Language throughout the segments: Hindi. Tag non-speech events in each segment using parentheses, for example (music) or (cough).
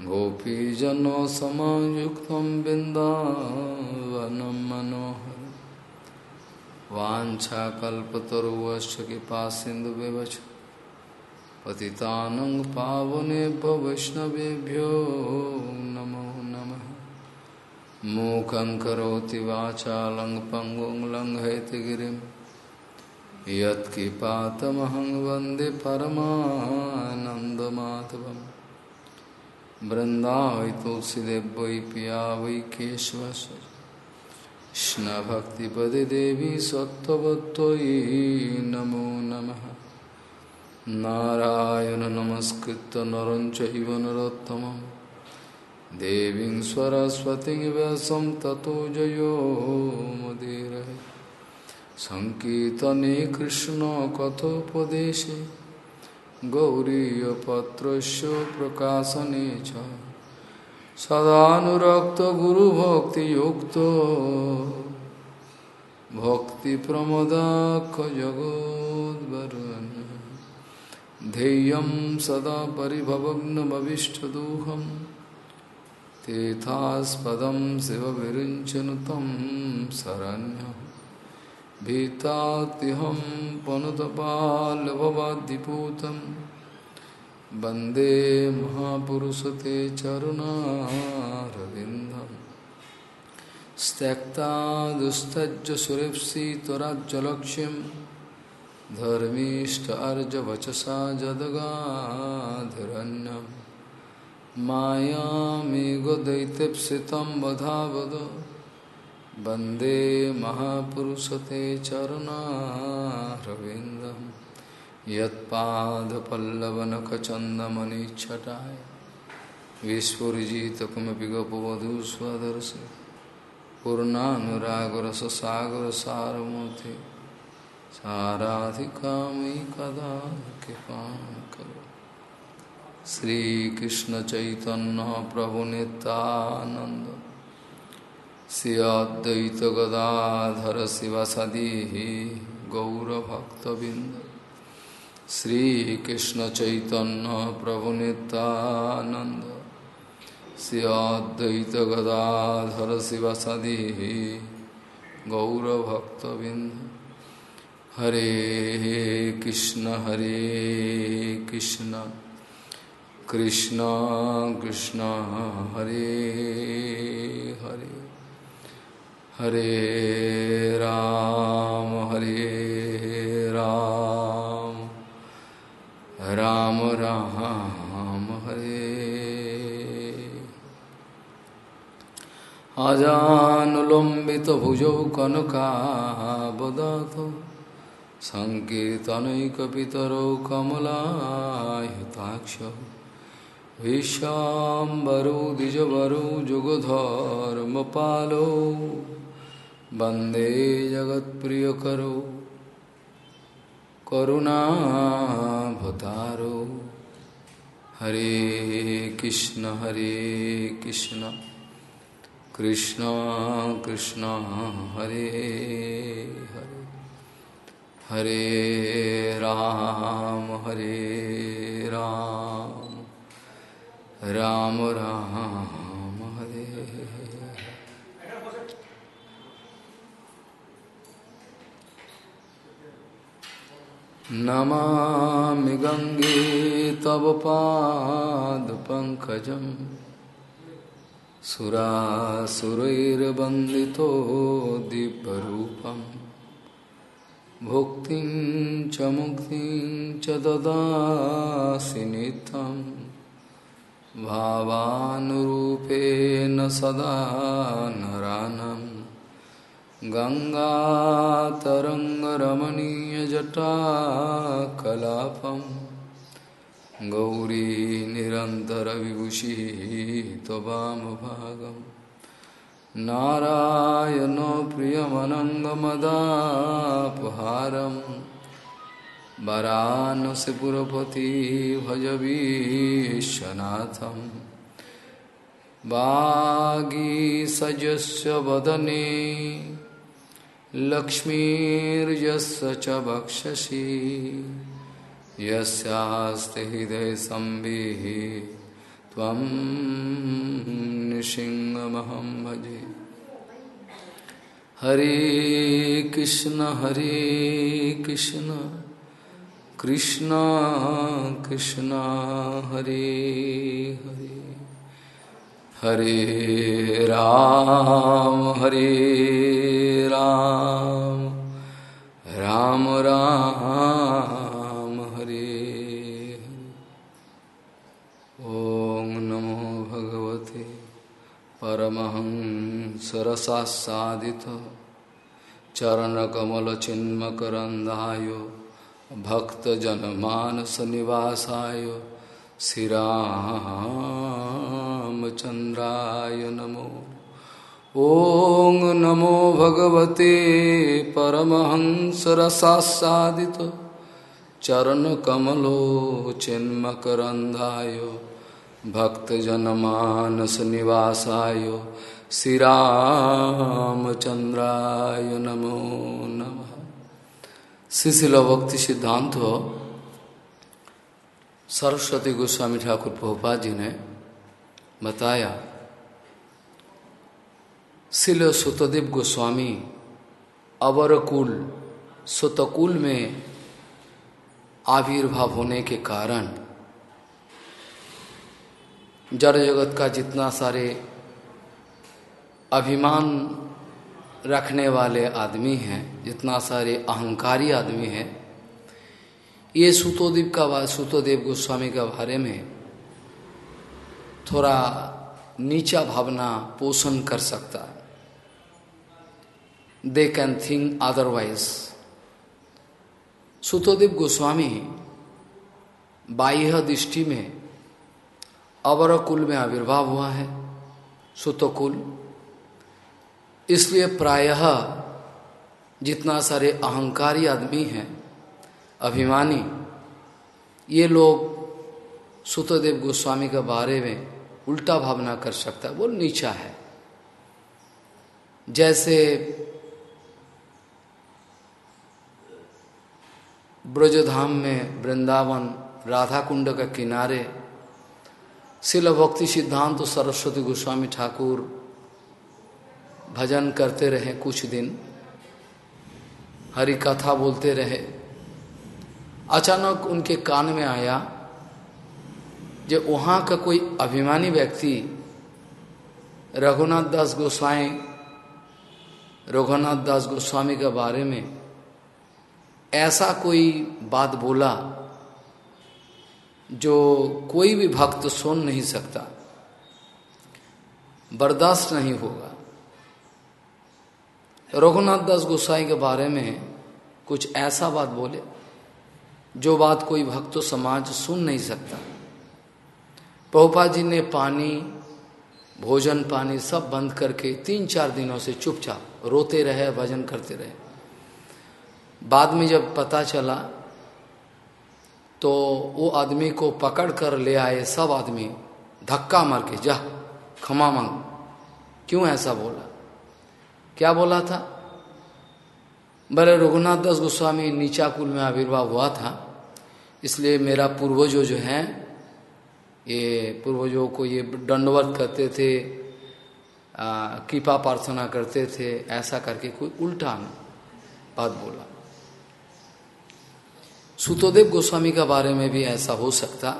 गोपीजनसमायुक्तं बिन्दावनं मनोहर। वाञ्छाकल्पतरुवश्च कृपासिन्धुव्यवच पतितानं पावनेभ्यो वैष्णवेभ्यो नमो नमः। मूकं करोति वाचालं पङ्गुं लङ्घयतिगिरिं यत्किपातमहं वंदे परमानन्दमाधवम्। वृंदावै तुलसीदेव वै पिया वै केशवश कृष्णभक्तिपदे देवी सत्त्ववत्त्वयि नमो नमः। नारायण नमस्कृत नर चैव देवीं सरस्वतीं व्यासं ततो जयो मुदीरये। सङ्कीर्तने कृष्णकथोपदेशे गौरीयपत्रस्य प्रकाशने च। सदानुरक्तगुरुभक्तियुक्तो भक्तिप्रमदाखजगोद्वरुन् ध्येयं सदा परिभवग्नभविष्टदोहं तेथास्पदं शिवविरिञ्चनु तं शरण्यम्। भीतात्यहं पनुतपाल्भवाद्दिपूतं वंदे महापुरुषते चरुणारविन्दं। त्यक्ता दुस्तज्ज सुरेप्सितराज्जलक्ष्यं धर्मीष्ट अर्जवचसा जदगाधिरण्यं मायामेघदैत्यप्सितं वधावद। वंदे महापुरुषते चरुणारविन्दं यत्पादपल्लवनखचन्दमनिच्छटाय विस्फुरिजितकमपि गपवधूष्वदर्श पूर्णानुरागरससागरसारमूर्ति साराधिकामयि कदा कृपां करो। श्रीकृष्णचैतन्यप्रभुनितानन्द श्री अद्वैत गदाधर शिवसदी गौरभक्तबिंद श्रीकृष्ण चैतन्य प्रभु नित्यानंद श्री अद्वैत गदाधर शिवसदी गौरभक्तबिंद हरे कृष्ण हरे कृष्ण। कृष्ण कृष्ण, हरे हरे। हरे राम हरे राम। राम राम, हरे। अजानुलम्बित भुजौ कनकाबदात सङ्कीर्तनैकपितरौ कमलायताक्ष, विश्वाम्बरो, द्विजवरो, जुगधर्मपालो। वंदे जगत्प्रियकरो करुणाभतारो हरे कृष्ण हरे कृष्ण कृष्ण कृष्ण, हरे हरे। हरे राम हरे राम राम राम। नमामि गङ्गे तव पादपङ्कजं सुरासुरैर्वन्दितो दिव्यरूपं भुक्तिं च मुक्तिं च ददासि नित्यं भावानुरूपेण सदा नरानम् गङ्गातरङ्गरमणीयजटाकलापं गौरी निरन्तरविभूषिः त्ववामभागं नारायण प्रियमनङ्गमदापहारम् वरानसिपुरपति भजवीशनाथम् वागीसजस्य वदने लक्ष्मीर्यस्य च वक्षसि। यस्यास्ति हृदयसंविः त्वं नृसिंहमहं भजे। हरे कृष्ण हरे कृष्ण। कृष्ण कृष्ण, हरे हरे। हरे राम हरे राम। राम राम हरे ओम नमो भगवते परमहंसरसादित चरणकमलचिन्मकरन्दाय भक्तजनमानसनिवासाय श्रीरामचन्द्राय नमो। ॐ नमो भगवते परमहंसरसादित चरणकमलो चिन्मकरन्धाय भक्तजनमानसनिवासाय श्रीरामचन्द्राय नमो नमः। शिशिल भक्ति सिद्धांत सरस्वती गोस्वामी ठाकुर प्रभुपाद जी ने बताया शिल सुतदेव गोस्वामी अवरकुल सुतकुल में आविर्भाव होने के कारण जड़ जगत का जितना सारे अभिमान रखने वाले आदमी हैं जितना सारे अहंकारी आदमी हैं ये सुतोदेव का बात सुतोदेव गोस्वामी के बारे में थोड़ा नीचा भावना पोषण कर सकता है। They can think otherwise Sutodev Goswami बाह्य दृष्टि में अवर कुल में आविर्भाव हुआ है, सुतोकुल। इसलिए प्रायः जितना सारे अहंकारी आदमी हैं अभिमानी। ये लोग सुतदेव गोस्वामी के बारे में उल्टा भावना कर सकता है, वो नीचा है। जैसे ब्रजधाम में वृंदावन राधा कुंड का किनारे शिल भक्ति सिद्धांत तो सरस्वती गोस्वामी ठाकुर भजन करते रहे कुछ दिन हरि कथा बोलते रहे। अचानक उनके कान में आया जो वहाँ का कोई अभिमानी व्यक्ति रघुनाथ दास गोस्वाई, रघुनाथ दास गोस्वामी के बारे में ऐसा कोई बात बोला जो कोई भी भक्त सुन नहीं सकता, बर्दाश्त नहीं होगा। रघुनाथ दास गोसाई के बारे में कुछ ऐसा बात बोले जो बात कोई भक्त समाज सुन नहीं सकता। पहुपा जी ने पानी, भोजन पानी सब बंद करके तीन चार दिनों से चुपचाप रोते रहे, भजन करते रहे। बाद में जब पता चला तो वो आदमी को पकड़ कर ले आए सब आदमी। धक्का मार के, जा, क्षमा मांग। क्यों ऐसा बोला? क्या बोला था? बड़े रघुनाथ दास गोस्वामी नीचा कुल में आविर्भाव हुआ था। इसलिए मेरा पूर्वजों जो हैं, ये पूर्वजों को ये दंडवत करते थे कृपा प्रार्थना करते थे, ऐसा करके कोई उल्टा बात बोला। सुतोदेव गोस्वामी के बारे में भी ऐसा हो सकता।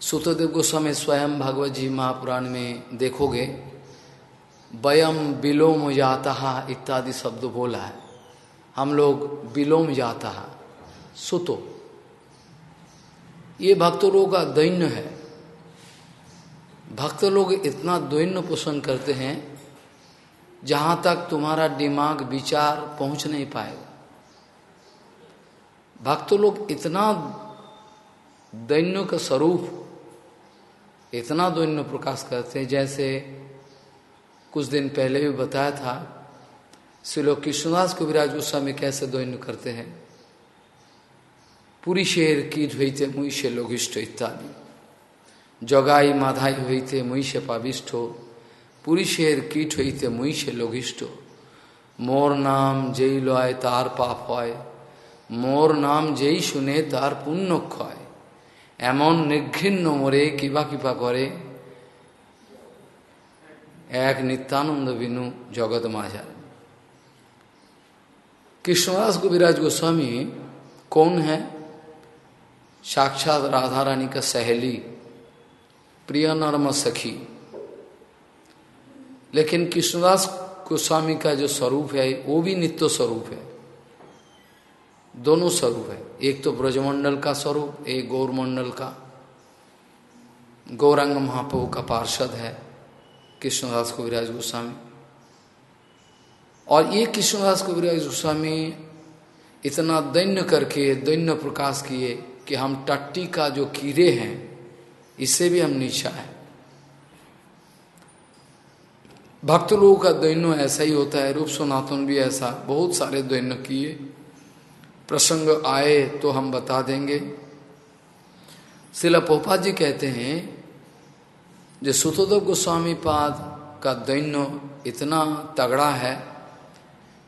सुतोदेव गोस्वामी स्वयं भगवत जी महापुराण में देखोगे वयम विलोम जाता इत्यादि शब्द बोला है। हम लोग विलोम जाता है सुतो। ये भक्त लोगों का दैन्य है। भक्त लोग इतना दैन्य पोषण करते हैं, जहाँ तक तुम्हारा दिमाग विचार पहुँच नहीं पाएगा भक्त लोग इतना दैन्य का स्वरूप, इतना दैन्य प्रकाश करते हैं, जैसे कुछ दिन पहले भी बताया था श्रीलोक कृष्णदास को विराज गोस्वामी कैसे दैन्य करते हैं पूरी शेर कीट হইতে মুইশে লঘিষ্ঠ ইত্যাদি জগাই মাধাই হইতে মুইশে পাবিষ্ঠ পুরুষের কীট হইতে মুইশে লঘিষ্ঠ মোর নাম যেই লয় তার পাপ হয় মোর নাম যেই শুনে তার পুণ্য ক্ষয় এমন নিঘৃণ্য মোরে কিবা কিবা করে এক নিত্যানন্দ বিনু জগৎ মাঝার कृष्णदास विराज गोस्वामी कौन है साक्षात राधा रानी का सहेली प्रिय नर्म सखी लेकिन कृष्णदास गोस्वामी का जो स्वरूप है वो भी नित्य स्वरूप है दोनों स्वरूप है एक तो ब्रजमंडल का स्वरूप एक गौरमंडल का गौरंग महाप्रभु का पार्षद है कृष्णदास को विराज गोस्वामी। और ये कृष्णदास को विराज गोस्वामी इतना दैन्य करके, दैन्य प्रकाश किए कि हम टट्टी का जो कीड़े हैं इससे भी हम नीचा है। भक्त लोगों का दैन्य ऐसा ही होता है, रूप सनातन भी ऐसा, बहुत सारे दैन्य किए। प्रसंग आए तो हम बता देंगे। शिला पोपा जी कहते हैं जो सुतोदेव गोस्वामी पाद का दैन्य इतना तगड़ा है,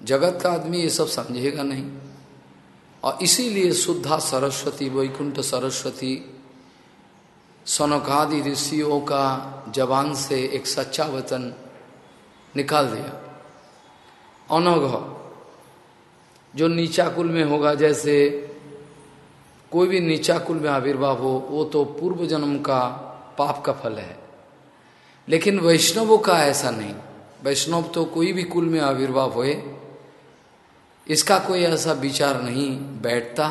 जगत का आदमी ये सब समझेगा नहीं। और इसीलिए शुद्धा सरस्वती, वैकुंठ सरस्वती, सनकादि ऋषियों का जवान से एक सच्चा वचन निकाल दिया। अनघ जो नीचा कुल में होगा, जैसे कोई भी नीचा कुल में आविर्भाव हो, वो तो पूर्व जन्म का पाप का फल है। लेकिन वैष्णवों का ऐसा नहीं। वैष्णव तो कोई भी कुल में आविर्भाव होए, इसका कोई ऐसा विचार नहीं, बैठता,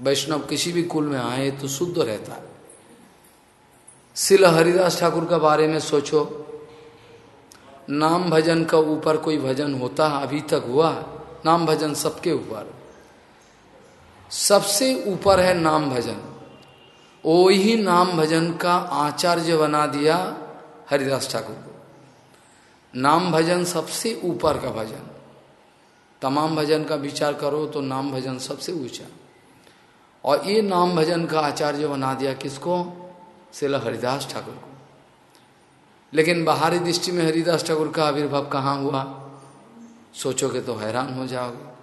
वैष्णव किसी भी कुल में आए तो शुद्ध रहता। है शिल हरिदास ठाकुर के बारे में सोचो। नाम भजन का ऊपर कोई भजन होता, अभी तक हुआ, नाम भजन सबके ऊपर। सबसे ऊपर है नाम भजन। वो ही नाम भजन का आचार्य बना दिया हरिदास ठाकुर को। नाम भजन सबसे ऊपर का भजन। तमाम भजन का विचार करो तो नाम भजन सबसे ऊँचा। और ये नाम भजन का आचार्य बना दिया किसको? शिला हरिदास ठाकुर को। लेकिन बाहरी दृष्टि में हरिदास ठाकुर का आविर्भाव कहाँ हुआ? सोचोगे तो हैरान हो जाओगे।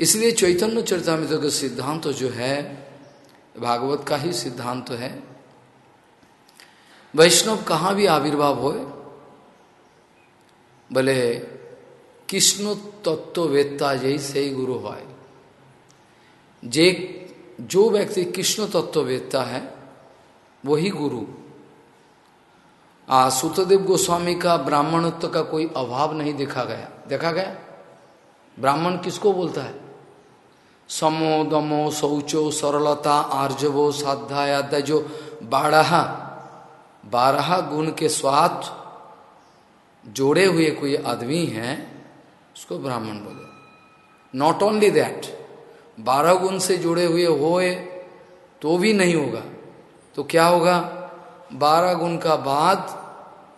इसलिए चैतन्य चरितमृत का सिद्धांत तो जो है, भागवत का ही सिद्धांत तो है। वैष्णव कहाँ भी आविर्भाव हो बोले कृष्ण तत्ववेत्ता यही सही गुरु है जे, जो व्यक्ति कृष्ण तत्व तत्ववेत्ता है, वही गुरु। आ, सुतदेव गोस्वामी का ब्राह्मणत्व का कोई अभाव नहीं देखा गया। देखा गया? ब्राह्मण किसको बोलता है? समो दमो शौचो सरलता आर्जवो साध्या जो बारह बारह गुण के स्वाद जोड़े हुए कोई आदमी हैं, उसको ब्राह्मण बोले। नॉट ओनली दैट बारह गुण से जुड़े हुए होए तो भी नहीं होगा। तो क्या होगा? बारह गुण का बाद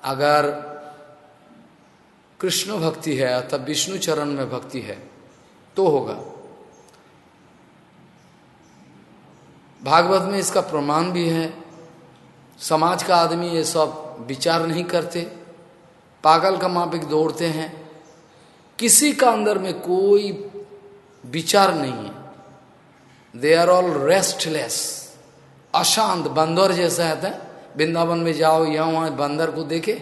अगर कृष्ण भक्ति है तब विष्णु चरण में भक्ति है तो होगा। भागवत में इसका प्रमाण भी है। समाज का आदमी ये सब विचार नहीं करते। पागल का मापिक दौड़ते हैं। किसी का अंदर में कोई विचार नहीं है। दे आर ऑल रेस्टलेस अशांत, बंदर जैसा है वृंदावन में जाओ, यहाँ वहाँ बंदर को देखे।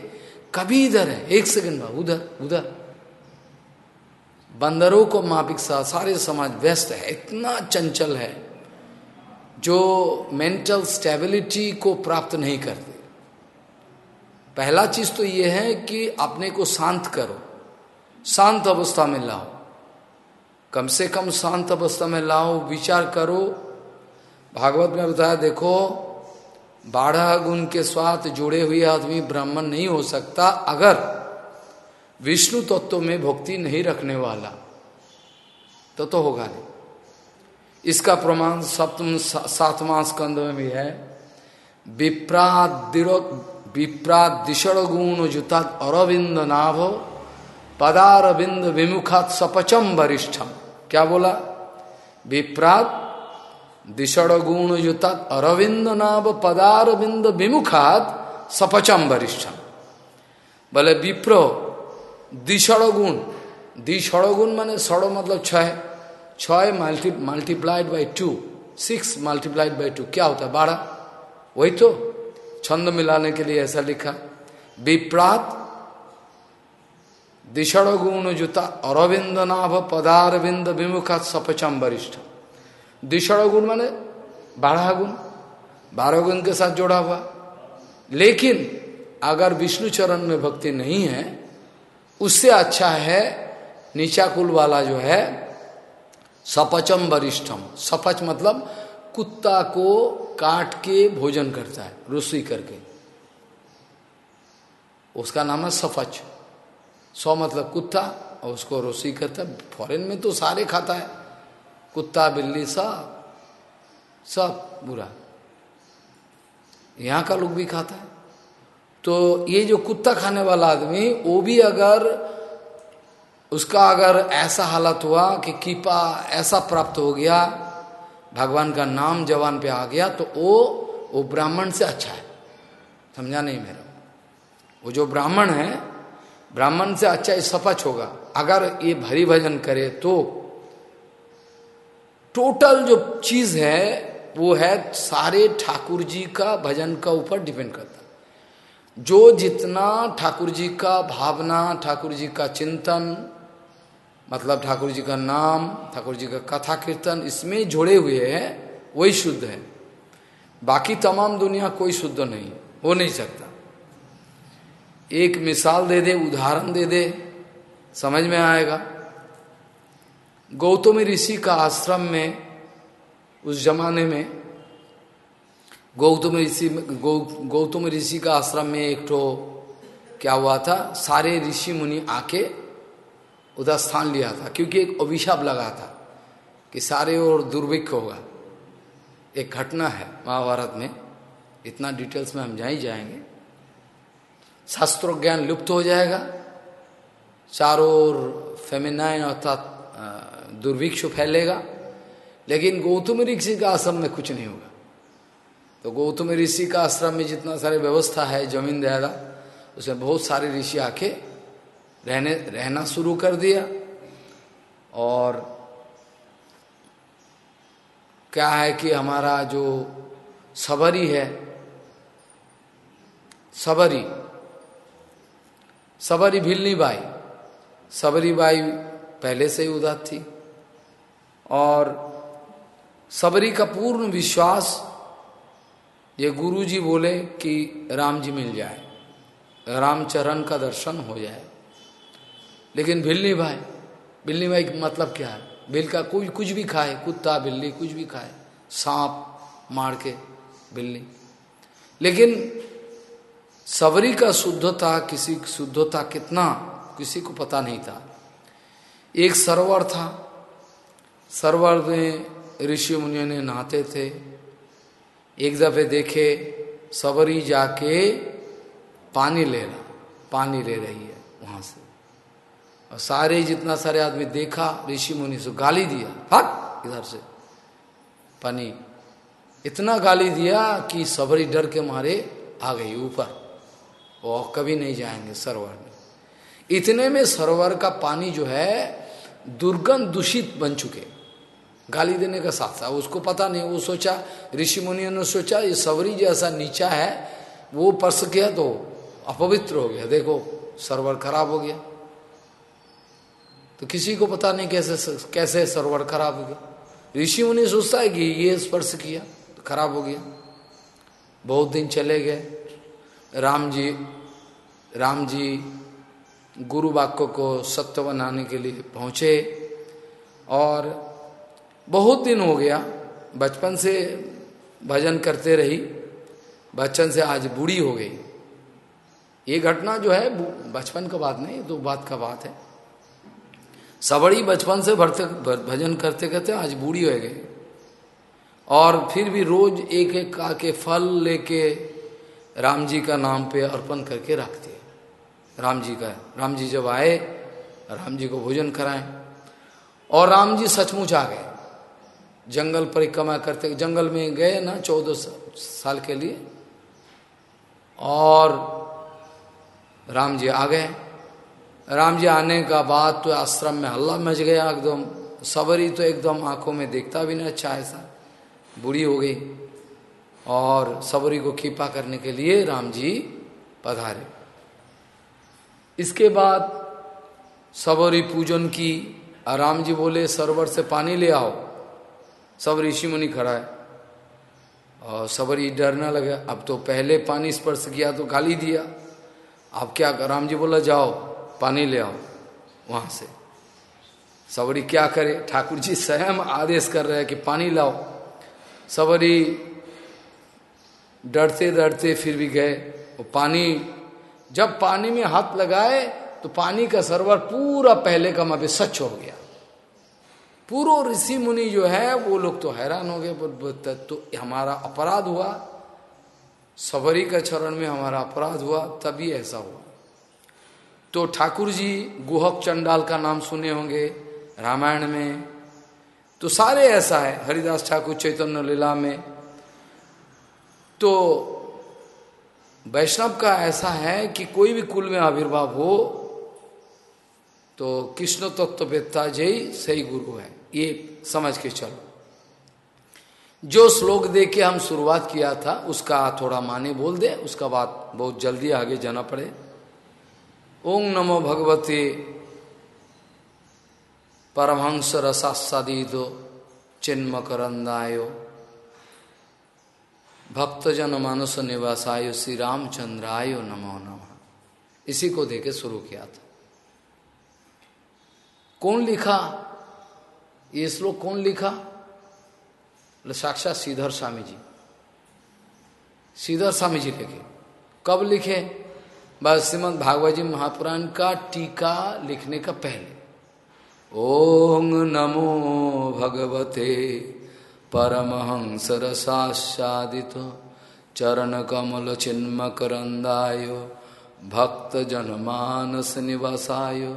कभी इधर है, एक सेकंड बाद उधर उधर। बंदरों को मापिक साथ सारे समाज व्यस्त है, इतना चंचल है। जो मेंटल स्टेबिलिटी को प्राप्त नहीं करते। पहला चीज़ तो यह है कि अपने को शांत करो। शांत अवस्था में लाओ। कम से कम शांत अवस्था में लाओ, विचार करो। भागवत में बताया, देखो, बारह गुण के साथ जुड़े हुए आदमी ब्राह्मण नहीं हो सकता अगर विष्णु तत्व में भक्ति नहीं रखने वाला। तो तो होगा नहीं। इसका प्रमाण सप्तम सातवां स्कंद में भी है। विप्रा विप्रात दिशड़ गुण जुता अरविंद नाभ, पदारविंद विमुखात सपचम वरिष्ठम। क्या बोला? विप्रात दिशड़ गुण युतात अरविंद नाभ, पदारविंद विमुखात सपचम वरिष्ठम। बोले, विप्रो दिशड़ गुण दिशड़ गुण माने सड़ो मतलब छह छह multi multiplied by two six multiplied by two क्या होता है? बारह। वही तो छंद मिलाने के लिए ऐसा लिखा। विप्रात दिशड़ गुण जुता अरविंद नाभ पदारविंद विमुखा सपचम वरिष्ठ। दिशड़ गुण माने बारह गुण। बारह गुण के साथ जोड़ा हुआ। लेकिन, अगर विष्णु चरण में भक्ति नहीं है, उससे अच्छा है नीचा कुल वाला जो है सपचम वरिष्ठम। सपच मतलब कुत्ता को काट के भोजन करता है रोसी करके। उसका नाम है सफच। सौ मतलब कुत्ता, और उसको रोसी करता है। फॉरेन में तो सारे खाता है। कुत्ता, बिल्ली सब सब बुरा यहाँ का लोग भी खाता है। तो ये जो कुत्ता खाने वाला आदमी, वो भी अगर उसका अगर ऐसा हालत हुआ कि कीपा ऐसा प्राप्त हो गया, भगवान का नाम जवान पे आ गया तो वो वो ब्राह्मण से अच्छा है। समझा नहीं मेरा वो जो ब्राह्मण है, ब्राह्मण से अच्छा ये सपच होगा। अगर ये भरी भजन करे तो टोटल जो चीज़ है, वो है सारे ठाकुर जी का भजन का ऊपर डिपेंड करता। जो जितना ठाकुर जी का भावना, ठाकुर जी का चिंतन मतलब ठाकुर जी का नाम ठाकुर जी का कथा कीर्तन, इसमें जुड़े हुए हैं, वही शुद्ध है। बाकी तमाम दुनिया कोई शुद्ध नहीं, हो नहीं सकता। एक मिसाल दे दे, उदाहरण दे दे, समझ में आएगा। गौतम ऋषि का आश्रम में, उस जमाने में, गौतम ऋषि गौतम ऋषि का आश्रम में एक तो क्या हुआ था, सारे ऋषि मुनि आके उधर स्थान लिया था, क्योंकि एक अभिशाप लगा था कि सारे और दुर्भिक्ष होगा। एक घटना है महाभारत में, इतना डिटेल्स में हम जा ही जाएँगे। शास्त्रों ज्ञान लुप्त हो जाएगा। चारों ओर फेमिनाइन अर्थात दुर्भिक्ष फैलेगा। लेकिन गौतम ऋषि का आश्रम में कुछ नहीं होगा। तो गौतम ऋषि का आश्रम में जितना सारे व्यवस्था है, ज़मीन जायदा उसमें बहुत सारे ऋषि आके रहने, रहना शुरू कर दिया। और क्या है कि हमारा जो सबरी है, सबरी सबरी भिलनी बाई, सबरी बाई पहले से ही उदार थी। और सबरी का पूर्ण विश्वास, ये गुरु जी बोले कि राम जी मिल जाए रामचरण का दर्शन हो जाए। लेकिन बिल्ली भाई बिल्ली भाई मतलब क्या है? बिल का कोई, कुछ भी खाए, कुत्ता, बिल्ली, कुछ भी खाए, सांप मार के बिल्ली। लेकिन सबरी का शुद्धता किसी, शुद्धता कितना, किसी को पता नहीं था। एक सरोवर था। सरोवर में ऋषि मुनियों ने नहाते थे। एक दफे देखे, सबरी जाके पानी ले रहा, पानी ले रही है। और सारे जितना सारे आदमी देखा, ऋषि मुनि से गाली दिया हट इधर से। पानी, इतना गाली दिया कि सबरी डर के मारे आ गई ऊपर। वो कभी नहीं जाएँगे सरोवर में। इतने में सरोवर का पानी जो है, दुर्गंध दूषित बन चुके। गाली देने का साथ साथ उसको पता नहीं, वो सोचा, ऋषि मुनियों ने सोचा, ये सबरी जैसा नीचा है, वो पर्स गया तो अपवित्र हो गया। देखो, सरोवर खराब हो गया। तो किसी को पता नहीं कैसे कैसे सरोवर खराब हो गया। ऋषि मुनि सोचता है कि ये स्पर्श किया तो खराब हो गया। बहुत दिन चले गए। राम जी राम जी गुरु वाक्य को सत्य बनाने के लिए पहुँचे और बहुत दिन हो गया। बचपन से भजन करते रही, बचपन से आज बूढ़ी हो गई। ये घटना जो है बचपन का बात नहीं तो बात का बात है। सबड़ी बचपन से भरते भजन करते करते आज बूढ़ी हो गई। और फिर भी रोज एक एक का के फल लेके राम जी का नाम पे अर्पण करके रखते राम जी का, राम जी जब आए, राम जी को भोजन कराएँ। और राम जी सचमुच आ गए। जंगल परिक्रमा करते, जंगल में गए ना चौदह साल के लिए। और राम जी आ गए। राम जी आने का बाद तो आश्रम में हल्ला मच गया एकदम। सबरी तो एकदम आँखों में देखता भी नहीं अच्छा ऐसा। बुरी हो गई। और सबरी को कृपा करने के लिए राम जी पधारे। इसके बाद सबरी पूजन की राम जी बोले, सरोवर से पानी ले आओ। सब ऋषि मुनि खड़ा है। और सबरी डरने लगे, अब तो पहले पानी स्पर्श किया तो गाली दिया। अब क्या राम जी बोला, जाओ। पानी ले आओ, वहाँ से। सबरी क्या करे? ठाकुर जी स्वयं आदेश कर रहे हैं कि पानी लाओ। सबरी डरते डरते फिर भी गए। वो पानी, जब पानी में हाथ लगाए तो पानी का सरवर पूरा पहले का मापे सच हो गया। पूर्व ऋषि मुनि जो है, वो लोग तो हैरान हो गए तो हमारा अपराध हुआ। सबरी का चरण में हमारा अपराध हुआ, तभी ऐसा हुआ। तो ठाकुर जी गुहक चंडाल का नाम सुने होंगे, रामायण में। तो सारे ऐसा है, हरिदास ठाकुर चैतन्य लीला में। तो वैष्णव का ऐसा है कि कोई भी कुल में आविर्भाव हो तो कृष्ण तत्ववेत्ता जय, सही गुरु है। ये समझ के चलो। जो श्लोक दे के हम शुरुआत किया था, उसका थोड़ा माने बोल दे, उसका बात बहुत जल्दी आगे जाना पड़े। ओम नमो भगवते परमहंस रसास्वादितो चिन्मकरंदायो भक्तजन मानस निवासाय श्री रामचंद्राय नमो नमः। इसी को देके शुरू किया था। कौन लिखा? ये श्लोक कौन लिखा? साक्षात श्रीधर स्वामी जी। श्रीधर स्वामी जी लिखे। कब लिखे? बस श्रीमद भागवत जी महापुराण का टीका लिखने का पहले। ओम नमो भगवते परमहंस रसास्वादित चरण कमल चिन्म चिन्मकरंदाय भक्त जनमानस निवासाय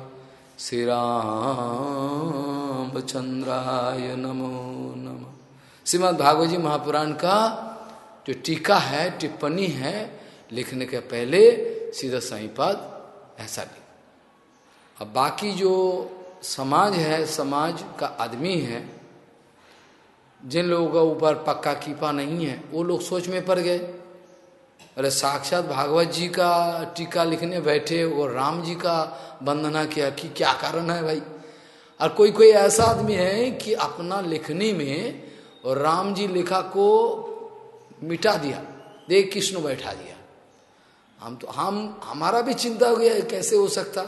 श्री राम चंद्राय नमो नमः। श्रीमद भागवत जी महापुराण का जो टीका है, टिप्पणी है लिखने के पहले सीधा सहीपाद ऐसा लिख अब बाकी जो समाज है, समाज का आदमी है, जिन लोगों का ऊपर पक्का कीपा नहीं है, वो लोग सोच में पड़ गए। अरे साक्षात भागवत जी का टीका लिखने बैठे और राम जी का वंदना किया कि क्या कारण है भाई? और कोई कोई ऐसा आदमी है कि अपना लिखने में और राम जी लिखा को मिटा दिया, देख कृष्ण बैठा दिया। हम तो हम, हमारा भी चिंता हो गया, कैसे हो सकता?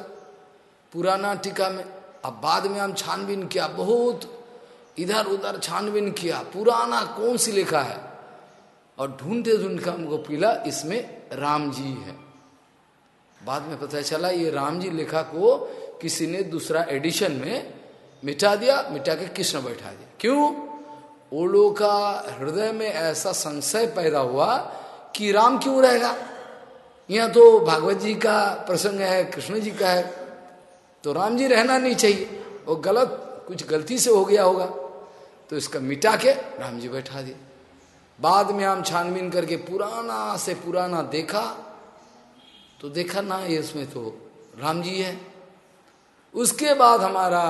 पुराना टीका में, अब बाद में हम छानबीन किया, बहुत इधर उधर छानबीन किया, पुराना कौन सी लिखा है? और ढूंढते ढूंढ हमको पीला, इसमें राम जी है। बाद में पता चला, ये राम जी लिखा को किसी ने दूसरा एडिशन में मिटा दिया, मिटा के कृष्ण बैठा दिया। क्यों? ओलो का हृदय में ऐसा संशय पैदा हुआ कि राम क्यों रहेगा? यहाँ तो भागवत जी का प्रसंग है, कृष्ण जी का है तो राम जी रहना नहीं चाहिए। वो गलत, कुछ गलती से हो गया होगा। तो इसका मिटा के राम जी बैठा दिए। बाद में हम छानबीन करके पुराना से पुराना देखा तो देखा ना ये इसमें तो राम जी है। उसके बाद हमारा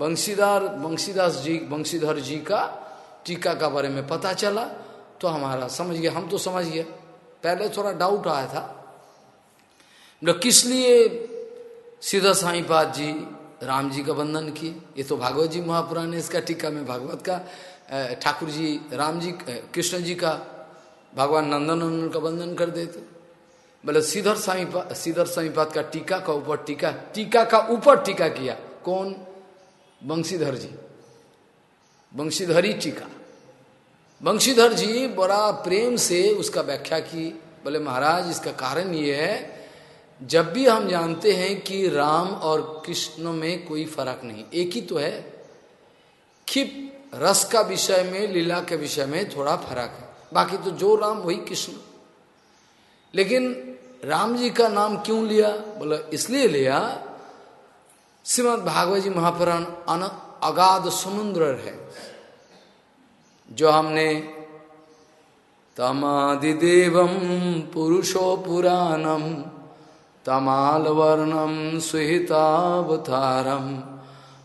बंशीदार बंशीदास जी, बंशीधर जी का टीका का बारे में पता चला तो हमारा समझ गया, हम तो समझ गए। पहले थोड़ा डाउट आया था। किस लिए? सीधा साईपाद जी, राम जी का बंधन किए। ये तो भागवत जी महापुराण इसका टीका में भागवत का ठाकुर जी, राम जी कृष्ण जी का भगवान नंदन का बंधन कर देते। बोले, सीधर साईपात सीधर साईपात का टीका का ऊपर टीका टीका का ऊपर टीका किया। कौन? बंशीधर जी। बंशीधरी टीका। बंशीधर जी बड़ा प्रेम से उसका व्याख्या की। बोले, महाराज, इसका कारण ये है जब भी हम जानते हैं कि राम और कृष्ण में कोई फ़र्क नहीं, एक ही तो है खिप रस का विषय में, लीला के विषय में थोड़ा फ़र्क है। बाकी तो जो राम, वही कृष्ण। लेकिन राम जी का नाम क्यों लिया? बोला, इसलिए लिया, श्रीमद भागवत जी महापुराण अन अगाध समुद्र है, जो हमने तमादिदेवम पुरुषो पुराणम तमाल वर्णम सुहितावतारम,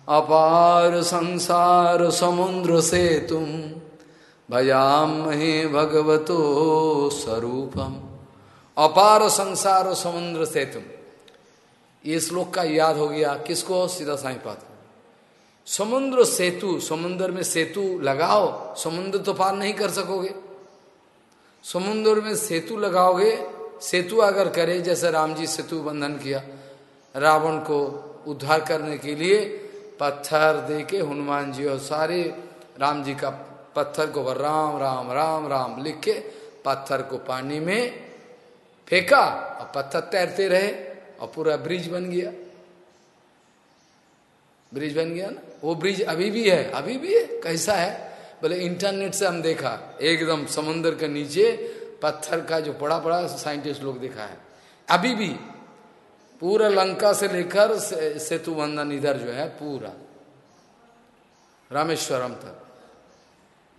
अपार संसार समुद्र से तुम भयामहे भगवतो स्वरूपम। अपार संसार समुद्र से तुम ये श्लोक का याद हो गया, किसको? सीधा साई पात समुद्र सेतु, समुद्र में सेतु लगाओ, समुद्र तो पार नहीं कर सकोगे। समुद्र में सेतु लगाओगे सेतु अगर करे, जैसे राम जी सेतु बंधन किया, रावण को उद्धार करने के लिए पत्थर दे के हनुमान जी और सारे राम जी का पत्थर को राम राम राम राम लिख के पत्थर को पानी में फेंका और पत्थर तैरते रहे और पूरा ब्रिज बन गया। ब्रिज बन गया ना? वो ब्रिज अभी भी है, अभी भी है, कैसा है? बोले, इंटरनेट से हम देखा, एकदम समुन्द्र के नीचे पत्थर का जो बड़ा बड़ा साइंटिस्ट लोग देखा है। अभी भी पूरा लंका से लेकर सेतु बंधन इधर जो है, पूरा। रामेश्वरम तक।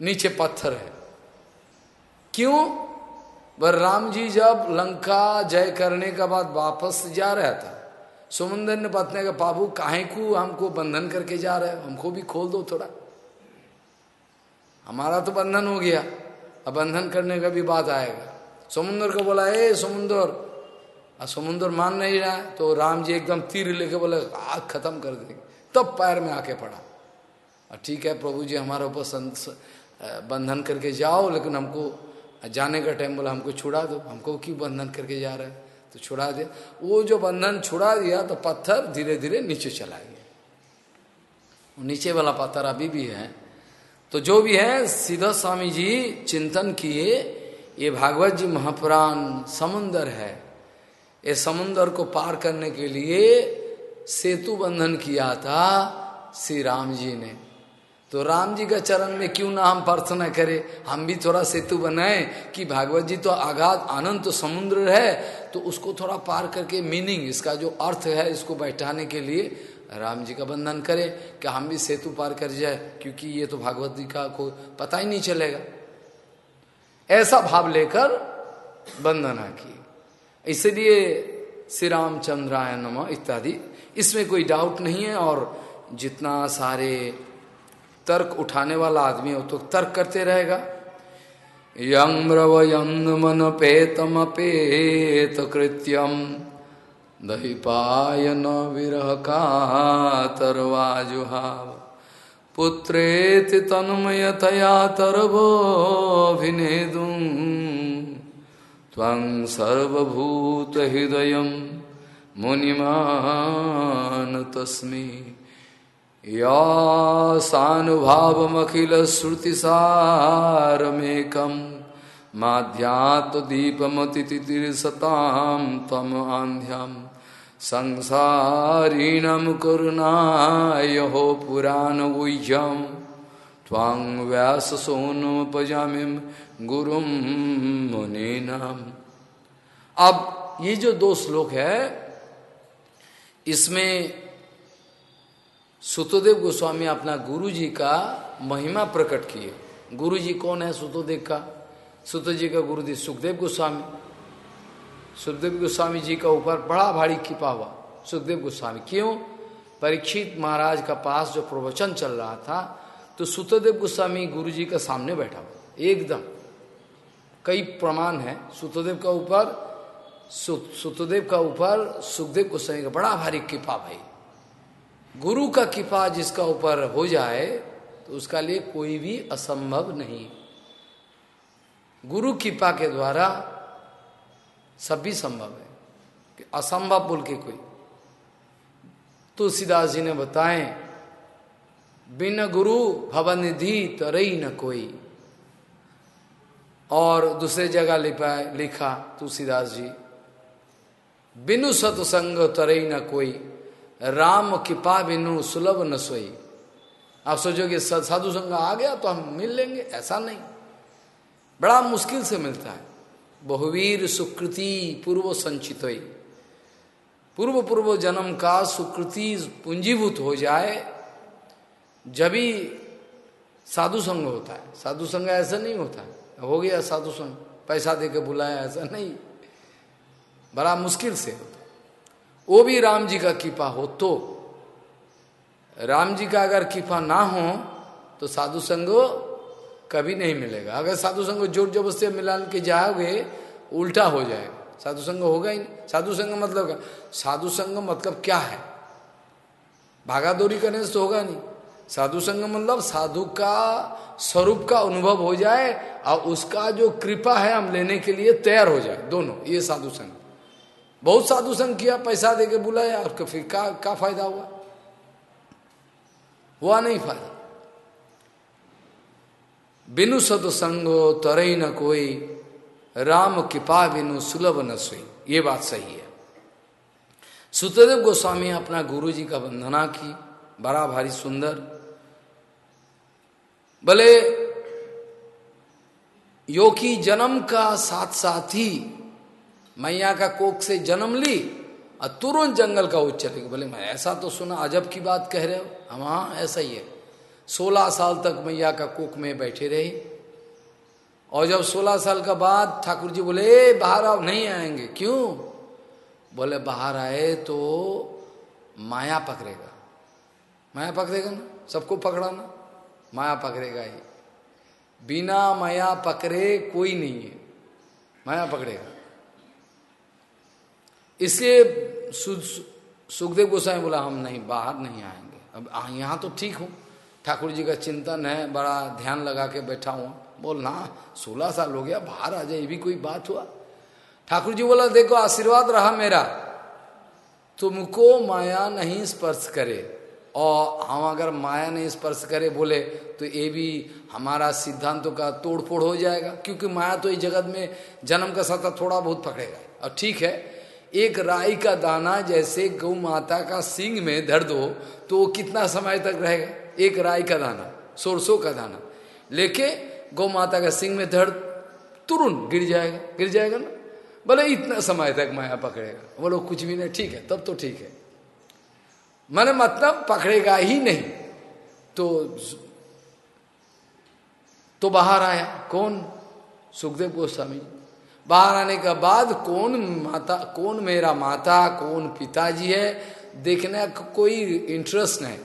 नीचे पत्थर है। क्यों? वह राम जी जब लंका जय करने के बाद वापस जा रहा था, सुमंदर ने पत्ने का बाबू, काहे को हमको बंधन करके जा रहे हमको भी खोल दो थोड़ा। हमारा तो बंधन हो गया। अब बंधन करने का भी बात आएगा। समुन्द्र को बोला, ए समुन्द्र और समुन्द्र मान नहीं रहा तो राम जी एकदम तीर लेके बोले, आग खत्म कर देंगे। तब पैर में आके पड़ा। और ठीक है, प्रभु जी, हमारे ऊपर बंधन करके जाओ, लेकिन हमको जाने का टाइम बोला, हमको छुड़ा दो। हमको क्यों बंधन करके जा रहे तो छुड़ा दिया वो जो बंधन छुड़ा दिया तो पत्थर धीरे धीरे नीचे चला गया। नीचे वाला पत्थर अभी भी है तो जो भी है, सीधा स्वामी जी चिंतन किए, ये भागवत जी महापुराण समुन्दर है। ये समुन्दर को पार करने के लिए सेतु बंधन किया था श्री राम जी ने। तो राम जी का चरण में क्यों ना हम प्रार्थना करें? हम भी थोड़ा सेतु बनाए कि भागवत जी तो आघात आनंद तो समुद्र है तो उसको थोड़ा पार करके मीनिंग इसका जो अर्थ है, इसको बैठाने के लिए राम जी का बंधन करे कि हम भी सेतु पार कर जाए, क्योंकि ये तो भागवत जी का को पता ही नहीं चलेगा। ऐसा भाव लेकर वंदना की इसलिए श्री रामचंद्राय नम इत्यादि, इसमें कोई डाउट नहीं है और जितना सारे तर्क उठाने वाला आदमी हो तो तर्क करते रहेगा। यंग यंग मन पेतम पेत कृत्यम दहिपायन विरह कातरवाजुहाव पुत्रेति तन्मयतया तरवोभिनेदुं त्वं सर्वभूतहृदयं मुनिमान तस्मै। या सानुभावमखिलश्रुतिसारमेकं माध्यात्मदीपमतितिर्सतां तम आन्ध्यम्। संसारीणम करुणाय हो पुराण गुह्यम त्वांग व्यास सोनोपजामिम गुरुम मुनि नाम अब ये जो दो श्लोक है, इसमें सुतोदेव गोस्वामी अपना गुरु जी का महिमा प्रकट किए गुरु जी कौन है सुतोदेव का? सुतो जी का गुरुदेव सुखदेव गोस्वामी। सुखदेव गोस्वामी जी का ऊपर बड़ा भारी कृपा हुआ। सुखदेव गोस्वामी, क्यों? परीक्षित महाराज का पास जो प्रवचन चल रहा था तो सुतदेव गोस्वामी गुरु जी का सामने बैठा हुआ। एकदम। कई प्रमाण है। सुतदेव का ऊपर सुतदेव का ऊपर, सुखदेव गोस्वामी का बड़ा भारी कृपा भाई। गुरु का कृपा जिसका ऊपर हो जाए तो उसका लिए कोई भी असंभव नहीं। गुरु कृपा के द्वारा सब भी संभव है कि असंभव बोल के कोई। तुलसीदास जी ने बताए, बिन गुरु भवन निधि तरई न कोई। और दूसरे जगह लिखा लिखा तुलसीदास जी, बिनु सतसंग तरई न कोई, राम कृपा बिनु सुलभ न सोई। आप सोचोगे, साधु संग आ गया तो हम मिल लेंगे, ऐसा नहीं। बड़ा मुश्किल से मिलता है। बहुवीर सुकृति पूर्व संचित पूर्व पूर्व जन्म का सुकृति पूंजीभूत हो जाए, जब ही साधु संग होता है। साधु संग ऐसा नहीं होता। हो गया साधु संग। पैसा दे के बुलाया ऐसा नहीं। बड़ा मुश्किल से होता वो भी राम जी का कृपा हो तो राम जी का अगर कृपा ना हो तो साधु संग कभी नहीं मिलेगा। अगर साधु संग ज़ोर ज़बरदस्ती मिला के जाओगे उल्टा हो जाएगा। साधु संग होगा ही नहीं। साधु संग मतलब क्या? साधु संग मतलब क्या है? भागादौरी करने से तो होगा नहीं। साधु संग मतलब साधु का स्वरूप का अनुभव हो जाए और उसका जो कृपा है हम लेने के लिए तैयार हो जाए। दोनों ये साधु संग। बहुत साधु संग किया पैसा देके बुलाया और फिर का, का फ़ायदा हुआ? हुआ नहीं फ़ायदा। बिनु सदसंगो तरई न कोई, राम कृपा बिनु सुलभ न सोई। ये बात सही है। सुतदेव गोस्वामी अपना गुरु जी का वंदना की, बड़ा भारी सुंदर। भले यो की जन्म का साथ साथ ही मैया का कोक से जन्म ली, और तुरंत जंगल का उच्च चलेगी बोले मैं ऐसा तो सुना, अजब की बात कह रहे हो। हम हाँ ऐसा ही है। सोलह साल तक मैया का कोक में बैठे रहे। और जब सोलह साल का बाद ठाकुर जी बोले बाहर आओ, नहीं आएँगे। क्यों? बोले, बाहर आए तो माया पकड़ेगा। माया पकड़ेगा ना? सबको पकड़ाना? माया पकड़ेगा ही। बिना माया पकड़े कोई नहीं है। माया पकड़ेगा। इसलिए सुखदेव गोसाई बोला, हम नहीं, बाहर नहीं आएँगे। अब यहाँ तो ठीक हूँ। ठाकुर जी का चिंतन है, बड़ा ध्यान लगा के बैठा हुआ। बोल, ना, सोलह साल हो गया, बाहर आ जाए, ये भी कोई बात हुआ? ठाकुर जी बोला, देखो, आशीर्वाद रहा मेरा। तुमको माया नहीं स्पर्श करे। और हम अगर माया नहीं स्पर्श करे, बोले तो ये भी हमारा सिद्धांतों का तोड़फोड़ हो जाएगा। क्योंकि माया तो इस जगत में जन्म का सत्ता थोड़ा बहुत पकड़ेगा। और ठीक है, एक राई का दाना जैसे गौ माता का सिंग में दर्द हो तो वो कितना समय तक रहेगा? एक राय का दाना, सोरसों का दाना। लेके गौ माता का सिंह में दर्द तुरंत गिर जाएगा गिर जाएगा ना? बोले इतना समय तक माया पकड़ेगा। बोलो कुछ भी नहीं, ठीक है, तब तो ठीक है। मैंने मतलब पकड़ेगा ही नहीं। तो तो बाहर आया, कौन? सुखदेव गोस्वामी बाहर आने के बाद कौन माता, कौन मेरा माता, कौन पिताजी है, देखने का कोई इंटरेस्ट नहीं।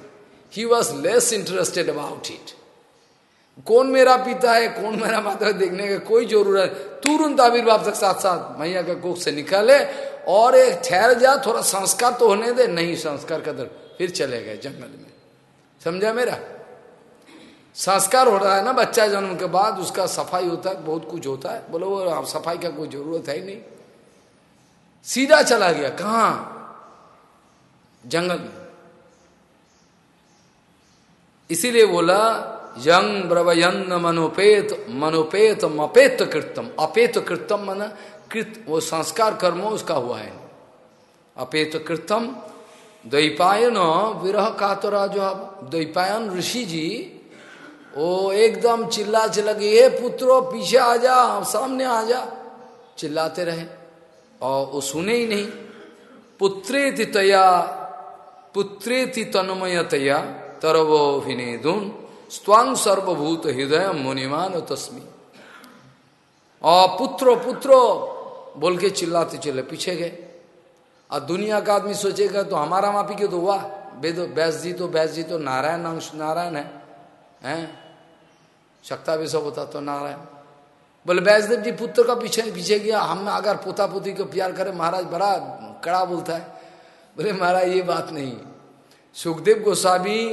He was less interested about it कौन मेरा पिता है, कौन मेरा माता है, देखने का कोई ज़रूरत तुरंत आविर्भाव तक साथ साथ मैया का कोख से निकाले और एक ठहर जा, थोड़ा संस्कार तो होने दे, नहीं संस्कार का फिर चले गए जंगल में। समझा मेरा? संस्कार हो रहा है ना, बच्चा जन्म के बाद उसका सफ़ाई होता है, बहुत कुछ होता है। बोलो, वो सफ़ाई का कोई ज़रूरत है ही नहीं। सीधा चला गया, कहा? जंगल में। इसीलिए बोला यंग ब्रवयन्न मनोपेत मनोपेत अपेत कृतम अपेत कृतम मन कृत, वो संस्कार कर्मो उसका हुआ है। अपेत कृतम द्वैपायन विरह कातरा जो द्वैपायन ऋषि जी, वो एकदम चिल्ला चिल्ला के ये पुत्रो, पीछे आ जा, सामने आ जा। चिल्लाते रहे, और वो सुने ही नहीं। पुत्रे तया पुत्रे तन्मयतया तरवो विनेदुन स्वांग सर्वभूत हृदय मुनिमान तस्मी। और पुत्रो पुत्रो बोल के चिल्लाते चले पीछे गए। और दुनिया का आदमी सोचेगा तो हमारा मापी क्यों तो हुआ? वेद बैस जी तो बैस जी तो नारायण अंश, नारायण है। हैं? शक्ता भी सब होता तो नारायण। बोले बैसदेव जी, पुत्र का पीछे पीछे गया। हम अगर पोता पोती को प्यार करें, महाराज बड़ा कड़ा बोलता है। बोले, महाराज, ये बात नहीं सुखदेव गोस्वामी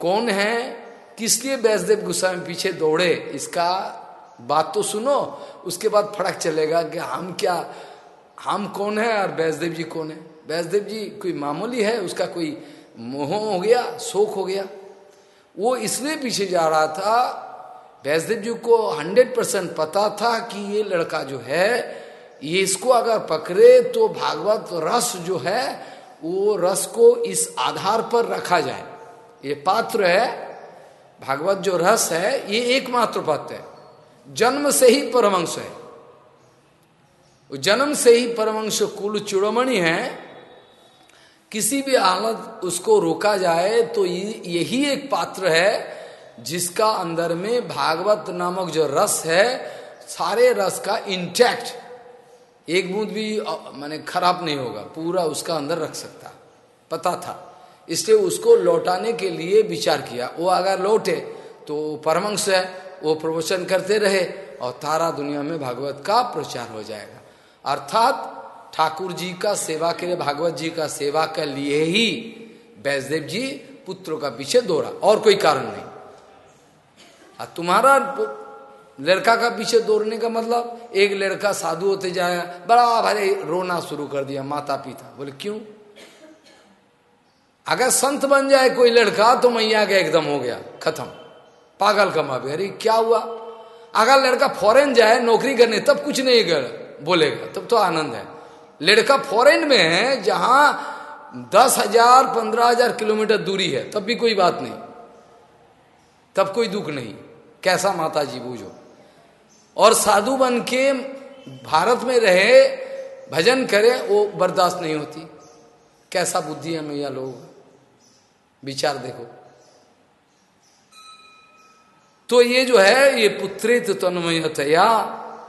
कौन है? किस लिए बैसदेव गोस्वामी पीछे दौड़े? इसका बात तो सुनो। उसके बाद फड़क चलेगा कि हम क्या, हम कौन है और बैसदेव जी कौन है? बैसदेव जी कोई मामूली है? उसका कोई मोह हो गया? शोक हो गया? वो इसलिए पीछे जा रहा था, बैसदेव जी को हंड्रेड परसेंट पता था कि ये लड़का जो है, ये इसको अगर पकड़े तो भागवत रस जो है वो रस को इस आधार पर रखा जाए। ये पात्र है, भागवत जो रस है, ये एकमात्र पात्र है। जन्म से ही परमंश है। जन्म से ही परमंश कुल चुड़मणि है। किसी भी हालत उसको रोका जाए तो यही एक पात्र है, जिसका अंदर में भागवत नामक जो रस है, सारे रस का इंटैक्ट एक बूंद भी माने खराब नहीं होगा, पूरा उसका अंदर रख सकता, पता था। इसलिए उसको लौटाने के लिए विचार किया। वो अगर लौटे तो परमंश है, वो प्रवचन करते रहे, और तारा दुनिया में भागवत का प्रचार हो जाएगा। अर्थात, ठाकुर जी का सेवा के लिए, भागवत जी का सेवा के लिए ही वैष्णदेव जी पुत्रों का पीछे दौड़ा, और कोई कारण नहीं। तुम्हारा लड़का का पीछे दौड़ने का मतलब? एक लड़का साधु होते जाए, बड़ा भारी रोना शुरू कर दिया माता पिता बोले, क्यों? अगर संत बन जाए कोई लड़का तो मैया का एकदम हो गया, खत्म। पागल कमा अरे, क्या हुआ? अगर लड़का फॉरेन जाए, नौकरी करने, तब कुछ नहीं कर बोलेगा। तब तो आनंद है। लड़का फॉरेन में है, जहाँ दस हज़ार, पंद्रह हज़ार किलोमीटर दूरी है, तब भी कोई बात नहीं। तब कोई दुख नहीं। कैसा माता जी बूझो। और साधु बन के भारत में रहे, भजन करे, वो बर्दाश्त नहीं होती। कैसा बुद्धि है मैया लोग? विचार देखो। तो ये जो है, ये पुत्रित तन्मयतया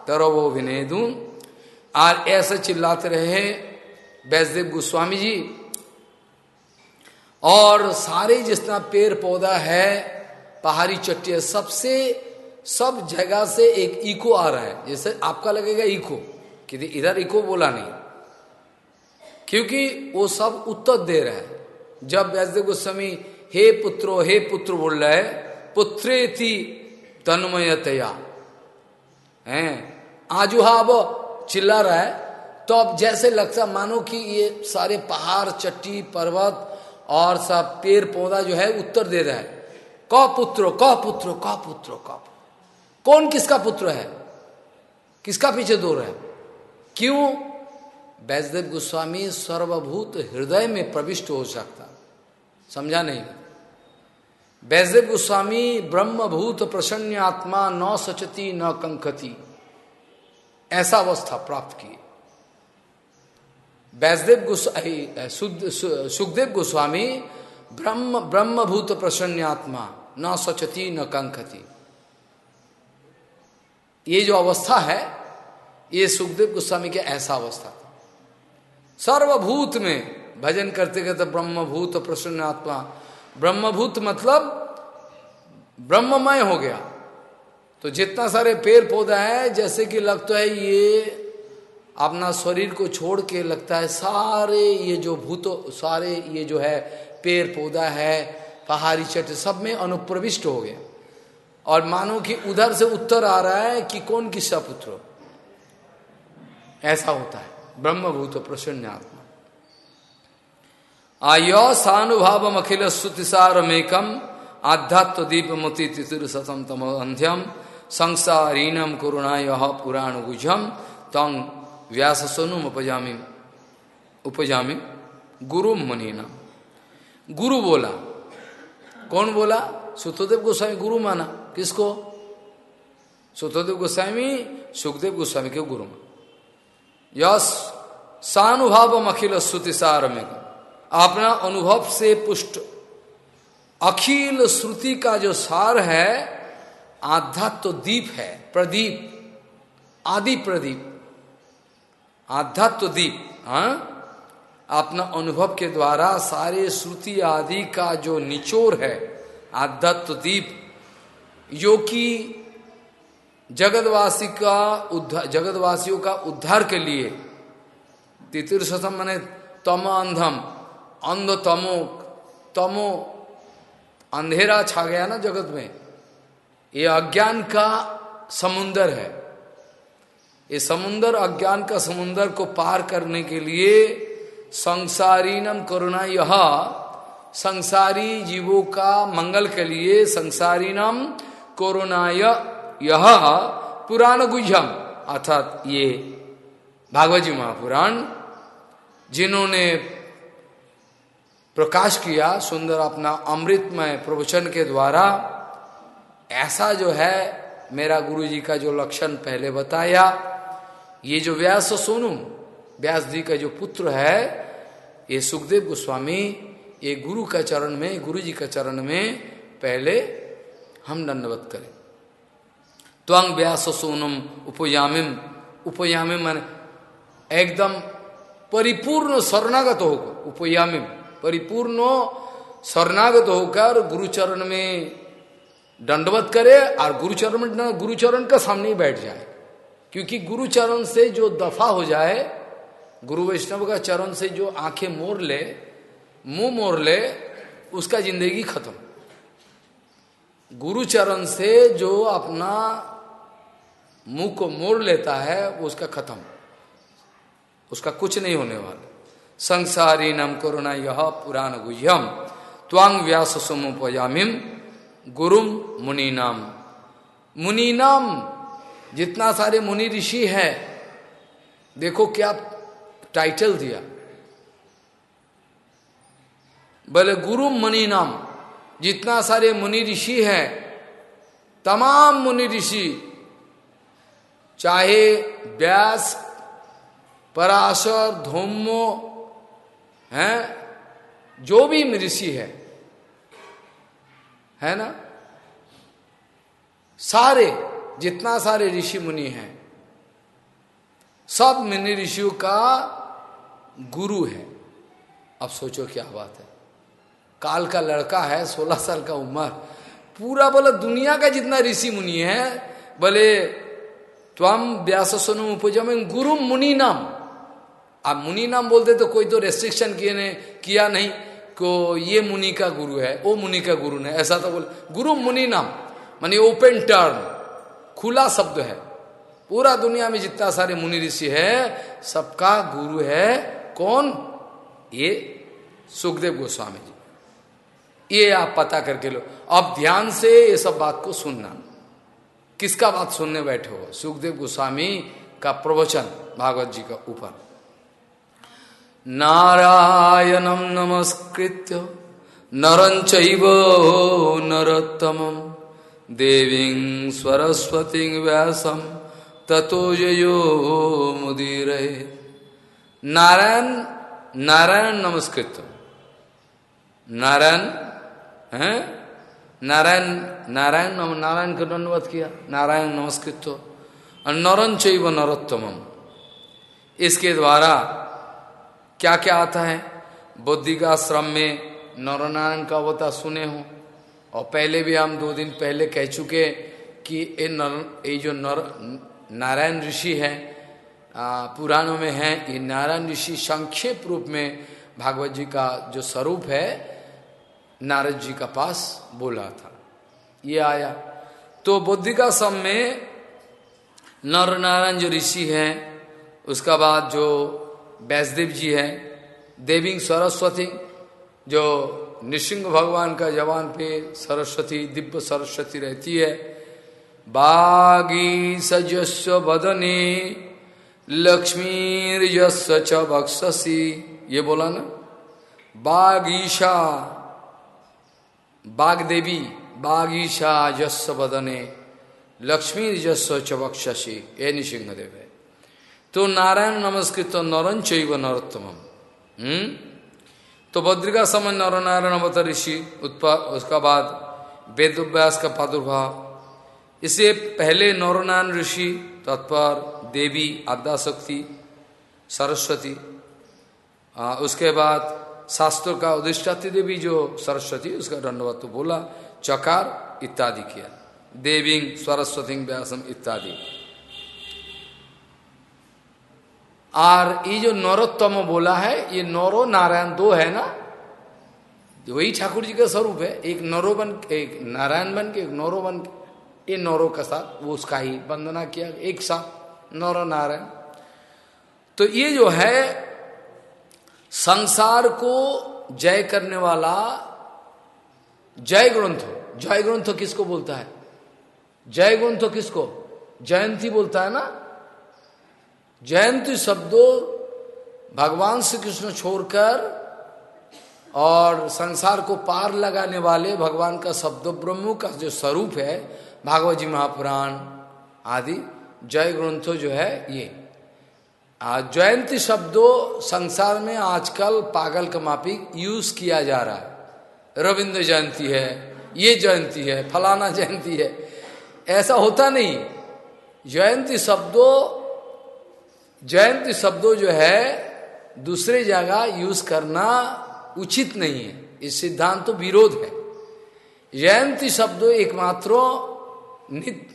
तरवो विनेदू। और ऐसे चिल्लाते रहे वैष्णदेव गोस्वामी जी। और सारे जितना पेड़ पौधा है, पहाड़ी चट्टिया सबसे सब जगह से एक इको आ रहा है। जैसे आपका लगेगा इको कि इधर इको बोला नहीं। क्योंकि वो सब उत्तर दे रहा है। जब व्यासदेव गोस्वामी, हे पुत्रो, हे पुत्र बोल रहा है पुत्रे थी तन्मयतया। है? आजुहाब चिल्ला रहा है। तो अब जैसे लगता मानो कि ये सारे पहाड़, चट्टी, पर्वत और सब पेड़ पौधा जो है उत्तर दे रहा है। क पुत्रो क पुत्रो क पुत्रो क कौन किसका पुत्र है? किसका पीछे दौड़ है? क्यों? वैष्णदेव गोस्वामी सर्वभूत हृदय में प्रविष्ट हो सकता। समझा नहीं? वैष्णदेव गोस्वामी ब्रह्मभूत प्रसन्न आत्मा न सचती न कंकती ऐसा अवस्था प्राप्त की। वैष्णदेव गोस्वामी सुखदेव गोस्वामी ब्रह्म, ब्रह्मभूत प्रसन्न आत्मा न सचती न कंकती ये जो अवस्था है, ये सुखदेव गोस्वामी के ऐसा अवस्था सर्वभूत में भजन करते करते ब्रह्मभूत प्रसन्न आत्मा। ब्रह्मभूत मतलब ब्रह्ममय हो गया। तो जितना सारे पेड़ पौधा है, जैसे कि लगता है ये अपना शरीर को छोड़ के लगता है, सारे ये जो भूत, सारे ये जो है पेड़ पौधा है, पहाड़ी चट सब में अनुप्रविष्ट हो गया। और मानो कि उधर से उत्तर आ रहा है कि कौन किसका पुत्र ऐसा होता है। ब्रह्मभूत प्रसन्न आत्मा आयो सानुभाव अखिल स्तुतिसारमेकम आध्यात्व दीप मति तितिर सतम तम अंध्यम संसारीनम करुणाय पुराण गुजम तंग व्यास सोनुम उपजामी उपजामी गुरु मनीना। गुरु बोला। कौन बोला? सुतोदेव गोस्वामी गुरु माना। किसको? सुतोदेव गोस्वामी, सुखदेव गोस्वामी के गुरु। यस सानुभाव अखिल श्रुति सार में अपना अनुभव से पुष्ट। अखिल श्रुति का जो सार है, आध्यात्म दीप है, प्रदीप। आदि प्रदीप। आध्यात्म दीप हाँ? अपना अनुभव के द्वारा सारे श्रुति आदि का जो निचोर है, आध्यात्म दीप जो कि जगतवासी का उद्धार जगतवासियों का उद्धार के लिए तितीर्षम मैंने तम अंधम अंध तमो तमो अंधेरा छा गया ना जगत में। ये अज्ञान का समुन्दर है। ये समुन्दर अज्ञान का समुन्दर को पार करने के लिए संसारीनम करुणा यह, संसारी जीवों का मंगल के लिए संसारीनम कोरोनाय यह पुराण गुह्यम अर्थात ये भागवत जी महापुराण, जिन्होंने प्रकाश किया सुंदर अपना अमृतमय प्रवचन के द्वारा, ऐसा जो है मेरा गुरु जी का जो लक्षण पहले बताया, ये जो व्यास सोनू, व्यास जी का जो पुत्र है, ये सुखदेव गोस्वामी, ये गुरु का चरण में गुरु जी का चरण में पहले हम दंडवत करें। त्वंग व्यास सोनम उपयामिम। उपयामिम मान एकदम परिपूर्ण शरणागत होकर, उपयामिम। परिपूर्ण शरणागत होकर गुरुचरण में दंडवत करे और गुरुचरण में गुरुचरण का सामने ही बैठ जाए। क्योंकि गुरुचरण से जो दफ़ा हो जाए, गुरु वैष्णव का चरण से जो आँखें मोड़ ले, मुँह मोड़ ले, उसका ज़िंदगी खत्म। गुरु चरण से जो अपना मुँह को मोड़ लेता है, वो उसका खत्म। उसका कुछ नहीं होने वाला। संसारी नम करुणा यह पुराण गुह्यम त्वांग व्यास सुमुपयामिम गुरुम मुनि नाम मुनि नाम जितना सारे मुनि ऋषि है, देखो क्या टाइटल दिया। बोले गुरु मुनि नाम जितना सारे मुनि ऋषि है, तमाम मुनि ऋषि, चाहे व्यास, पराशर धूमो हैं, जो भी ऋषि है है ना? सारे, जितना सारे ऋषि मुनि हैं, सब मुनि ऋषियों का गुरु है। अब सोचो क्या बात है। काल का लड़का है, सोलह साल का उम्र। पूरा बोला, दुनिया का जितना ऋषि मुनि है, बोले त्वम व्यास सोनम उपजम गुरु मुनि नाम। आप मुनि नाम बोलते तो कोई तो रेस्ट्रिक्शन किए ने, किया नहीं, को ये मुनि का गुरु है, वो मुनि का गुरु ने, ऐसा तो बोले, गुरु मुनि नाम, मानी ओपन टर्म खुला शब्द है। पूरा दुनिया में जितना सारे मुनि ऋषि है, सबका गुरु है, कौन? ये सुखदेव गोस्वामी जी। ये आप पता करके लो। अब ध्यान से ये सब बात को सुनना। किसका बात सुनने बैठे हो? सुखदेव गोस्वामी का प्रवचन भागवत जी का ऊपर। नारायणम नमस्कृत्य नरंचैव नरोत्तम, देवी सरस्वती व्यासम ततो यो मुदीर नारायण नारायण नमस्कृत नारायण है? नारायण नारायण नारायण को दंडवत किया। नारायण नमस्कृत और नरन चैव नरोत्तम इसके द्वारा क्या क्या आता है? बुद्धिकाश्रम में नरनारायण का अवतार सुने हो? और पहले भी हम दो दिन पहले कह चुके कि ये नर, ये जो नर, नारायण ऋषि है पुराणों में है, ये नारायण ऋषि संक्षेप रूप में भागवत जी का जो स्वरूप है नारद जी का पास बोला था। ये आया। तो बुद्धिका सम में नर नारायण जो ऋषि है, उसका बाद जो वैष्णदेव जी है देवी सरस्वती, जो नृसिंह भगवान का जवान पे सरस्वती, दिव्य सरस्वती रहती है बागी सजस्व बदने लक्ष्मीर्यस्य च बक्षसी ये बोला ना? बागीशा बाग देवी बागीशा जस्व बदने लक्ष्मी जस्व च बक्षसी ये निसिंहदेव है तो नारायण नमस्कृत नरन चैव नरोत्तम हम्म? तो बद्रिका समय नर नारायण अवतर ऋषि उत्पा, उसका बाद वेद व्यास का प्रादुर्भाव। इसे पहले नौरनारायण ऋषि, तत्पर, देवी आद्याशक्ति सरस्वती उसके बाद शास्त्रों का अधिष्ठाती देवी जो सरस्वती, उसका दंडवत तो बोला, चकार इत्यादि किया। देवी, सरस्वती व्यासम इत्यादि। और ये जो नरोत्तम बोला है, ये नौरो नारायण दो है ना? वही ठाकुर जी का स्वरूप है। एक नरो बन, एक नारायण बन के, एक नौरो बन के, ये नौरो का साथ, वो उसका ही वंदना किया। एक साथ नौरो नारायण। तो ये जो है संसार को जय करने वाला जय ग्रंथ जय ग्रंथ किसको बोलता है? जय ग्रंथ किसको? जयंती बोलता है ना? जयंती शब्दों भगवान श्री कृष्ण छोड़कर और संसार को पार लगाने वाले भगवान का शब्द ब्रह्म का जो स्वरूप है, भागवत जी महापुराण आदि जय ग्रंथो जो है ये। जयंती शब्दों संसार में आजकल पागल का मापिक यूज़ किया जा रहा है। रविंद्र जयंती है, ये जयंती है, फलाना जयंती है। ऐसा होता नहीं। जयंती शब्दों जयंती शब्दों जो है, दूसरे जगह यूज़ करना उचित नहीं है। इस सिद्धांत तो विरोध है। जयंती शब्दों एकमात्र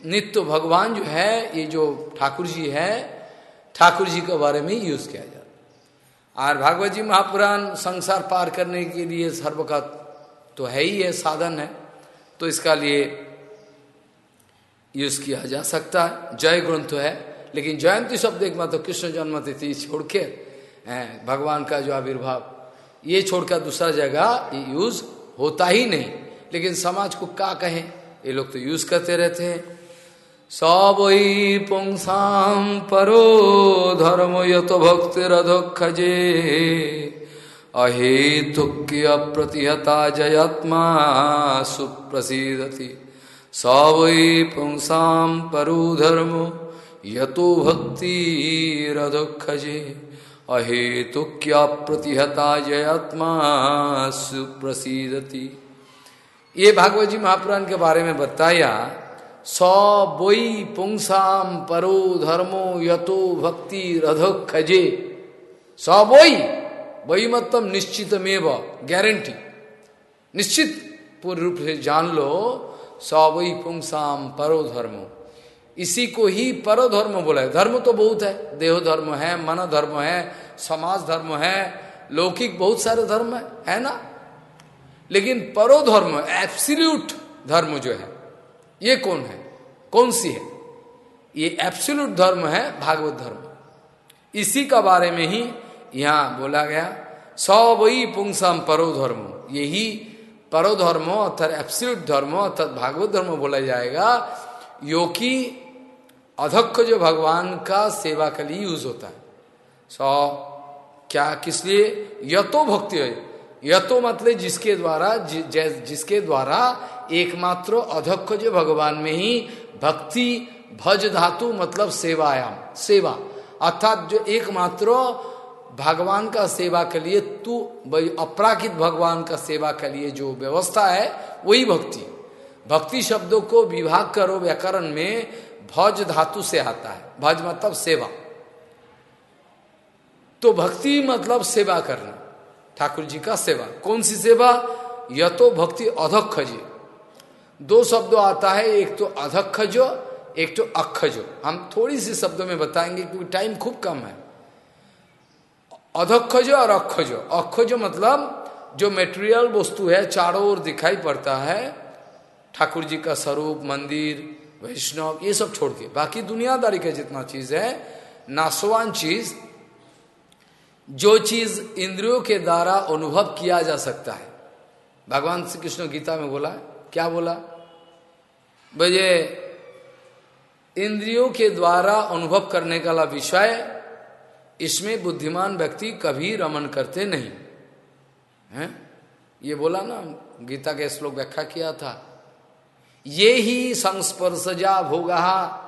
नित्य भगवान जो है, ये जो ठाकुर जी है ठाकुर जी के बारे में यूज़ किया जाता और भागवत जी महापुराण संसार पार करने के लिए सर्व का तो है ही है, साधन है। तो इसका लिए यूज़ किया जा सकता है। जय ग्रंथ है, लेकिन जयंती शब्द एक मात्र कृष्ण जन्म तिथि छोड़ के भगवान का जो आविर्भाव, ये छोड़कर दूसरा जगह यूज़ होता ही नहीं। लेकिन समाज को क्या कहें, ये लोग तो यूज़ करते रहते हैं। सवई पुंसाम परो धर्म यत भक्तिरधोखजे। अहेतुक्य प्रतिहता जयत्मा सुप्रसिदति। सवई पुंसाम परो धर्म यतो भक्तिरधोखजे। अहेतुक्य प्रतिहता जयात्मा सुप्रसिदति। ये भागवत जी महापुराण के बारे में बताया स पुंसाम परो धर्मो यतो भक्ति रधो खजे। स वही मतलब निश्चित में गारंटी निश्चित पूर्ण रूप से जान लो, स वही पुंसाम परो धर्मो। इसी को ही परो धर्म बोला है। धर्म तो बहुत है। देह धर्म है, मन धर्म है, समाज धर्म है, लौकिक बहुत सारे धर्म है है ना? लेकिन परो धर्म एब्सल्यूट धर्म जो है ये कौन है? कौन सी है? ये एब्सोल्यूट धर्म है भागवत धर्म। इसी का बारे में ही यहाँ बोला गया सौ वही पुंसम परो धर्म यही परो धर्म अर्थात एब्सोल्यूट धर्म अर्थात भागवत धर्म बोला जाएगा यो कि अधक्ष जो भगवान का सेवा के लिए यूज़ होता है। सौ क्या किस लिए? यतो भक्ति है। यतो मतलब जिसके द्वारा जि, जिसके द्वारा एकमात्र अधक्ष जो भगवान में ही भक्ति, भज धातु मतलब सेवायाम, सेवा। अर्थात जो एकमात्र भगवान का सेवा के लिए तू अपराकित भगवान का सेवा के लिए जो व्यवस्था है, वही भक्ति। भक्ति शब्दों को विभाग करो व्याकरण में, भज धातु से आता है। भज मतलब सेवा। तो भक्ति मतलब सेवा करना। ठाकुर जी का सेवा। कौन सी सेवा? यह तो भक्ति अधक्षज दो शब्दों आता है, एक तो अधक्षजो एक तो अक्षजो हम थोड़ी सी शब्दों में बताएँगे क्योंकि टाइम खूब कम है। अधक्षजो और अक्षजो अक्षजो मतलब जो मेटेरियल वस्तु है, चारों ओर दिखाई पड़ता है। ठाकुर जी का स्वरूप, मंदिर, वैष्णव, ये सब छोड़ के। बाकी दुनियादारी का जितना चीज़ है नासवान चीज़, जो चीज़ इंद्रियों के द्वारा अनुभव किया जा सकता है। भगवान श्री कृष्ण गीता में बोला, क्या बोला? भजे इंद्रियों के द्वारा अनुभव करने का विषय, इसमें बुद्धिमान व्यक्ति कभी रमन करते नहीं। है? ये बोला ना, गीता के श्लोक व्याख्या किया था। ये ही संस्पर्शजा भोगा।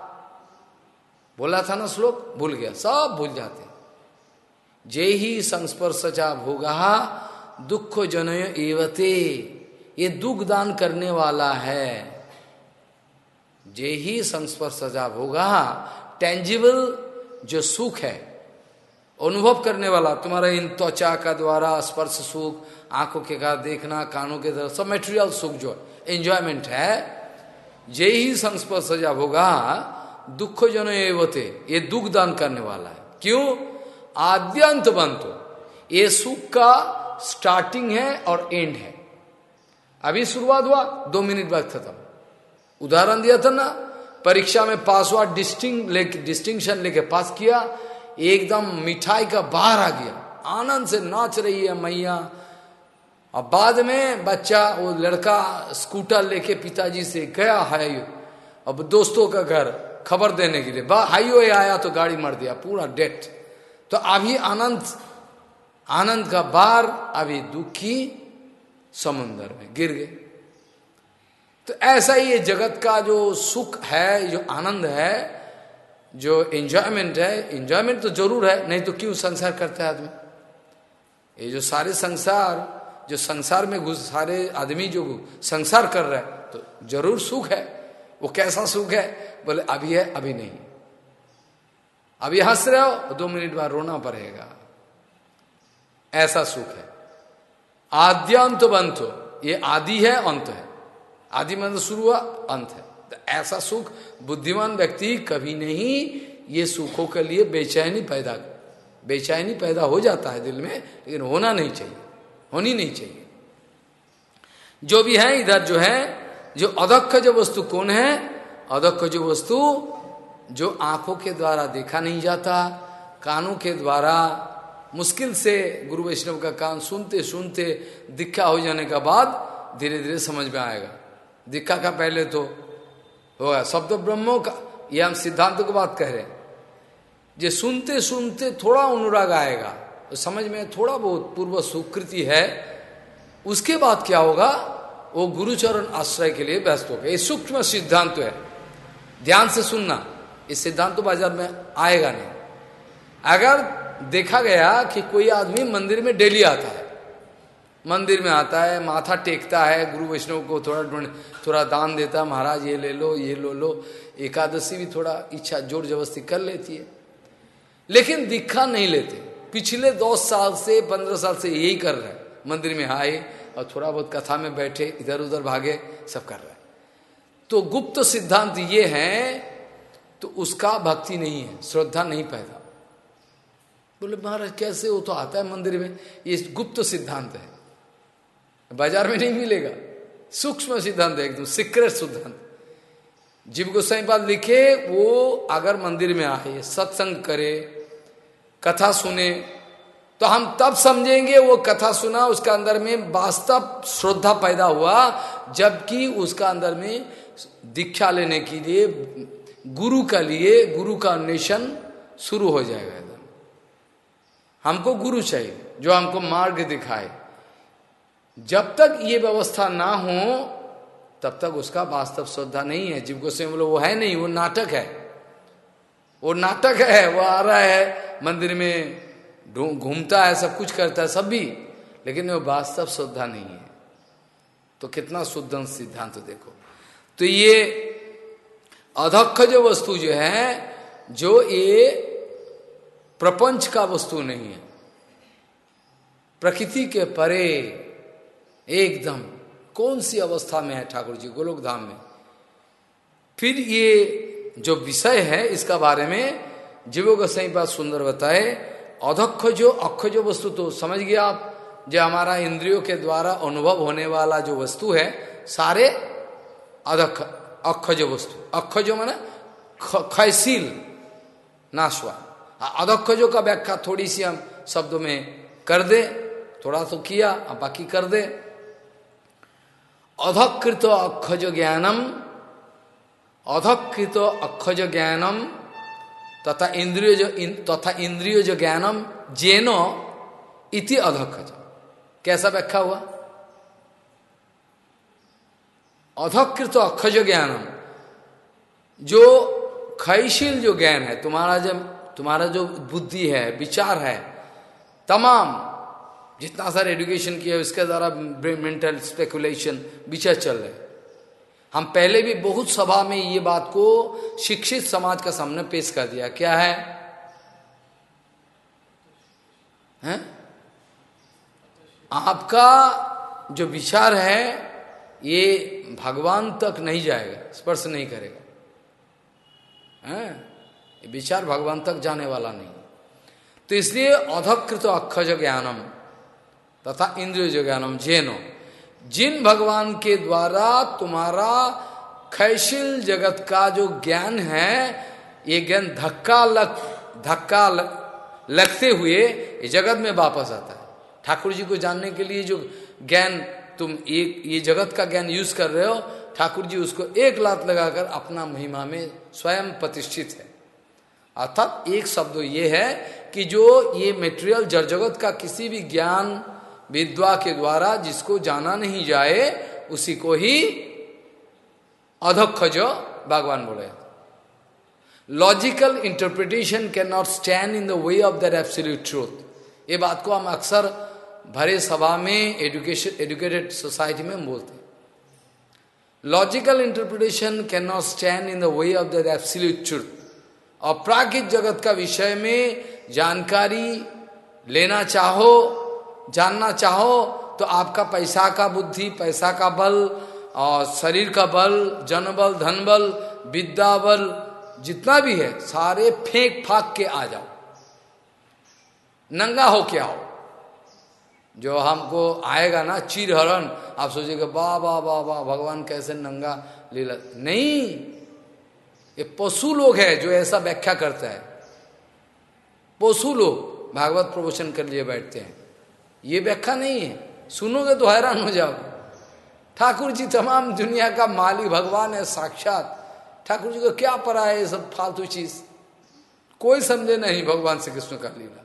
बोला था ना श्लोक? भूल गया, सब भूल जाते। जे ही संस्पर्शचा भोगा, दुख जनय एवते, ये दुख दान करने वाला है। जे ही संस्पर्श सजा भोगा टेंजिबल जो सुख है, अनुभव करने वाला, तुम्हारा इन त्वचा का द्वारा, स्पर्श सुख, आँखों के का देखना, कानों के द्वारा सब मेटेरियल सुख जो एंजॉयमेंट है, जे ही संस्पर्श सजा भोगा दुख जन एवते, ये दुख दान करने वाला है। क्यों? आद्यंत बंतो, ये सुख का स्टार्टिंग है और एंड है। अभी शुरुआत हुआ, दो मिनट बाद खत्म। उदाहरण दिया था ना, परीक्षा में पास हुआ डिस्टिंग डिस्टिंक्शन लेके पास किया, एकदम मिठाई का बाहर आ गया। आनंद से नाच रही है मैया। और बाद में बच्चा, वो लड़का स्कूटर लेके पिताजी से गया हाई अब दोस्तों का घर, खबर देने के लिए। हाईवे आया तो गाड़ी मर दिया, पूरा डेट तो अभी आनंद आनंद का बार अभी दुखी समुन्दर में गिर गए। तो ऐसा ही ये जगत का जो सुख है, जो आनंद है, जो एंजॉयमेंट है एंजॉयमेंट तो ज़रूर है, नहीं तो क्यों संसार करता है आदमी? ये जो सारे संसार, जो संसार में घुस, सारे आदमी जो संसार कर रहे हैं तो ज़रूर सुख है। वो कैसा सुख है? बोले अभी है अभी नहीं। अभी हंस रहे हो दो मिनट बाद रोना पड़ेगा। ऐसा सुख है। आद्यांत बंत, ये आदि है, अंत है। आदि मतलब शुरू हुआ, अंत है। तो ऐसा सुख बुद्धिमान व्यक्ति कभी नहीं ये सुखों के लिए बेचैनी पैदा बेचैनी पैदा हो जाता है दिल में, लेकिन होना नहीं चाहिए, होनी नहीं चाहिए। जो भी है, इधर जो है, जो अदक्ष जो वस्तु कौन है? अदक्ष जो वस्तु जो आँखों के द्वारा देखा नहीं जाता, कानों के द्वारा मुश्किल से गुरु वैष्णव का कान सुनते सुनते दिखा हो जाने का बाद धीरे धीरे समझ में आएगा। दिखा का पहले तो होगा। शब्द तो ब्रह्मों का, ये हम सिद्धांत को बात कह रहे हैं। जो सुनते सुनते थोड़ा अनुराग आएगा। तो समझ में थोड़ा बहुत पूर्व सुकृति है। उसके बाद क्या होगा? वो गुरुचरण आश्रय के लिए व्यस्त होगा ये सूक्ष्म सिद्धांत है। ध्यान से सुनना। इस सिद्धांत तो बाज़ार में आएगा नहीं। अगर देखा गया कि कोई आदमी मंदिर में डेली आता है मंदिर में आता है, माथा टेकता है, गुरु वैष्णव को थोड़ा ढूंढ, थोड़ा दान देता है, महाराज ये ले लो, ये लो लो। एकादशी भी थोड़ा इच्छा, ज़ोर जबरस्ती कर लेती है। लेकिन दिखा नहीं लेते। पिछले दस साल से, पंद्रह साल से यही कर रहे हैं। मंदिर में आए और थोड़ा बहुत कथा में बैठे इधर उधर भागे, सब कर रहे हैं। तो गुप्त सिद्धांत ये है तो उसका भक्ति नहीं है, श्रद्धा नहीं पैदा। बोले, महाराज, कैसे वो तो आता है मंदिर में? ये गुप्त सिद्धांत है। बाज़ार में नहीं मिलेगा। सूक्ष्म सिद्धांत एकदम सीक्रेट सिद्धांत। जीव गोसाई पाद लिखे, वो अगर मंदिर में आए, सत्संग करे, कथा सुने तो हम तब समझेंगे वो कथा सुना, उसका अंदर में वास्तव श्रद्धा पैदा हुआ, जबकि उसका अंदर में दीक्षा लेने के लिए, गुरु का लिए, गुरु का अन्वेषण शुरू हो जाएगा। एकदम हमको गुरु चाहिए, जो हमको मार्ग दिखाए। जब तक ये व्यवस्था ना हो, तब तक उसका वास्तव श्रद्धा नहीं है। जीव गोस्वामी बोलो, वो है नहीं, वो नाटक है। वो नाटक है, वो आ रहा है, मंदिर में घूमता है, सब कुछ करता है, सब भी। लेकिन वो वास्तव श्रद्धा नहीं है। तो कितना शुद्ध सिद्धांत तो देखो। तो ये अधक्ष जो वस्तु जो है, जो ये प्रपंच का वस्तु नहीं है। प्रकृति के परे एकदम, कौन सी अवस्था में है ठाकुर जी गोलोक धाम में? फिर ये जो विषय है, इसका बारे में जीवो सही बात सुंदर बताए। अधक्ष जो, अक्ष जो वस्तु तो समझ गया आप, जो हमारा इंद्रियों के द्वारा अनुभव होने वाला जो वस्तु है, सारे अधक्ष, अक्ष जो वस्तु। अक्ष जो मैंने खैसील नाशवा अधक्ष जो का व्याख्या थोड़ी सी हम शब्दों में कर दे, थोड़ा तो किया, अब बाकी कर दे। अधकृत अक्षज ज्ञानम, अधकृत अक्षज ज्ञानम, तथा इंद्रिय जो तथा इंद्रिय जो ज्ञानम, जेनो इति अधक्षज कैसा व्याख्या हुआ? अधकृत अक्षज ज्ञानम। जो खैशील जो ज्ञान है, तुम्हारा जब, तुम्हारा जो बुद्धि है, विचार है, तमाम जितना सारा एडुकेशन किया उसके द्वारा मेंटल स्पेकुलेशन विचार चल रहे हम पहले भी बहुत सभा में ये बात को शिक्षित समाज का सामने पेश कर दिया। क्या है? हैं? आपका जो विचार है, ये भगवान तक नहीं जाएगा, स्पर्श नहीं करेगा। हैं? विचार भगवान तक जाने वाला नहीं। तो इसलिए अधकृत अक्षज ज्ञानम तथा इंद्रिय ज्ञानम जेनो। जिन भगवान के द्वारा तुम्हारा खैशिल जगत का जो ज्ञान है ये ज्ञान धक्का लग धक्का लग, लगते हुए जगत में वापस आता है। ठाकुर जी को जानने के लिए जो ज्ञान तुम एक ये जगत का ज्ञान यूज़ कर रहे हो ठाकुर जी उसको एक लात लगाकर अपना महिमा में स्वयं प्रतिष्ठित है। अर्थात एक शब्द ये है कि जो ये मेटेरियल जड़ जगत का किसी भी ज्ञान विद्वा के द्वारा जिसको जाना नहीं जाए, उसी को ही अधक्ष जो भगवान बोले। Logical interpretation can not stand in the way of that absolute truth ये बात को हम अक्सर भरे सभा में एजुकेशन एजुकेटेड सोसाइटी में बोलते हैं। Logical interpretation can not stand in the way of the absolute truth और जगत का विषय में जानकारी लेना चाहो जानना चाहो तो आपका पैसा का बुद्धि, पैसा का बल और शरीर का बल, जनबल धन बल विद्या बल जितना भी है, सारे फेंक फाक के आ जाओ। नंगा हो के आओ जो हमको आएगा ना चीर हरण आप सोचेगा वाह वाह वाह वाह, भगवान कैसे नंगा लीला नहीं, ये पशु लोग है जो ऐसा व्याख्या करता है। पशु लोग भागवत प्रवचन कर लिए बैठते हैं। ये व्याख्या नहीं है। सुनोगे तो हैरान हो जाओ ठाकुर जी, तमाम दुनिया का मालिक भगवान है, साक्षात। ठाकुर जी को क्या पड़ा है ये सब फालतू चीज़? कोई समझे नहीं भगवान श्री कृष्ण का लीला।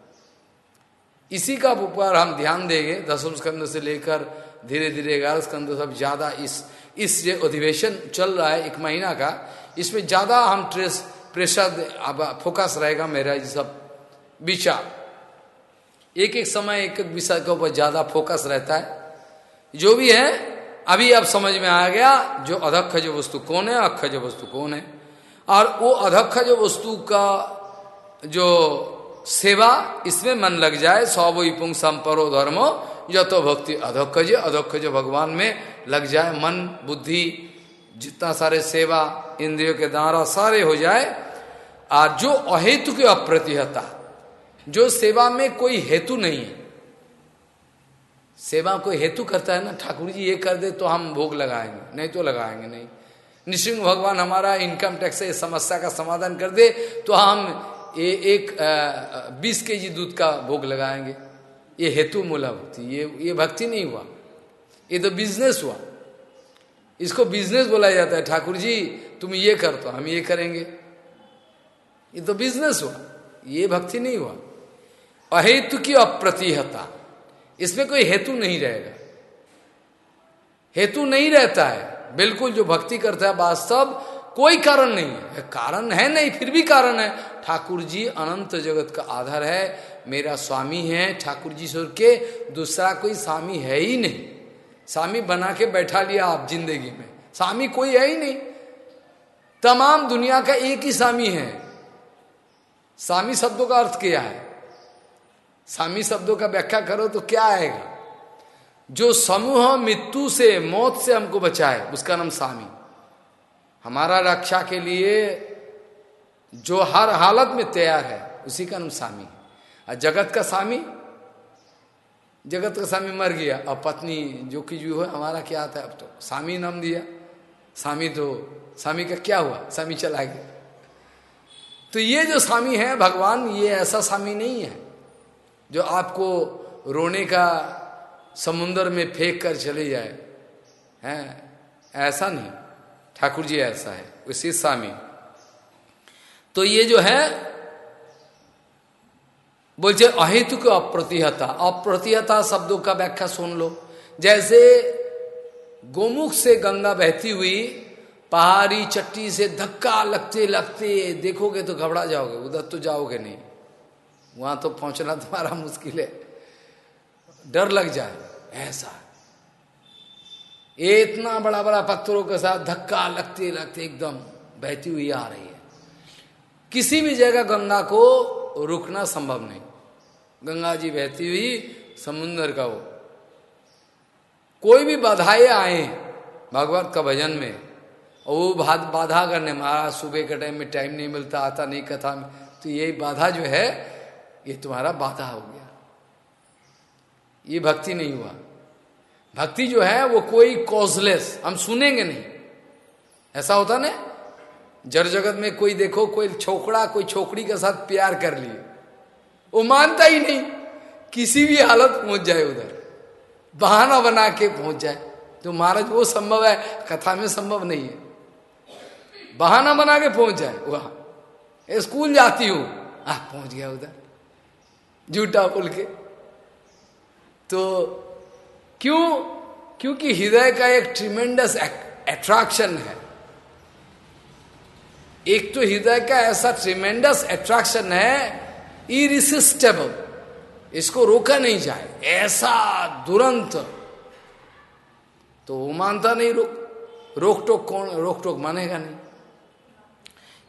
इसी का ऊपर हम ध्यान देंगे दसम स्कंद से लेकर धीरे धीरे ग्यारह स्कंद सब ज़्यादा इस इस जो अधिवेशन चल रहा है एक महीना का। इसमें ज़्यादा हम ट्रेस, प्रेशर अब फोकस रहेगा मेरा ये सब विचार। एक एक समय एक एक विषय के ऊपर ज़्यादा फोकस रहता है। जो भी है, अभी अब समझ में आ गया, जो अधक्ष जो वस्तु कौन है अक्ष जो वस्तु कौन है। और वो अधक्ष जो वस्तु का जो सेवा, इसमें मन लग जाए सौवई पुंग संपरो धर्मो तो भक्ति अधोक्ष अधोक्ष भगवान में लग जाए मन, बुद्धि, जितना सारे सेवा, इंद्रियों के द्वारा सारे हो जाए और जो अहेतु की अप्रतिहता जो सेवा में कोई हेतु नहीं है। सेवा कोई हेतु करता है ना ठाकुर जी ये कर दे तो हम भोग लगाएँगे नहीं तो लगाएँगे नहीं। निशिंग भगवान हमारा इनकम टैक्स से समस्या का समाधान कर दे तो हम ए, एक बीस के जी दूध का भोग लगाएँगे। ये हेतु मूला भक्ति ये ये भक्ति नहीं हुआ ये तो बिज़नेस हुआ। इसको बिज़नेस बोला जाता है ठाकुर जी तुम ये कर तो हम ये करेंगे। ये तो बिज़नेस हुआ ये भक्ति नहीं हुआ। अहेतु की अप्रतिहता। इसमें कोई हेतु नहीं रहेगा। हेतु नहीं रहता है। बिल्कुल जो भक्ति करता है वास्तव कोई कारण नहीं है। कारण है नहीं, फिर भी कारण है। ठाकुर जी अनंत जगत का आधार है, मेरा स्वामी है, ठाकुर जी सुर के दूसरा कोई स्वामी है ही नहीं। स्वामी बना के बैठा लिया आप ज़िंदगी में। स्वामी कोई है ही नहीं। तमाम दुनिया का एक ही स्वामी है। स्वामी शब्दों का अर्थ क्या है? स्वामी शब्दों का व्याख्या करो तो क्या आएगा? जो समूह मृत्यु से मौत से हमको बचाए, उसका नाम स्वामी हमारा रक्षा के लिए जो हर हालत में तैयार है, उसी का नाम स्वामी और जगत का स्वामी जगत का स्वामी मर गया। और पत्नी जो कि जो है, हमारा क्या आता है अब तो? स्वामी नाम दिया। स्वामी तो स्वामी का क्या हुआ? स्वामी चला गया। तो ये जो स्वामी है, भगवान, ये ऐसा स्वामी नहीं है। जो आपको रोने का समुन्द्र में फेंक कर चले जाए। हैं? ऐसा नहीं। ठाकुर जी ऐसा है। उसी स्वामी तो ये जो है, बोलते अहेतु को अप्रतिहता। अप्रतिहता शब्दों का व्याख्या सुन लो। जैसे गोमुख से गंगा बहती हुई पहाड़ी चट्टी से धक्का लगते लगते देखोगे तो घबरा जाओगे, उधर तो जाओगे नहीं। वहाँ तो पहुँचना तुम्हारा मुश्किल है। डर लग जाए, ऐसा। इतना बड़ा बड़ा पत्थरों के साथ धक्का लगते लगते एकदम बहती हुई आ रही है। किसी भी जगह गंगा को रुकना संभव नहीं। गंगा जी बहती हुई समुन्द्र का वो। कोई भी बाधाएँ आए भगवत का भजन में वो बाधा करने महाराज सुबह के टाइम में टाइम नहीं मिलता, आता नहीं कथा में तो यही बाधा जो है ये तुम्हारा बाधा हो गया। ये भक्ति नहीं हुआ। भक्ति जो है, वो कोई कॉजलेस हम सुनेंगे नहीं। ऐसा होता ना, जड़ जगत में कोई देखो, कोई छोकड़ा कोई छोकड़ी के साथ प्यार कर लिए। वो मानता ही नहीं, किसी भी हालत पहुँच जाए उधर। बहाना बना के पहुँच जाए। तो महाराज, वो संभव है, कथा में संभव नहीं है। बहाना बना के पहुँच जाए, वहाँ। स्कूल जाती हूँ। आ, पहुँच गया उधर। झूठा बोल के। तो क्यों, क्योंकि हृदय का एक ट्रिमेंडस एट्रैक्शन है। एक तो हृदय का ऐसा ट्रिमेंडस अट्रैक्शन है इरिसिस्टेबल इसको रोका नहीं जाए, ऐसा दुरंत। तो वो मानता नहीं रोक रोक टोक कौन, रोक टोक मानेगा नहीं।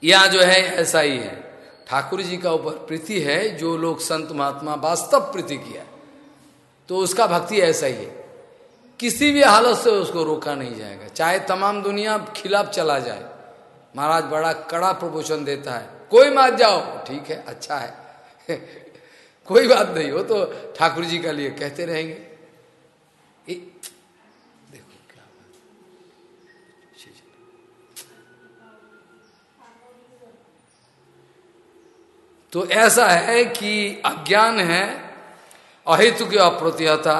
यह जो है, ऐसा ही है। ठाकुर जी का ऊपर प्रीति है, जो लोग संत महात्मा वास्तव प्रीति किया तो उसका भक्ति ऐसा ही है। किसी भी हालत से उसको रोका नहीं जाएगा। चाहे तमाम दुनिया खिलाफ चला जाए, महाराज बड़ा कड़ा प्रपोषण देता है। कोई मात जाओ, ठीक है अच्छा है। (laughs) कोई बात नहीं हो तो ठाकुर जी का लिए कहते रहेंगे। तो ऐसा है कि अज्ञान है, अहेतु की अप्रतिहता।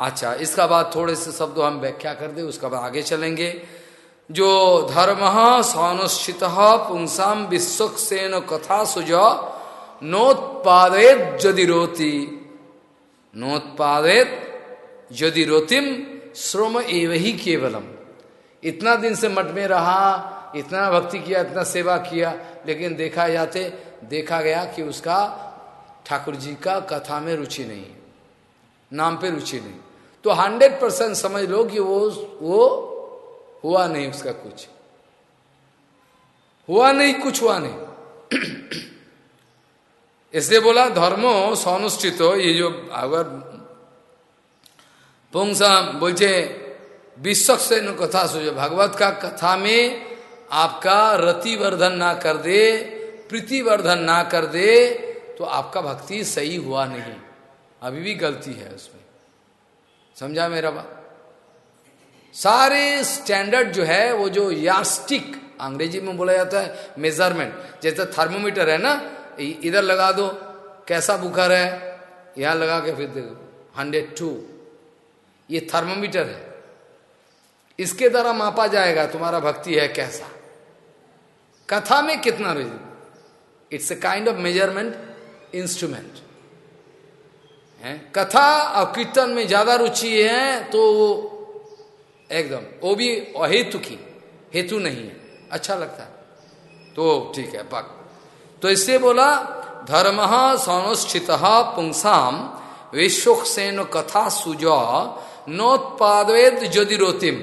अच्छा इसका बाद थोड़े से शब्द हम व्याख्या कर दे, उसका बाद आगे चलेंगे। जो धर्म सौनुष्ठित पुंसाम विश्वसेन कथा सुज नोत्पादेत यदि रोती नोत्पादेत यदि रोतिम श्रम एव ही केवलम। इतना दिन से मठ में रहा, इतना भक्ति किया, इतना सेवा किया, लेकिन देखा जाते देखा गया कि उसका ठाकुर जी का कथा में रुचि नहीं, नाम पे रुचि नहीं। तो हंड्रेड परसेंट समझ लो कि वो वो हुआ नहीं उसका कुछ। हुआ नहीं, कुछ हुआ नहीं। (clears throat) इसलिए बोला, धर्मो सौनुष्ठित, ये जो अगर पुंसा बोलचे विश्व से कथा सोचो भगवत का कथा में आपका रति वर्धन ना कर दे प्रीति वर्धन ना कर दे तो आपका भक्ति सही हुआ नहीं। अभी भी गलती है उसमें। समझा मेरा बात? सारे स्टैंडर्ड जो है, वो जो यास्टिक, अंग्रेज़ी में बोला जाता है मेज़रमेंट जैसे थर्मोमीटर है ना इधर लगा दो, कैसा बुखार है, यहाँ लगा के फिर देखो हंड्रेड टू ये थर्मोमीटर है। इसके द्वारा मापा जाएगा तुम्हारा भक्ति है कैसा। कथा में कितना it's a kind of measurement instrument कथा और कीर्तन में ज़्यादा रुचि है तो एकदम, वो भी अहेतु की, हेतु नहीं है। अच्छा लगता है। तो ठीक है पक तो इससे बोला, धर्म सौनुष्ठित पुंसाम विश्वसेन कथा सुज नोत्पादेद यदि रोतिम।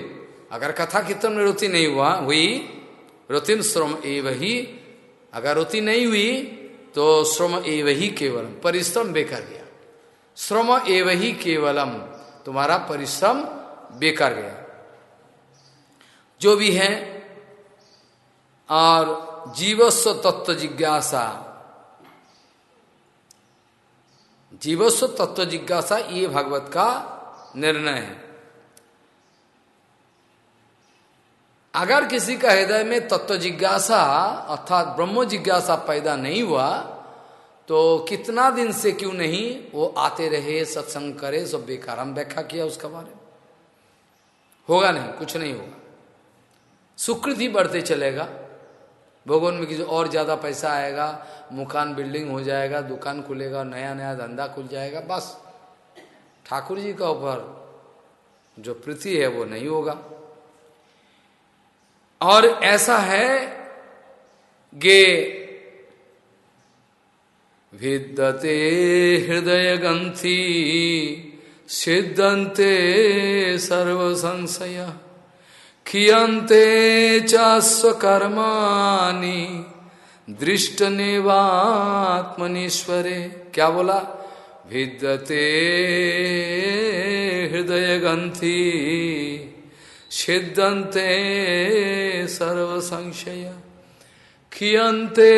अगर कथा कीर्तन में रोति नहीं हुआ, हुई, रोतिम श्रम एव ही अगर रोति नहीं हुई तो श्रम एव ही केवलम, परिश्रम बेकार गया। श्रम एव ही केवलम, तुम्हारा परिश्रम बेकार गया। जो भी है, और जीवस्व तत्व जिज्ञासा, जीवस्व तत्व जिज्ञासा, ये भगवत का निर्णय है। अगर किसी का हृदय में तत्व जिज्ञासा अर्थात ब्रह्म जिज्ञासा पैदा नहीं हुआ तो कितना दिन से क्यों नहीं वो आते रहे, सत्संग करे, सब बेकार। हम व्याख्या किया उसका बारे में। होगा नहीं, कुछ नहीं होगा। सुकृत ही बढ़ते चलेगा। भगवान में किसी और ज़्यादा पैसा आएगा, मकान बिल्डिंग हो जाएगा, दुकान खुलेगा, नया नया धंधा खुल जाएगा, बस। ठाकुर जी का ऊपर जो पृथ्वी है वो नहीं होगा। और ऐसा है गे विद्यते हृदय ग्रंथि सिद्धंते सर्व संशय खियंते चस्वकर्माणी दृष्ट नेवात्मनीश्वरे क्या बोला? विद्यते हृदय ग्रंथि सिद्धंते सर्व संशय खियंते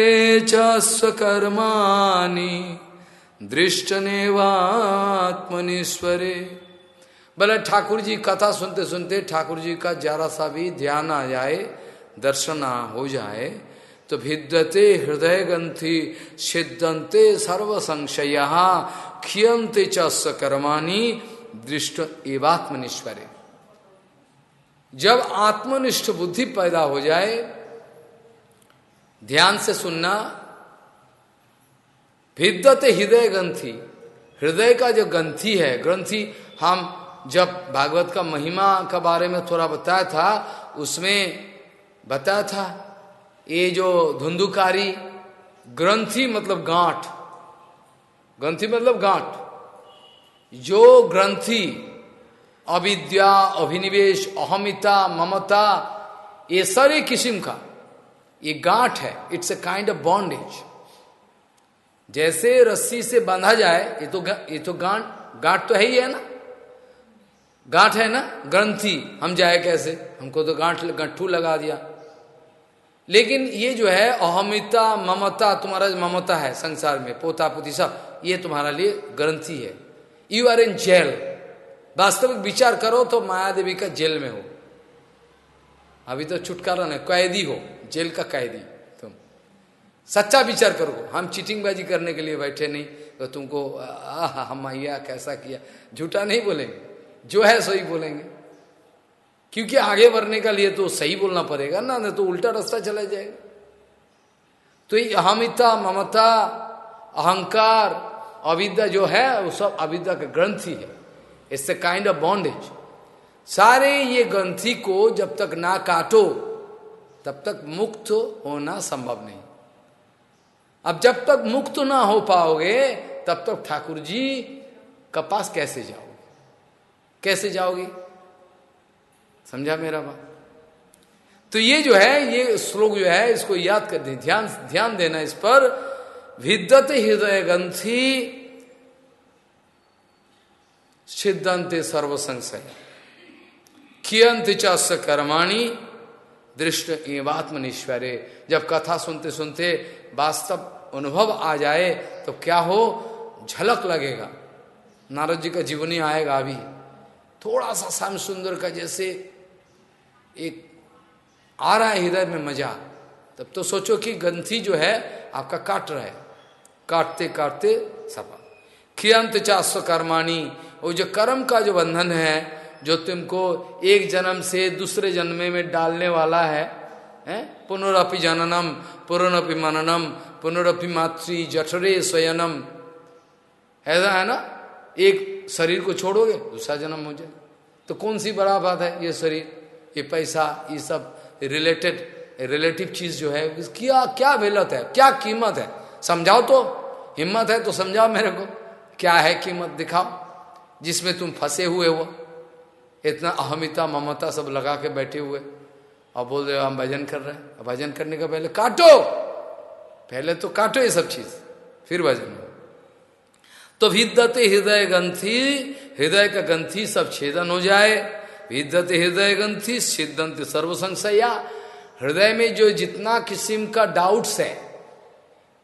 दृष्ट नेवात्मनीश्वरे बोले ठाकुर जी कथा सुनते सुनते ठाकुर जी का जरा सा भी ध्यान आ जाए, दर्शन हो जाए तो भिद्यते हृदय ग्रंथि सिद्धंते सर्व संशय खियंते कर्माणी दृष्ट एवात्मनिश्वरे। जब आत्मनिष्ठ बुद्धि पैदा हो जाए, ध्यान से सुनना भिद्यते हृदय ग्रंथि, हृदय का जो ग्रंथि है, ग्रंथि हम जब भागवत का महिमा का बारे में थोड़ा बताया था, उसमें बताया था, ये जो धुंधुकारी ग्रंथि मतलब गांठ, ग्रंथि मतलब गांठ, जो ग्रंथि अविद्या, अभिनिवेश, अहमिता, ममता, ये सारे किस्म का, ये गांठ है। It's a kind of bondage जैसे रस्सी से बांधा जाए, ये तो ये तो गांठ गांठ तो है ही है ना? गांठ है ना? ग्रंथि। हम जाए कैसे? हमको तो गांठ गंठू लगा दिया। लेकिन ये जो है, अहमिता, ममता, तुम्हारा ममता है संसार में पोता पोती सब, ये तुम्हारा लिए ग्रंथि है। यू आर इन जेल वास्तविक विचार करो तो माया देवी का जेल में हो। अभी तो छुटकारा नहीं, कैदी हो, जेल का कैदी तुम। सच्चा विचार करो, हम चीटिंगबाजी करने के लिए बैठे नहीं तो तुमको, आह, हम मैया कैसा किया? झूठा नहीं बोलेंगे, जो है सही बोलेंगे। क्योंकि आगे बढ़ने का लिए तो सही बोलना पड़ेगा ना, नहीं तो उल्टा रास्ता चला जाएगा। तो ये अहमिता, ममता, अहंकार, अविद्या जो है, वो सब अविद्या का ग्रंथ ही है। इससे काइंड ऑफ़ बॉन्डेज सारे ये ग्रंथि को जब तक ना काटो, तब तक मुक्त होना संभव नहीं। अब जब तक मुक्त ना हो पाओगे, तब तक ठाकुर जी का पास कैसे जाओगे? कैसे जाओगे? समझा मेरा बात? तो ये जो है, ये श्लोक जो है, इसको याद कर दे ध्यान ध्यान देना इस पर। विद्यत हृदय ग्रंथि सिद्धांत सर्व संशय कियंत चस कर्माणी? दृष्ट एवात्मनिश्वरे जब कथा सुनते सुनते वास्तव अनुभव आ जाए तो क्या हो? झलक लगेगा। नारद जी का जीवनी आएगा अभी। थोड़ा सा श्याम सुंदर का जैसे एक आ रहा है हृदय में मज़ा। तब तो सोचो कि ग्रंथि जो है, आपका काट रहा है। काटते काटते सफ़ा खियंत चास्व कर्माणी? वो जो कर्म का जो बंधन है, जो तुमको एक जन्म से दूसरे जन्म में डालने वाला है पुनरअपि जननम, पुनरअपि मननम, पुनरअपि मातृ जठरे स्वयनम। ऐसा है ना? एक शरीर को छोड़ोगे, दूसरा जन्म हो जाए। तो कौन सी बड़ा बात है ये शरीर? ये पैसा, ये सब रिलेटेड रिलेटिव चीज़ जो है, क्या क्या वेलत है? क्या कीमत है? समझाओ तो। हिम्मत है तो समझाओ मेरे को। क्या है कीमत? दिखाओ। जिसमें तुम फंसे हुए हो। इतना अहमिता, ममता सब लगा के बैठे हुए। और बोल रहे हो, हम भजन कर रहे हैं। भजन करने का पहले काटो। पहले तो काटो ये सब चीज़, फिर भजन। तो विद्यते हृदय ग्रंथि, हृदय का ग्रंथि सब छेदन हो जाए। विद्यते हृदय ग्रंथि, सिद्धंत सर्व संशया हृदय में जो जितना किस्म का डाउट्स है,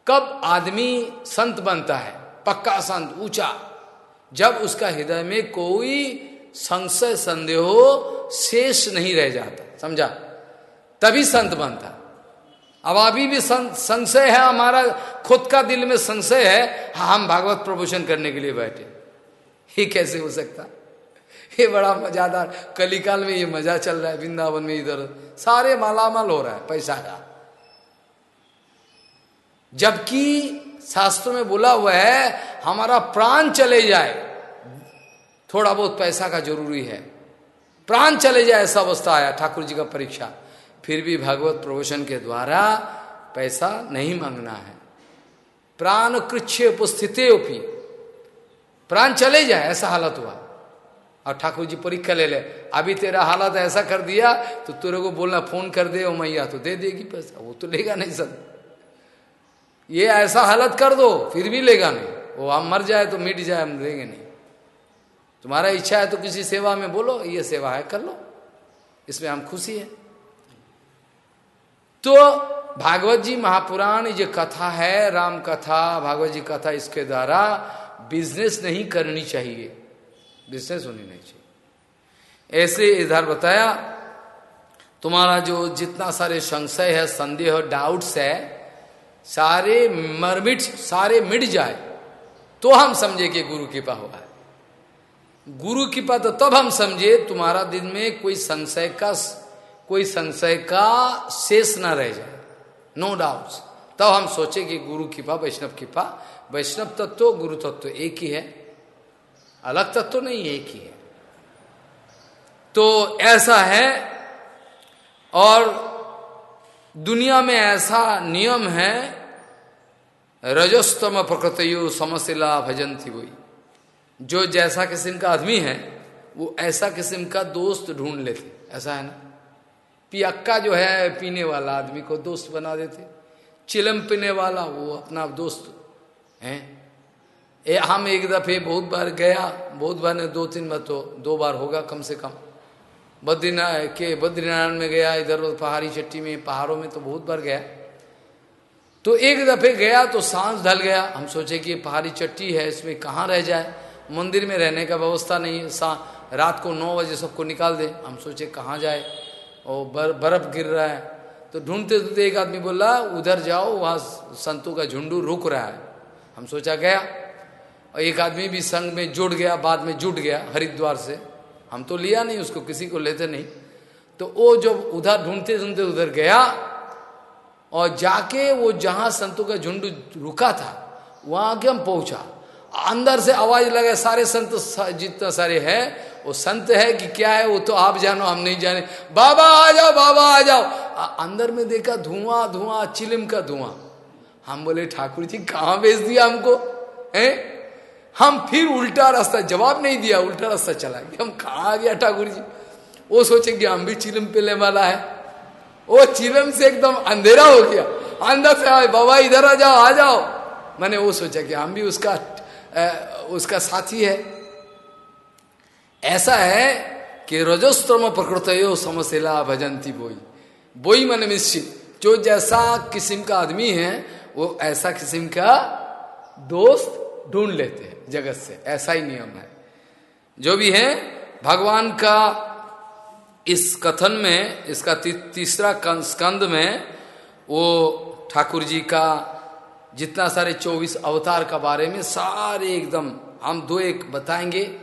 कब आदमी संत बनता है? पक्का संत, ऊँचा। जब उसका हृदय में कोई संशय, संदेह शेष नहीं रह जाता, समझा? तभी संत बनता। अब अभी भी संशय है, हमारा खुद का दिल में संशय है हाँ हम भागवत प्रमोशन करने के लिए बैठे। ये कैसे हो सकता? ये बड़ा मजादार, कलिकाल में ये मज़ा चल रहा है, वृंदावन में इधर। सारे मालामाल हो रहा है, पैसा का। जबकि शास्त्रों में बोला हुआ है, हमारा प्राण चले जाए। थोड़ा बहुत पैसा का ज़रूरी है। प्राण चले जाए ऐसा अवस्था आया, ठाकुर जी का परीक्षा। फिर भी भगवत प्रवचन के द्वारा पैसा नहीं मांगना है। प्राण कृच्छ उपस्थित प्राण चले जाए, ऐसा हालत हुआ। और ठाकुर जी परीक्षा ले ले, अभी तेरा हालत ऐसा कर दिया तो तेरे को बोलना, फ़ोन कर दे, ओ मैया तो दे देगी पैसा, वो तो लेगा नहीं सब। ये ऐसा हालत कर दो, फिर भी लेगा नहीं। वो हम मर जाए तो मिट जाए, हम देंगे नहीं। तुम्हारा इच्छा है तो किसी सेवा में बोलो, ये सेवा है, कर लो। इसमें हम खुशी है। तो भागवत जी महापुराण जो कथा है, राम कथा, भागवत जी कथा, इसके द्वारा बिज़नेस नहीं करनी चाहिए। बिज़नेस होनी नहीं चाहिए। ऐसे इधर बताया, तुम्हारा जो जितना सारे संशय है, संदेह डाउट्स है सारे मरमिट, सारे मिट जाए तो हम समझे कि गुरु कृपा हुआ है। गुरु कृपा तो तब हम समझे, तुम्हारा दिन में कोई संशय का कोई संशय का शेष ना रह जाए। नो डाउट्स तब हम सोचे कि गुरु कृपा, वैष्णव कृपा, वैष्णव तत्व, गुरु तत्व एक ही है। अलग तत्व नहीं, एक ही है। तो ऐसा है, और दुनिया में ऐसा नियम है रजस्तम प्रकृतयो समशिला भजंती वही। जो जैसा किस्म का आदमी है वो ऐसा किस्म का दोस्त ढूंढ लेते। ऐसा है ना? पियक्का जो है पीने वाला आदमी को दोस्त बना देते। चिलम पीने वाला वो अपना दोस्त है। ए, हम एक दफे बहुत बार गया बहुत बार ने दो तीन बार तो दो बार होगा कम से कम। बद्रीनारायण के बद्रीनारायण में गया इधर उधर पहाड़ी चट्टी में पहाड़ों में तो बहुत बार गया। तो एक दफे गया तो सांस ढल गया। हम सोचे कि पहाड़ी चट्टी है इसमें कहाँ रह जाए? मंदिर में रहने का व्यवस्था नहीं है। रात को नौ बजे सबको निकाल दे। हम सोचे कहाँ जाए? और बर, बर्फ़ गिर रहा है। तो ढूंढते ढूंढते एक आदमी बोला उधर जाओ वहाँ संतों का झुंडू रुक रहा है। हम सोचा गया। और एक आदमी भी संग में जुड़ गया बाद में जुट गया हरिद्वार से। हम तो लिया नहीं, उसको किसी को लेते नहीं। तो वो जब उधर ढूंढते ढूंढते उधर गया, और जाके वो जहाँ संतों का झुंड रुका था, वहाँ आके हम पहुँचा। अंदर से आवाज़ लगे, सारे संत जितना सारे है, वो संत है कि क्या है, वो तो आप जानो, हम नहीं जाने। बाबा, आ जाओ, बाबा, आ जाओ। अंदर में देखा धुआँ धुआँ, चिलिम का धुआँ। हम बोले, ठाकुर जी, कहाँ भेज दिया हमको? है? हम फिर उल्टा रास्ता, जवाब नहीं दिया, उल्टा रास्ता चला गया। हम कहा गया ठाकुर जी। वो सोचे कि हम भी चिलम पिलने वाला है। वो चिलम से एकदम अंधेरा हो गया। अंदर से आए, बाबा, इधर आ जाओ आ जाओ। मैंने वो सोचा कि हम भी उसका उसका साथी है। ऐसा है कि रजोस्त्रम प्रकृत समशिला भजंती बोई। बोई मन निश्चित जो जैसा किस्म का आदमी है, वो ऐसा किस्म का दोस्त ढूंढ लेते हैं जगत से। ऐसा ही नियम है। जो भी है भगवान का इस कथन में इसका ती, तीसरा स्कंद में वो ठाकुर जी का जितना सारे चौबीस अवतार का बारे में सारे एकदम हम दो एक बताएँगे।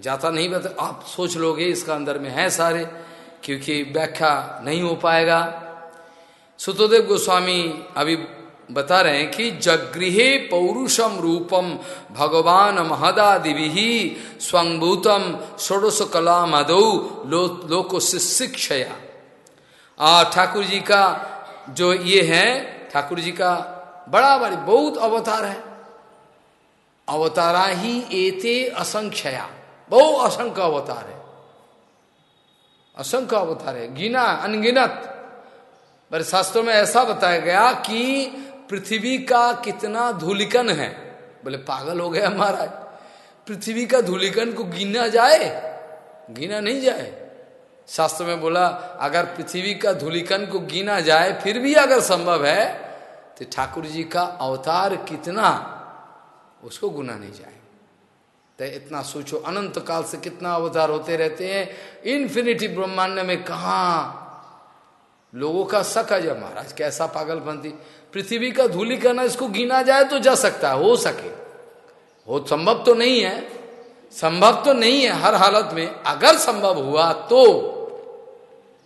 जाता नहीं बता आप सोच लोगे इसका अंदर में है सारे क्योंकि व्याख्या नहीं हो पाएगा। सुतोदेव गोस्वामी अभी बता रहे हैं कि जगृहे पौरुषम रूपम भगवान महदादिभि स्वंभूतम षोडश कला मदौ लो, शिक्षया ठाकुर जी का जो ये है ठाकुर जी का बड़ा बड़ी बहुत अवतार है। अवतारा ही एते असंख्या बहु असंख्य अवतार है। असंख्य अवतार है। गिना अनगिनत। पर शास्त्रों में ऐसा बताया गया कि पृथ्वी का कितना धूलिकन है? बोले, पागल हो गया महाराज। पृथ्वी का धूलिकन को गिना जाए? गिना नहीं जाए। शास्त्र में बोला, अगर पृथ्वी का धूलिकन को गिना जाए, फिर भी अगर संभव है तो ठाकुर जी का अवतार कितना, उसको गुना नहीं जाए। तो इतना सोचो, अनंत काल से कितना अवतार होते रहते हैं। इन्फिनिटी ब्रह्मांड में कहा? लोगों का शक है महाराज, कैसा पागलपंथी। पृथ्वी का धूली करना इसको गिना जाए तो जा सकता है हो सके। वो संभव तो नहीं है। संभव तो नहीं है हर हालत में। अगर संभव हुआ तो।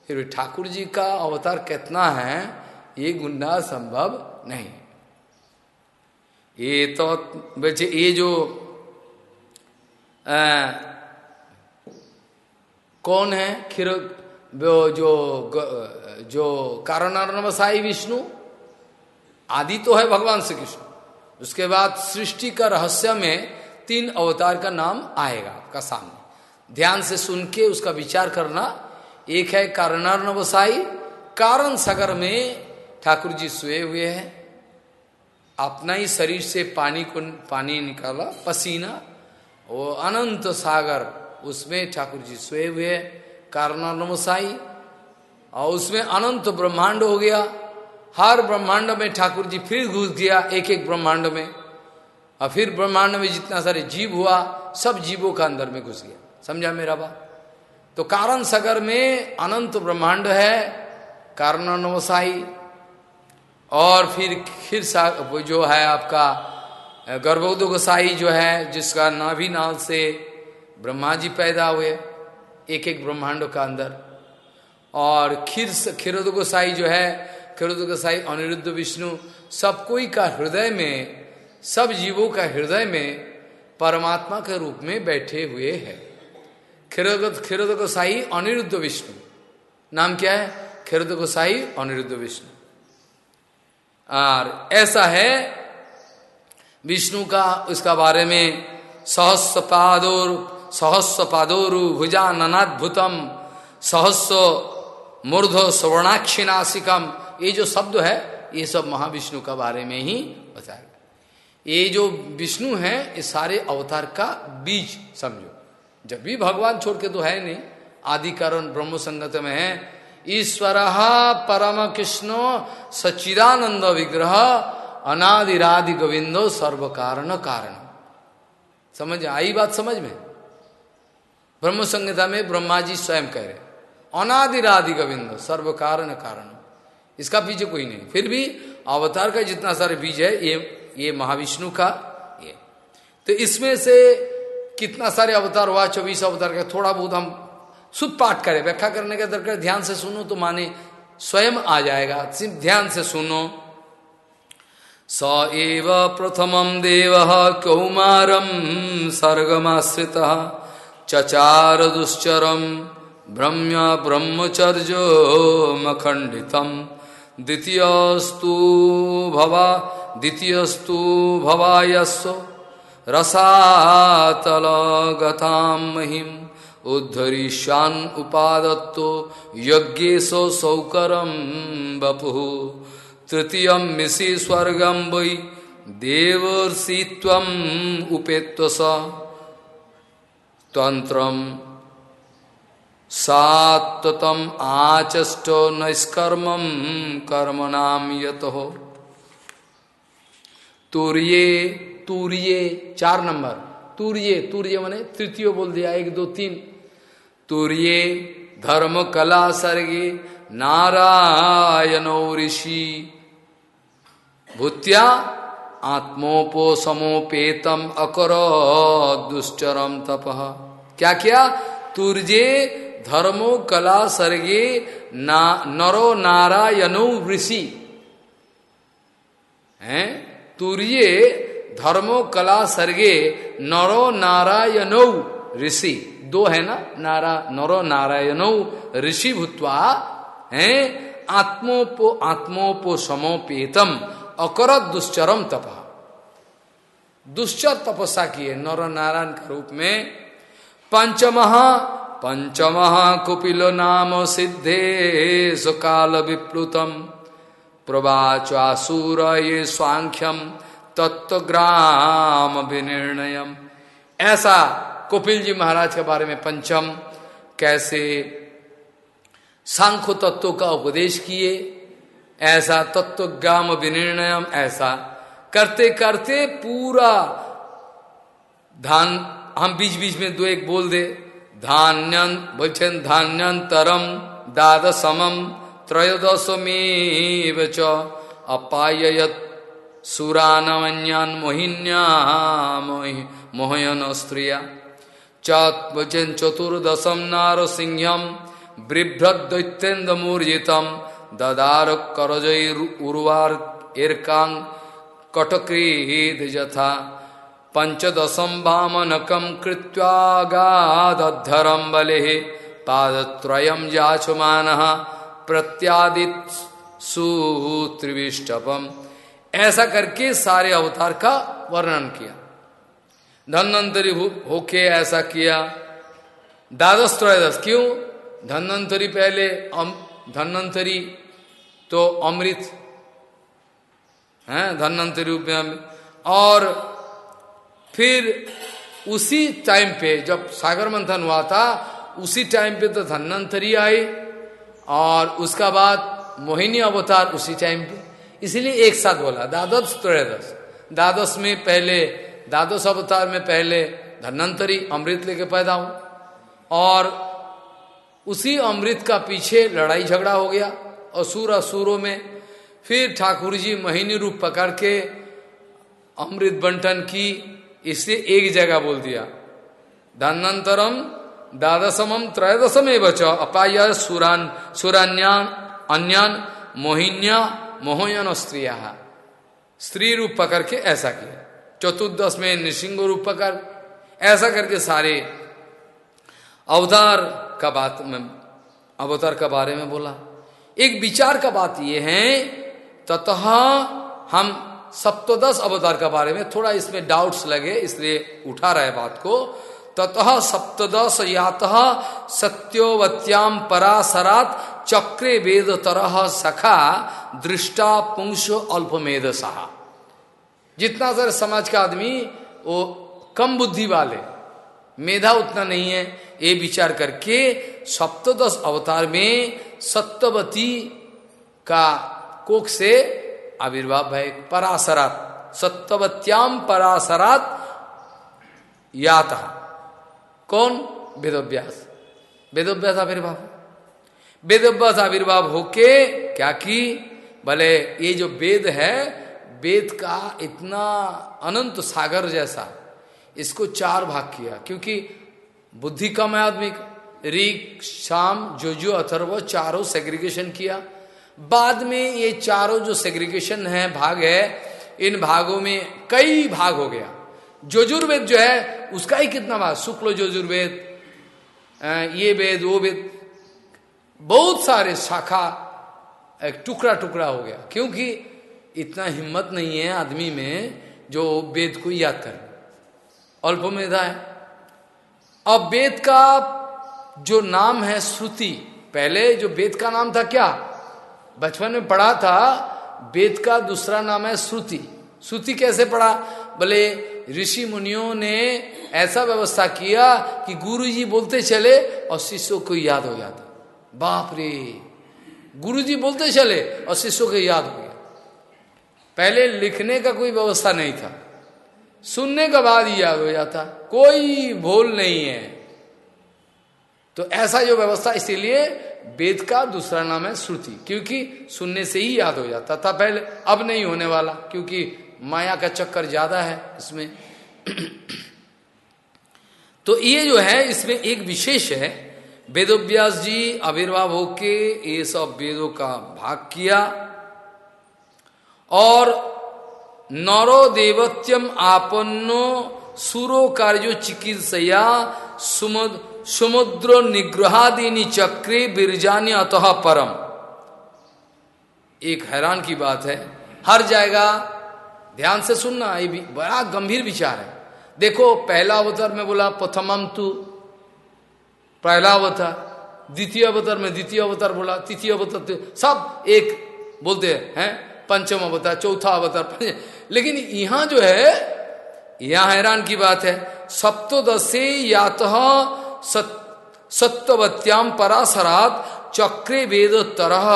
फिर ठाकुर जी का अवतार कितना है ये गुंडा संभव नहीं। ये तो बच्चे ये जो आ, कौन है? खिर जो जो कारणवसाई विष्णु? आदि तो है भगवान श्री कृष्ण। उसके बाद सृष्टि का रहस्य में तीन अवतार का नाम आएगा, का सामने। ध्यान से सुन के उसका विचार करना, एक है कारणार्णवसाई कारण सागर में ठाकुर जी सोए हुए हैं। अपना ही शरीर से पानी को, पानी निकाला, पसीना वो अनंत सागर, उसमें ठाकुर जी सोए हुए कारणार्णवसाई और उसमें अनंत ब्रह्मांड हो गया। हर ब्रह्मांड में ठाकुर जी फिर घुस गया एक एक ब्रह्मांड में। और फिर ब्रह्मांड में जितना सारे जीव हुआ, सब जीवों का अंदर में घुस गया। समझा मेरा बात? तो कारण सागर में अनंत ब्रह्मांड है, कारण नवसाई और फिर फिर जो है आपका गर्भोद गोसाई जो है, जिसका नाभि नाल से ब्रह्मा जी पैदा हुए एक एक ब्रह्मांड का अंदर। और खीर खीरोद गोसाई जो है खरुद गोसाई अनिरुद्ध विष्णु, सब कोई का हृदय में, सब जीवों का हृदय में परमात्मा के रूप में बैठे हुए हैं। खिरोद गोसाई अनिरुद्ध विष्णु। नाम क्या है? खिरोद गोसाई अनिरुद्ध विष्णु। और ऐसा है, विष्णु का उसका बारे में सहस्र पादोर सहस्र पादोरु भुजा ननाद्भुतम सहस्र मूर्ध स्वर्णाक्षिनाशिकम ये जो शब्द है, ये सब महाविष्णु का बारे में ही बताया ये जो विष्णु है, ये सारे अवतार का बीज समझो। जब भी भगवान छोड़ के तो है नहीं। आदि कारण ब्रह्म संगत में है। ईश्वर परम कृष्ण सचिदानंद विग्रह अनादिरादि गोविंदो सर्व कारण कारण समझ, आई बात समझ में? ब्रह्म संहिता में ब्रह्मा जी स्वयं कह रहे अनादिरादि गोविंद सर्व कारण कारण इसका पीछे कोई नहीं। फिर भी अवतार का जितना सारे बीज है, ये ये महाविष्णु का, ये। तो इसमें से कितना सारे अवतार हुआ, चौबीस अवतार का, थोड़ा बहुत हम सुध पाठ करें। व्याख्या करने का दरकार ध्यान से सुनो तो माने स्वयं आ जाएगा। सिर्फ़ ध्यान से सुनो। स एव प्रथम देव कौमारम सर्गमाश्रित चचार दुश्चरम ब्रह्म ब्रह्मचर्य मखंडितम द्वितीयस्तु भवा, द्वितीयस्तु भवायस्व रसातल गताम महिम उद्धरीशान उपादत्तो, यज्ञेशो सौकरम बपु। तृतीय मिशि स्वर्गम वै, देवर्षित्वम उपेत्व तंत्रम सात्तम आचष्टो नैष्कर्म कर्म नाम यत। हो तूर्य तूर्य, चार नंबर। तूर्य तूर्य मने तृतीय बोल दिया, एक, दो, तीन। तूर्य धर्म कला सर्गे, नारायण ऋषि। भूत्या आत्मोपो समोपेतम अकर दुश्चरम तप। क्या क्या? तुर्जे धर्मो कला सर्गे ना, नरो नारायणो ऋषि हैं? तुर्ये धर्मो कला सर्गे नरो नारायणो ऋषि। दो है ना? नारा, नरो नारायणो ऋषि भूतवा, है? आत्मोपो आत्मोपो समोपेतम अकरत दुश्चरम तपा। दुश्चर तपस्या किए नर नारायण के रूप में। पंचमहा पंचमहा कुपिल नाम सिद्धे सुकाल विप्लुतम प्रवाचासूर ये स्वांख्यम तत्वग्राम विनिर्णयम ऐसा कुपिल जी महाराज के बारे में पंचम कैसे सांख्य तत्व का उपदेश किए, ऐसा तत्वग्राम विनिर्णयम ऐसा करते करते पूरा धान, हम बीच बीच में दो एक बोल दे धान्यन बोलते धान्यंतरम द्वादशमम त्रयोदशमेव च अपाययत सुरानवन्यान मोहिन्या मोहयन स्त्रिया। चौचन चतुर्दशम नार सिंहम बिभ्रदैत्येन्द्र मूर्जितम ददार करजर उर्वार एर्कांग कटक्रीद यथा पंचदशम वामनकम कृत्वागाधरम बले पादत्रयम जाचमान प्रत्यादित सुत्रिविष्टपम ऐसा करके सारे अवतार का वर्णन किया। धन्वंतरी होके ऐसा किया। द्वादश त्रयोदश क्यों? धन्वंतरी पहले धन्वंतरी तो अमृत, है? धन्वंतरी रूप में और फिर उसी टाइम पे जब सागर मंथन हुआ था, उसी टाइम पे तो धन्वंतरी आई और उसका बाद मोहिनी अवतार उसी टाइम पे। इसलिए एक साथ बोला, द्वादश त्रयोदश। द्वादश में पहले, द्वादश अवतार में पहले धन्वंतरी अमृत लेके पैदा हूँ और उसी अमृत का पीछे लड़ाई झगड़ा हो गया असुर असुरों में। फिर ठाकुर जी मोहिनी रूप पकड़ के अमृत बंटन की इसलिए एक जगह बोल दिया। धन्वंतरम द्वादशम त्रयोदशम बच अपाय सुरान, सुरान्यान, अन्यान, मोहिन्या मोहयन स्त्रिया स्त्री रूप पकड़ के ऐसा किया। चतुर्दश में नृसिंह रूप पकड़ ऐसा करके सारे अवतार का बात में, अवतार का बारे में बोला। एक विचार का बात यह है, ततः हम सप्तदश अवतार के बारे में थोड़ा इसमें डाउट्स लगे, इसलिए उठा रहे बात को। ततः सप्तदश यात सत्योवत्याम परासरात चक्रे वेद तरह सखा दृष्टा पुंस अल्पमेध सहा जितना सर समाज का आदमी, वो कम बुद्धि वाले, मेधा उतना नहीं है, ये विचार करके सप्तदश अवतार में सत्यवती का कोक से आविर्भाव है परासरात सत्यवत्याम परासरात यात। कौन? वेदोव्यास। वेदोव्यास आविर्भाव। वेदोव्यास आविर्भाव होके क्या की? भले ये जो वेद है, वेद का इतना अनंत सागर जैसा, इसको चार भाग किया, क्योंकि बुद्धि कम है आदमी ऋग, शाम जो अथर्व, चारों सेग्रीगेशन किया बाद में ये चारों जो सेग्रीगेशन है, भाग है, इन भागों में कई भाग हो गया। जोजुर्वेद जो है, उसका ही कितना भाग? शुक्ल जोजुर्वेद ये वेद, वो वेद, बहुत सारे शाखा एक टुकड़ा टुकड़ा हो गया। क्योंकि इतना हिम्मत नहीं है आदमी में जो वेद को याद कर। अल्प मेधा है अब वेद का जो नाम है श्रुति, पहले जो वेद का नाम था क्या? बचपन में पढ़ा था, वेद का दूसरा नाम है श्रुति। श्रुति कैसे पढ़ा? बोले, ऋषि मुनियों ने ऐसा व्यवस्था किया कि गुरु जी बोलते चले और शिष्यों को याद हो जाता। बाप रे! गुरु जी बोलते चले और शिष्यों को याद हो गया। पहले लिखने का कोई व्यवस्था नहीं था। सुनने के बाद याद हो जाता। कोई भूल नहीं है। तो ऐसा जो व्यवस्था इसीलिए वेद का दूसरा नाम है श्रुति, क्योंकि सुनने से ही याद हो जाता था। पहले, अब नहीं होने वाला, क्योंकि माया का चक्कर ज़्यादा है इसमें। तो ये जो है, इसमें एक विशेष है वेदोव्यास जी आविर्भाव होके ये सब वेदों का भाग किया। और नरो देवत्यम आपन्नो सुरो कार्यो चिकित्सया सुमुद्र समुद्र निग्रहादीनी चक्रे बिरजानी अतः परम। एक हैरान की बात है। हर जगह ध्यान से सुनना, ये भी बड़ा गंभीर विचार है। देखो, पहला अवतार में बोला, प्रथमम तू। पहला अवतार, द्वितीय अवतार में द्वितीय अवतार बोला, तृतीय अवतार सब एक बोलते हैं, पंचम अवतार, चौथा अवतार लेकिन यहाँ जो है, यहाँ हैरान की बात है, सप्तोदशे सत्यवत्याम परासरात चक्रे वेद तरह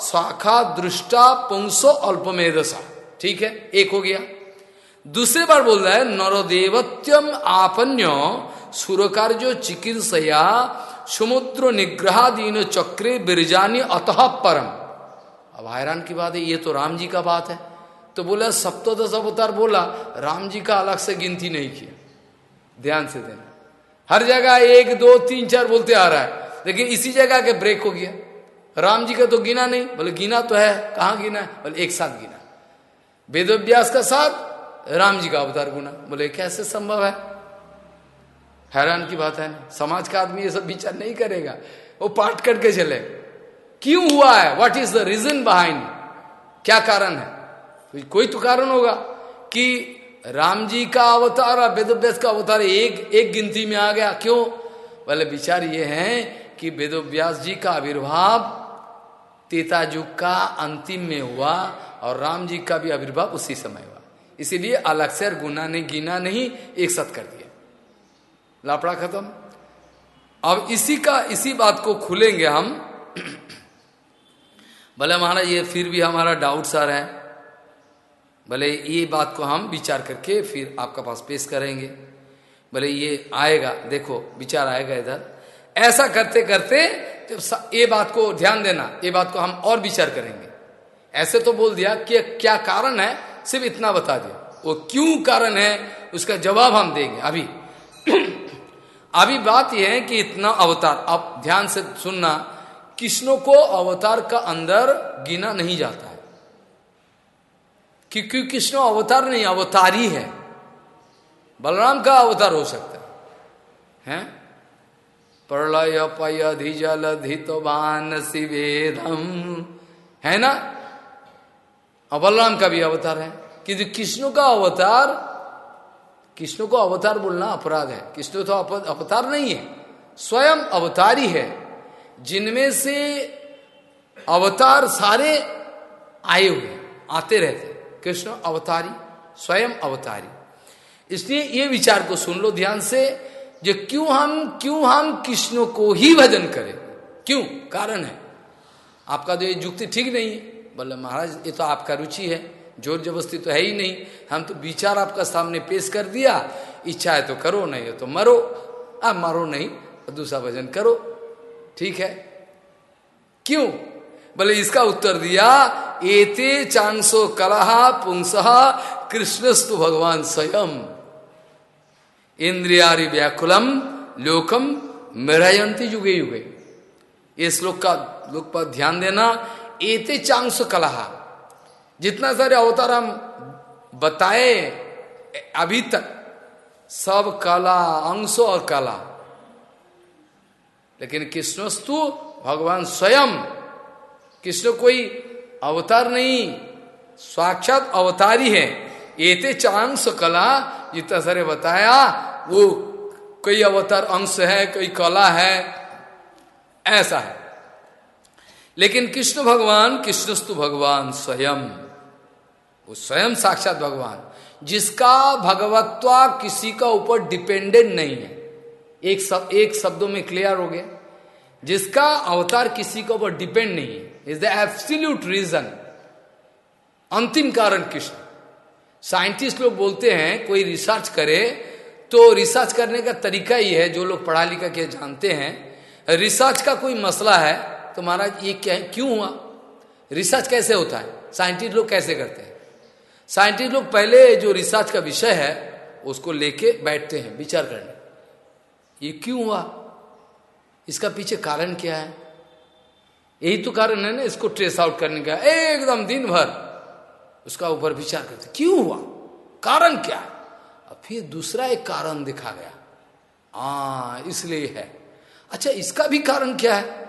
शाखा दृष्टा पुंसो अल्पमेधसा। ठीक है? एक हो गया। दूसरे बार बोल रहा है नरदेवत्यम आपन्य सुरकार्य चिकित्सया समुद्र निग्रहादीन चक्रे बिरजानी अतः परम। अब हैरान की बात है, ये तो राम जी का बात है। तो बोला सप्तोदश अवतार बोला, राम जी का अलग से गिनती नहीं किया। ध्यान से देना। हर जगह एक, दो, तीन, चार बोलते आ रहा है। लेकिन इसी जगह के ब्रेक हो गया। राम जी का तो गिना नहीं, बोले गिना तो है। कहा गिना बोले एक साथ गिना। वेदोव्यास का साथ, राम जी का अवतार गुना। बोले कैसे संभव है? हैरान की बात है ना। समाज का आदमी ये सब विचार नहीं करेगा। वो पाठ करके चले। क्यों हुआ है? What is the reason behind क्या कारण है? कोई तो कारण होगा कि राम जी का अवतार और वेदव्यास का अवतार एक एक गिनती में आ गया। क्यों? बोले, विचार ये है कि वेदव्यास जी का आविर्भाव तेता युग का अंतिम में हुआ और राम जी का भी आविर्भाव उसी समय हुआ। इसीलिए अलग से गुना ने गिना नहीं, एक साथ कर दिया। लापड़ा खत्म। अब इसी का, इसी बात को खुलेंगे हम। (clears throat) भले महाराज, ये फिर भी हमारा डाउट्स आ रहा है। भले ये बात को हम विचार करके फिर आपका पास पेश करेंगे। भले ये आएगा, देखो, विचार आएगा इधर। ऐसा करते करते जब ये बात को ध्यान देना, ये बात को हम और विचार करेंगे। ऐसे तो बोल दिया कि क्या कारण है, सिर्फ़ इतना बता दिया। वो क्यों कारण है, उसका जवाब हम देंगे, अभी। (clears throat) अभी बात यह है कि इतना अवतार अब ध्यान से सुनना, कृष्णों को अवतार का अंदर गिना नहीं जाता। क्योंकि कृष्ण अवतार नहीं, अवतारी है। बलराम का अवतार हो सकता है। हैं? प्रलय पय जल धितवान शिवेदम है ना? और बलराम का भी अवतार है। किंतु कृष्ण का अवतार, कृष्ण को अवतार बोलना अपराध है। कृष्ण तो अवतार नहीं है। स्वयं अवतारी है। जिनमें से अवतार सारे आए हुए आते रहते कृष्ण अवतारी, स्वयं अवतारी। इसलिए ये विचार को सुन लो ध्यान से, जो क्यों हम क्यों हम कृष्ण को ही भजन करें? क्यों? कारण है। आपका तो ये युक्ति ठीक नहीं है। बोले, महाराज, ये तो आपका रुचि है। ज़ोर जबरस्ती तो है ही नहीं। हम तो विचार आपका सामने पेश कर दिया। इच्छा है तो करो, नहीं है तो मरो। आप मरो नहीं, दूसरा भजन करो। ठीक है? क्यों? बोले इसका उत्तर दिया, एते चांसो कलहा पुंस, कृष्णस्तु भगवान स्वयं। इंद्रियारि व्याकुलम, लोकम मेरायंती युगे युगे। ये श्लोक का, लोक पर ध्यान देना, एते चांस कलहा। जितना सारे अवतार हम बताए, अभी तक, सब कला, अंशो और कला। लेकिन कृष्णस्तु भगवान स्वयं। कृष्ण कोई अवतार नहीं, साक्षात अवतारी है। एते चांस कला, जितना सारे बताया, वो कोई अवतार अंश है, कोई कला है, ऐसा है। लेकिन कृष्ण भगवान, कृष्णस्तु भगवान स्वयं, वो स्वयं साक्षात भगवान, जिसका भगवत्वा किसी का ऊपर डिपेंडेंट नहीं है। एक सब एक शब्दों में क्लियर हो गया। जिसका अवतार किसी के ऊपर डिपेंड नहीं है इज़ द एब्सोल्यूट रीजन अंतिम कारण कृष्ण। साइंटिस्ट लोग बोलते हैं, कोई रिसर्च करे तो रिसर्च करने का तरीका ही है, जो लोग पढ़ा लिखा के जानते हैं। रिसर्च का कोई मसला है तो महाराज, ये क्या, क्यों हुआ? रिसर्च कैसे होता है? साइंटिस्ट लोग कैसे करते हैं? साइंटिस्ट लोग पहले जो रिसर्च का विषय है, उसको लेके बैठते हैं, विचार करने। ये क्यों हुआ? इसका पीछे कारण क्या है? यही तो कारण है ना, इसको ट्रेस आउट करने का। एकदम दिन भर उसका ऊपर विचार करते। क्यों हुआ? कारण क्या है? अब फिर दूसरा एक कारण दिखा गया। आ इसलिए है। अच्छा इसका भी कारण क्या है?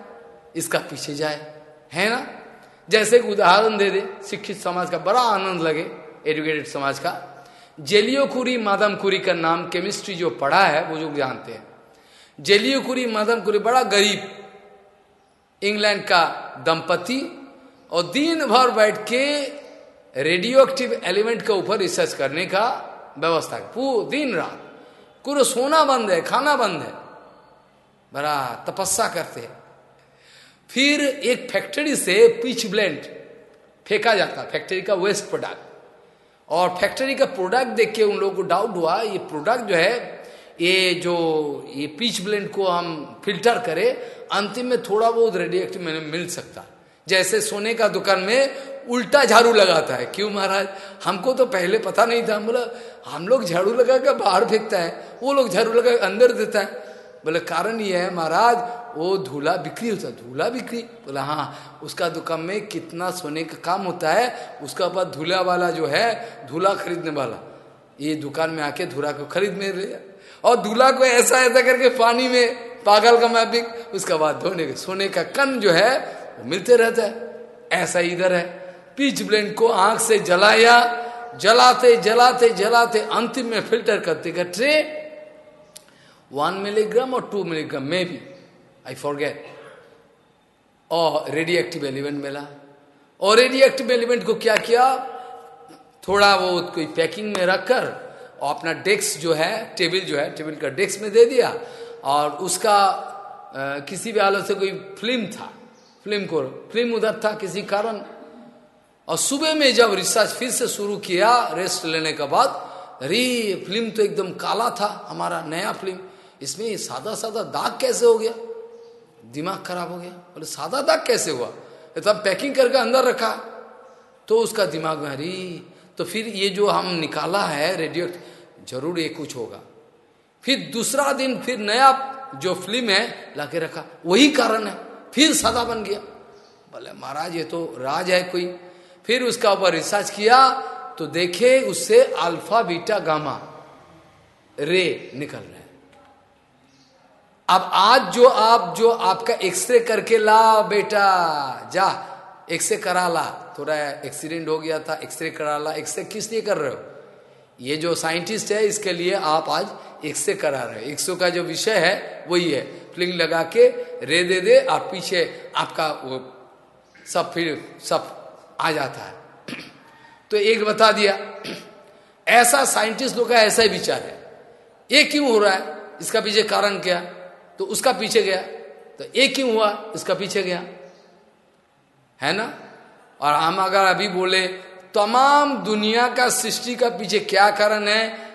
इसका पीछे जाए। है ना? जैसे एक उदाहरण दे दे, शिक्षित समाज का बड़ा आनंद लगे एजुकेटेड समाज का। जेलियोकुरी मादमकुरी का नाम केमिस्ट्री जो पढ़ा है, वो जो जानते हैं। जेलियोकुरी मादमकुरी बड़ा गरीब। इंग्लैंड का दंपति और दिन भर बैठ के रेडियो एक्टिव एलिमेंट के ऊपर रिसर्च करने का व्यवस्था पूरा दिन रात पूरा सोना बंद है, खाना बंद है। बड़ा तपस्या करते हैं। फिर एक फैक्ट्री से पिच ब्लेंड फेंका जाता, फैक्ट्री का वेस्ट प्रोडक्ट। और फैक्ट्री का प्रोडक्ट देख के उन लोगों को डाउट हुआ, ये प्रोडक्ट जो है ये जो ये पीच ब्लेंड को हम फ़िल्टर करें, अंतिम में थोड़ा बहुत रेडियो एक्टिव मैंने मिल सकता। जैसे सोने का दुकान में उल्टा झाड़ू लगाता है। क्यों महाराज? हमको तो पहले पता नहीं था। बोला, हम लोग झाड़ू लगा कर बाहर फेंकता है। वो लोग झाड़ू लगा अंदर देता है। बोले, कारण ये है महाराज, वो धूला बिक्री होता है। धूला बिक्री। बोला हाँ उसका दुकान में कितना सोने का काम होता है, उसका बाद धूला वाला जो है, धूला खरीदने वाला। ये दुकान में आके धूला को खरीद में ले और धूला को ऐसा ऐसा करके पानी में, पागल का मैपिंग उसका बाद धोने के, सोने का कन जो है, वो मिलते रहता है। ऐसा इधर है। पीच ब्लेंड को आँख से जलाया, जलाते जलाते जलाते, अंतिम में फ़िल्टर करते करते, वन मिलीग्राम और two milligram, maybe I forget और रेडियो एक्टिव एलिमेंट मिला। और रेडियो एक्टिव एलिमेंट को क्या किया? थोड़ा वो कोई पैकिंग में रखकर और अपना डेस्क जो है टेबल जो है टेबल का डेस्क में दे दिया और उसका आ, किसी भी हालत से कोई फ़िल्म था फ़िल्म को फ़िल्म उधर था किसी कारण। और सुबह में जब रिसर्च फिर से शुरू किया रेस्ट लेने के बाद अरे फ़िल्म तो एकदम काला था हमारा नया फ़िल्म इसमें सादा सादा दाग कैसे हो गया? दिमाग खराब हो गया। बोले सादा दाग कैसे हुआ? तब पैकिंग करके अंदर रखा। तो उसका दिमाग में अरे तो फिर ये जो हम निकाला है रेडियो ज़रूर ये कुछ होगा। फिर दूसरा दिन फिर नया जो फ़िल्म है, लाके रखा। वही कारण है। फिर सदा बन गया। बोले, महाराज, ये तो राज है कोई। फिर उसका ऊपर रिसर्च किया तो देखे उससे अल्फ़ा बीटा गामा रे निकल रहे अब आज जो आप, जो आपका एक्सरे करके ला, बेटा, जा एक्सरे करा ला। थोड़ा एक्सीडेंट हो गया था एक्सरे करा ला। एक्सरे किस लिए कर रहे हो? ये जो साइंटिस्ट है, इसके लिए आप आज एक्सरे करा रहे हो। एक्सो का जो विषय है, वही है। फ्लिंग लगा के रे दे दे और पीछे आपका वो सब फिर सब आ जाता है। (clears throat) तो एक बता दिया। (clears throat) ऐसा साइंटिस्ट लोग का ऐसा ही विचार है। ये क्यों हो रहा है? इसका पीछे कारण क्या? तो उसका पीछे गया। तो ये क्यों हुआ? इसका पीछे गया। है ना? और हम अगर अभी बोले तमाम दुनिया का सृष्टि का पीछे क्या कारण है?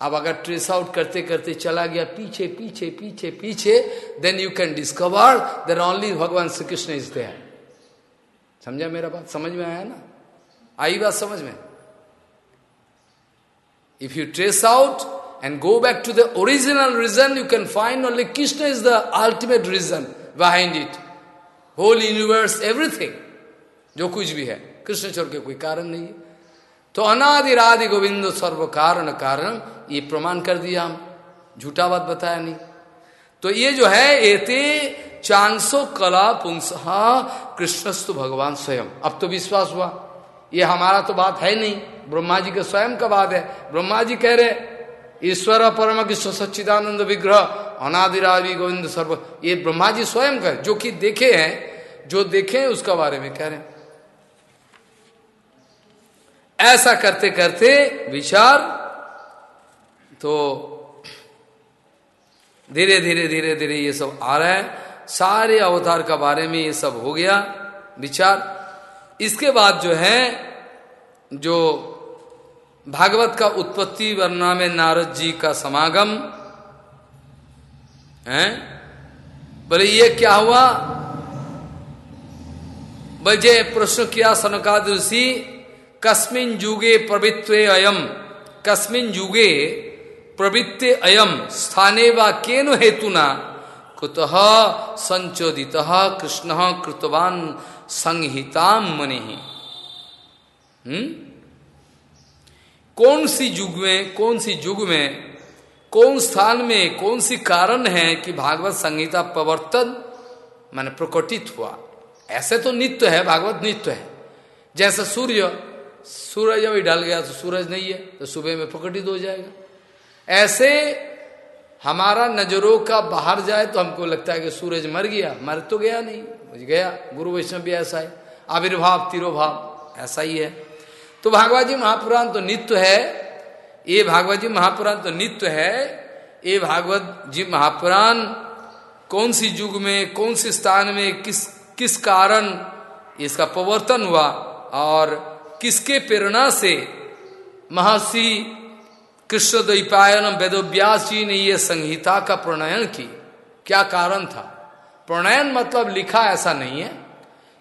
अब अगर ट्रेस आउट करते करते चला गया, पीछे पीछे पीछे पीछे then you can discover there only भगवान श्री कृष्ण इज़ देयर समझा मेरा बात? समझ में आया ना? आई बात समझ में? If you trace out and go back to the original reason you can find only Krishna is the ultimate reason behind it whole universe everything जो कुछ भी है। कृष्ण छोड़ के कोई कारण नहीं है। तो अनादि राधि गोविंद सर्व कारण कारण ये प्रमाण कर दिया हम। झूठा बात बताया नहीं। तो ये जो है, एते चांसो कला पुंस कृष्णस्तु भगवान स्वयं। अब तो विश्वास हुआ। ये हमारा तो बात है नहीं। ब्रह्मा जी के स्वयं का बात है। ब्रह्मा जी कह रहे, ईश्वर परम कृष्ण सच्चिदानंद विग्रह, अनादिरादि गोविंद सर्व, ये ब्रह्मा जी स्वयं का जो कि देखे हैं, जो देखे हैं, उसका बारे में कह रहे हैं। ऐसा करते करते विचार तो धीरे धीरे धीरे धीरे ये सब आ रहा है। सारे अवतार का बारे में ये सब हो गया विचार। इसके बाद जो है, जो भागवत का उत्पत्ति वर्णा में नारद जी का समागम, है? बोले, ये क्या हुआ? बजे प्रश्न किया सनकाद ऋषि कस्मिन युगे प्रवृत्ते अयम। कस्मिन युगे प्रवृत्ते अयम। स्थाने व केन हेतुना? कुतः संचोदित कृष्ण कृतवान संहिता मनि। हम्म? कौन सी युग में, कौन सी युग में, कौन स्थान में, कौन सी कारण है कि भागवत संहिता प्रवर्तन मैंने प्रकटित हुआ? ऐसे तो नित्य है, भागवत नित्य है। जैसे सूर्य सूरज अभी ढल गया तो सूरज नहीं है तो सुबह में प्रकटित हो जाएगा। ऐसे हमारा नज़रों का बाहर जाए तो हमको लगता है कि सूरज मर गया, मर तो गया नहीं गया। गुरु वैष्णव भी ऐसा है, आविर्भाव, तिरोभाव, ऐसा ही है। तो भागवत जी महापुराण तो नित्य है, ये भागवत जी महापुराण तो नित्य है, ये भागवत जी महापुराण कौन सी युग में, कौन सी स्थान में, किस किस कारण इसका प्रवर्तन हुआ और किसके प्रेरणा से महर्षि कृष्ण द्वैपायन वेदोव्यास जी ने यह संहिता का प्रणयन की? क्या कारण था? प्रणयन मतलब लिखा ऐसा नहीं है।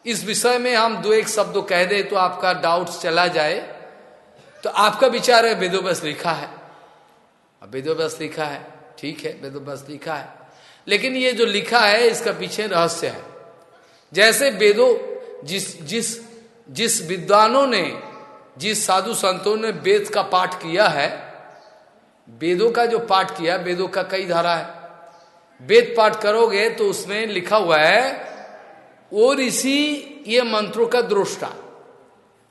इस विषय में हम दो एक शब्द कह दे तो आपका डाउट चला जाए। तो आपका विचार है, वेदोव्यास लिखा है। वेदोव्यास लिखा है, ठीक है, वेदोव्यास लिखा है। लेकिन ये जो लिखा है, इसका पीछे रहस्य है। जैसे वेदो, जिस जिस जिस विद्वानों ने जिस साधु संतों ने वेद का पाठ किया है वेदों का जो पाठ किया वेदों का कई धारा है। वेद पाठ करोगे तो उसमें लिखा हुआ है वो ऋषि ये मंत्रों का दृष्टा।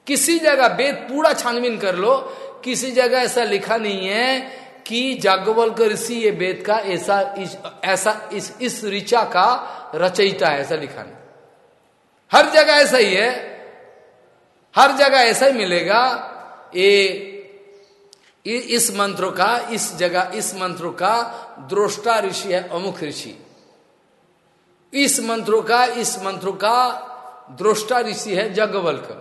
किसी जगह वेद पूरा छानबीन कर लो किसी जगह ऐसा लिखा नहीं है कि जागवल ऋषि ये वेद का ऐसा इस, ऐसा इस इस ऋचा का रचयिता है ऐसा लिखा नहीं। हर जगह ऐसा ही है हर जगह ऐसा ही मिलेगा ये इस मंत्रों का, इस जगह, इस मंत्रों का द्रोष्टा ऋषि है, अमुख ऋषि। इस मंत्रों का, इस मंत्रों का द्रोष्टा ऋषि है, जगवल्क।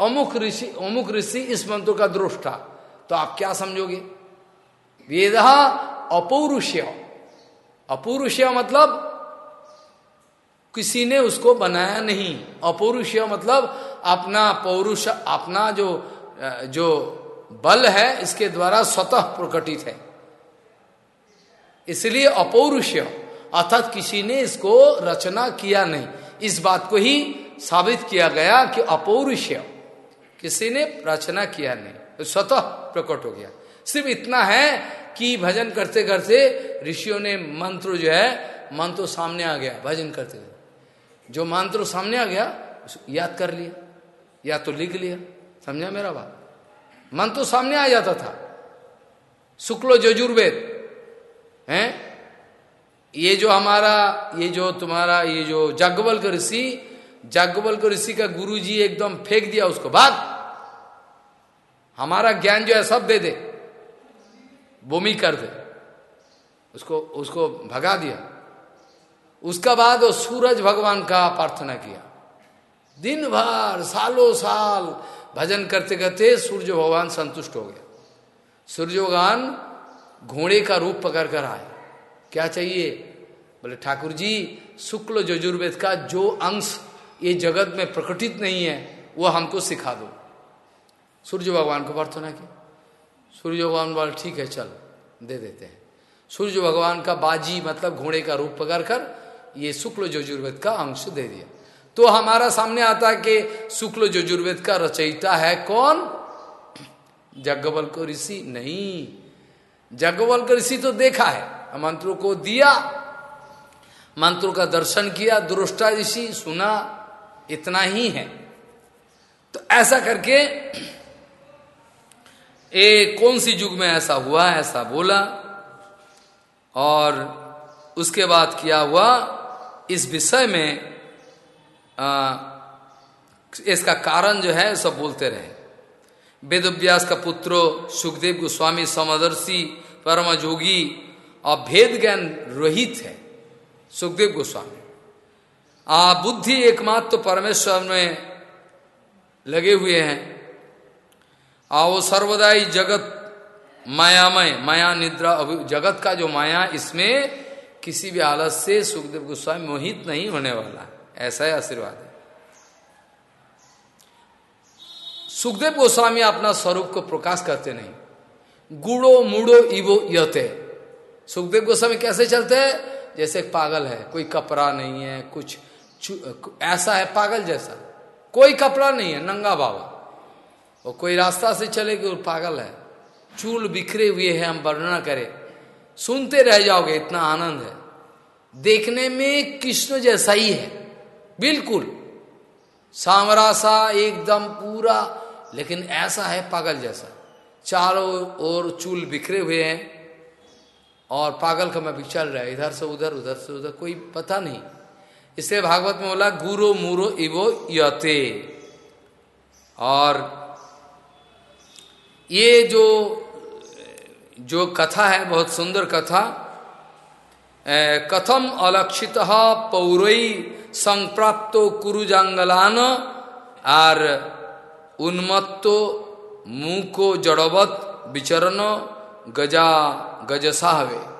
अमुख ऋषि अमुख ऋषि, इस मंत्रों का द्रोष्टा। तो आप क्या समझोगे? वेद अपौरुष्य। अपौरुष्य मतलब किसी ने उसको बनाया नहीं। अपौरुष्य मतलब अपना पौरुष, अपना जो जो बल है, इसके द्वारा स्वतः प्रकटित है। इसलिए अपौरुष्य अर्थात किसी ने इसको रचना किया नहीं। इस बात को ही साबित किया गया कि अपौरुष्य किसी ने रचना किया नहीं तो स्वतः प्रकट हो गया। सिर्फ़ इतना है कि भजन करते करते ऋषियों ने मंत्र जो है, मंत्र सामने आ गया, भजन करते जो मंत्र सामने आ गया याद कर लिया। या तो लिख लिया। समझा मेरा बात? मन तो सामने आ जाता था। शुक्लो जजुर्वेद हैं? ये जो हमारा, ये जो तुम्हारा, ये जो जाग्ञवल्क ऋषि जाग्ञवल्क ऋषि का गुरु जी एकदम फेंक दिया उसको बाद हमारा ज्ञान जो है सब दे दे। बोमी कर दे। उसको उसको भगा दिया। उसका बाद वो सूरज भगवान का प्रार्थना किया। दिन भर सालों साल भजन करते करते सूर्य भगवान संतुष्ट हो गया सूर्य भगवान घोड़े का रूप पकड़ कर आए। क्या चाहिए? बोले, ठाकुर जी, शुक्ल यजुर्वेद का जो अंश ये जगत में प्रकटित नहीं है, वो हमको सिखा दो। सूर्य भगवान को प्रार्थना की। सूर्य भगवान बोले, ठीक है, चल, दे देते हैं। सूर्य भगवान का बाजी मतलब घोड़े का रूप पकड़ कर ये शुक्ल यजुर्वेद का अंश दे दिया। तो हमारा सामने आता है कि शुक्ल यजुर्वेद का रचयिता है कौन? जगबल को ऋषि। नहीं। जगबल को ऋषि तो देखा है। मंत्रों को दिया। मंत्रों का दर्शन किया। दुरुष्टा ऋषि, सुना। इतना ही है। तो ऐसा करके ए, कौन सी युग में ऐसा हुआ, ऐसा बोला। और उसके बाद क्या हुआ? इस विषय में आ, इसका कारण जो है सब बोलते रहे। वेदव्यास का पुत्रो सुखदेव गोस्वामी समदर्शी परम जोगी और भेद ज्ञान रहित है सुखदेव गोस्वामी। आ बुद्धि एकमात्र तो परमेश्वर में लगे हुए हैं। आ वो सर्वदाई जगत मायामय माया निद्रा जगत का जो माया इसमें किसी भी हालत से सुखदेव गोस्वामी मोहित नहीं होने वाला ऐसा ही आशीर्वाद सुखदेव गोस्वामी अपना स्वरूप को प्रकाश करते नहीं। गुड़ो मुड़ो इवो यते। सुखदेव गोस्वामी कैसे चलते हैं? जैसे पागल है, कोई कपड़ा नहीं है, कुछ ऐसा है, पागल जैसा। कोई कपड़ा नहीं है, नंगा बाबा। और कोई रास्ता से चले कि पागल है। चूल बिखरे हुए हैं, हम वर्णना करें। सुनते रह जाओगे, इतना आनंद है। देखने में कृष्ण जैसा ही है। बिल्कुल। सामरा सा एकदम पूरा, लेकिन ऐसा है पागल जैसा। चारों ओर चूल बिखरे हुए हैं, और पागल का मैं भी चल रहा है। इधर से उधर उधर से उधर, कोई पता नहीं। इसलिए भागवत में बोला, गुरु मुरो इवो यते। और ये जो जो कथा है, बहुत सुंदर कथा कथम अलक्षित पौरई संप्राप्तो कुरुजांगलान और उन्मत्तो मुको जड़वत विचरण गजा गजसाहवे।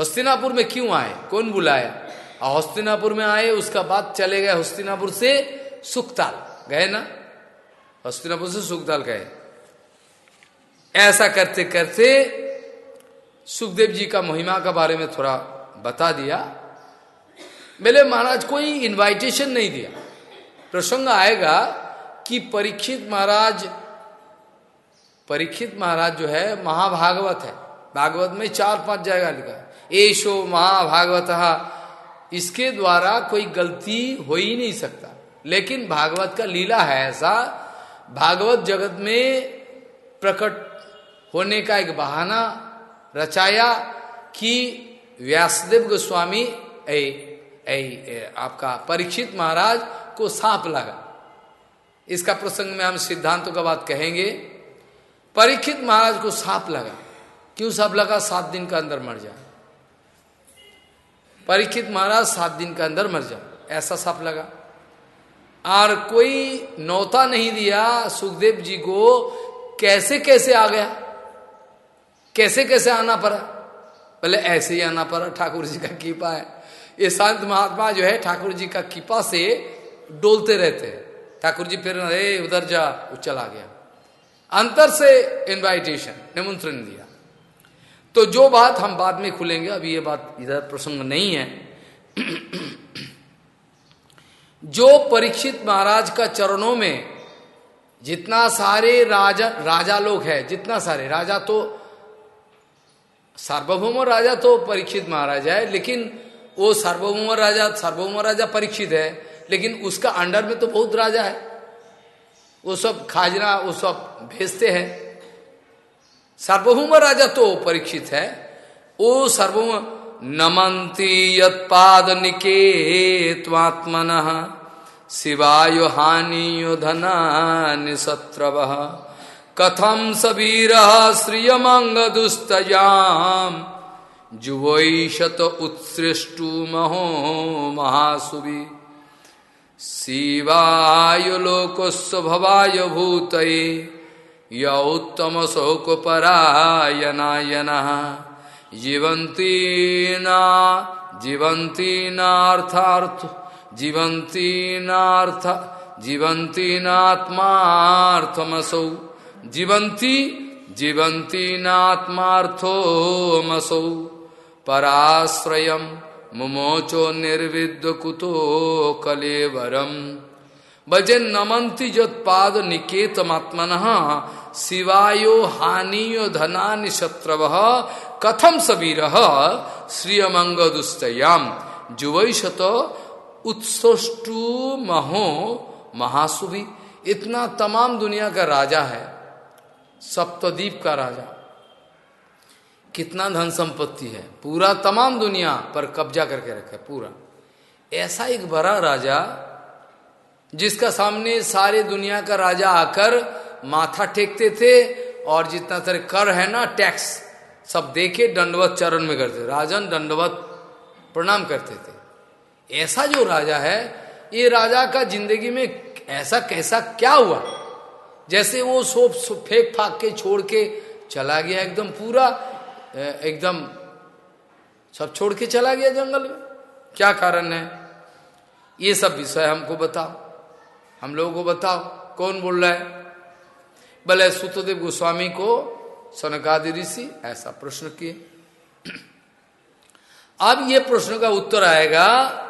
हस्तिनापुर में क्यों आए? कौन बुलाया और हस्तिनापुर में आए, उसका बाद चले गए हस्तिनापुर से सुखताल। गए ना? हस्तिनापुर से सुखताल गए। ऐसा करते करते सुखदेव जी का महिमा के बारे में थोड़ा बता दिया। मेरे महाराज कोई इनवाइटेशन नहीं दिया। प्रसंग आएगा कि परीक्षित महाराज परीक्षित महाराज जो है, महाभागवत है। भागवत में चार पाँच जगह लिखा है। एशो महाभागवत। इसके द्वारा कोई गलती हो ही नहीं सकता। लेकिन भागवत का लीला है ऐसा। भागवत जगत में प्रकट होने का एक बहाना रचाया कि व्यासदेव गोस्वामी ए, आपका परीक्षित महाराज को सांप लगा। इसका प्रसंग में हम सिद्धांतों का बात कहेंगे। परीक्षित महाराज को सांप लगा। क्यों सांप लगा? सात दिन का अंदर मर जाए। परीक्षित महाराज सात दिन के अंदर मर जाओ ऐसा सांप लगा। और कोई नौता नहीं दिया सुखदेव जी को कैसे कैसे आ गया? कैसे कैसे आना पड़ा? बोले ऐसे ही आना पड़ा ठाकुर जी का कीपा है। ये संत महात्मा जो है ठाकुर जी का कीपा से डोलते रहते हैं। ठाकुर जी फिर अरे उधर जा, वो चला गया। अंतर से इनवाइटेशन निमंत्रण दिया। तो जो बात हम बाद में खुलेंगे, अभी ये बात इधर प्रसंग नहीं है। जो परीक्षित महाराज का चरणों में जितना सारे राजा राजा लोग हैं, जितना सारे, राजा तो सार्वभौम राजा तो परीक्षित महाराजा है, लेकिन वो सार्वभौम राजा सार्वभौम राजा परीक्षित है, लेकिन उसका अंडर में तो बहुत राजा है। वो सब खाजरा, वो सब भेजते हैं। सार्वभौम राजा तो परीक्षित है। वो सार्वभौम नमंती यद निकेत्वात्मन, शिवाय हानियो धना निशत्रव कथम सबीर श्रियमंग दुस्तयाम जुवैशत उत्सृष्टु महो महासुवी। शिवाय लोकस्व भवाय भूत य उत्तम शोक परायनायन जीवंती ना जीवंती नार्थार्थ जीवंती नार्थ जीवंती नात्मार्थमसौ। जीवंती जीवंती नात्मार्थो मसौ पराश्रय मुमोचो निर्विद कुतो कलेवरम। बजे नमंती जोत्पाद निकेतमात्मन, शिवायो हानियो धना शत्रव कथम सबीर श्रीअमंग दुस्तयाम जुवैशत उत्सृष्टु महो महासुभी इतना तमाम दुनिया का राजा है, सप्तद्वीप का राजा। कितना धन संपत्ति है। पूरा तमाम दुनिया पर कब्जा करके रखे पूरा। ऐसा एक बड़ा राजा, जिसका सामने सारे दुनिया का राजा आकर माथा टेकते थे और जितना तरह कर है ना, टैक्स, सब देखे दंडवत चरण में करते राजन दंडवत प्रणाम करते थे। ऐसा जो राजा है, ये राजा का ज़िंदगी में ऐसा कैसा क्या हुआ? जैसे वो सोप फेंक फाक के, छोड़ के चला गया एकदम पूरा। एकदम सब छोड़ के चला गया जंगल में। क्या कारण है? ये सब विषय हमको बताओ। हम लोगों को बताओ, कौन बोल रहा है? भले सुतदेव गोस्वामी को सनकादि ऋषि, ऐसा प्रश्न किए। अब ये प्रश्न का उत्तर आएगा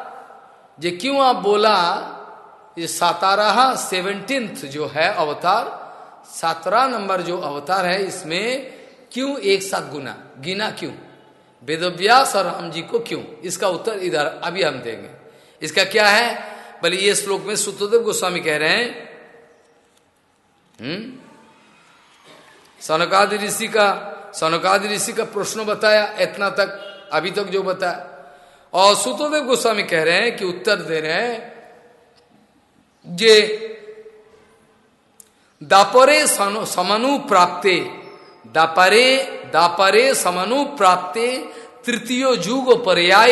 जे क्यों आप बोला, ये सातारा सेवनटींथ जो है अवतार सत्रह नंबर जो अवतार है, इसमें क्यों एक साथ गुना? गिना क्यों? वेदव्यास और राम जी को क्यों? इसका उत्तर इधर, अभी हम देंगे। इसका क्या है? बोले, ये श्लोक में सुतदेव गोस्वामी कह रहे हैं हम्म? सनकादि ऋषि का, सनकादि ऋषि का प्रश्न बताया, इतना तक, अभी तक जो बताया। और सुतोदेव गोस्वामी कह रहे हैं कि उत्तर दे रहे हैं, जे दापरे समनु प्राप्ते दापरे दापरे समनु प्राप्ते, तृतीय जुग पर्याय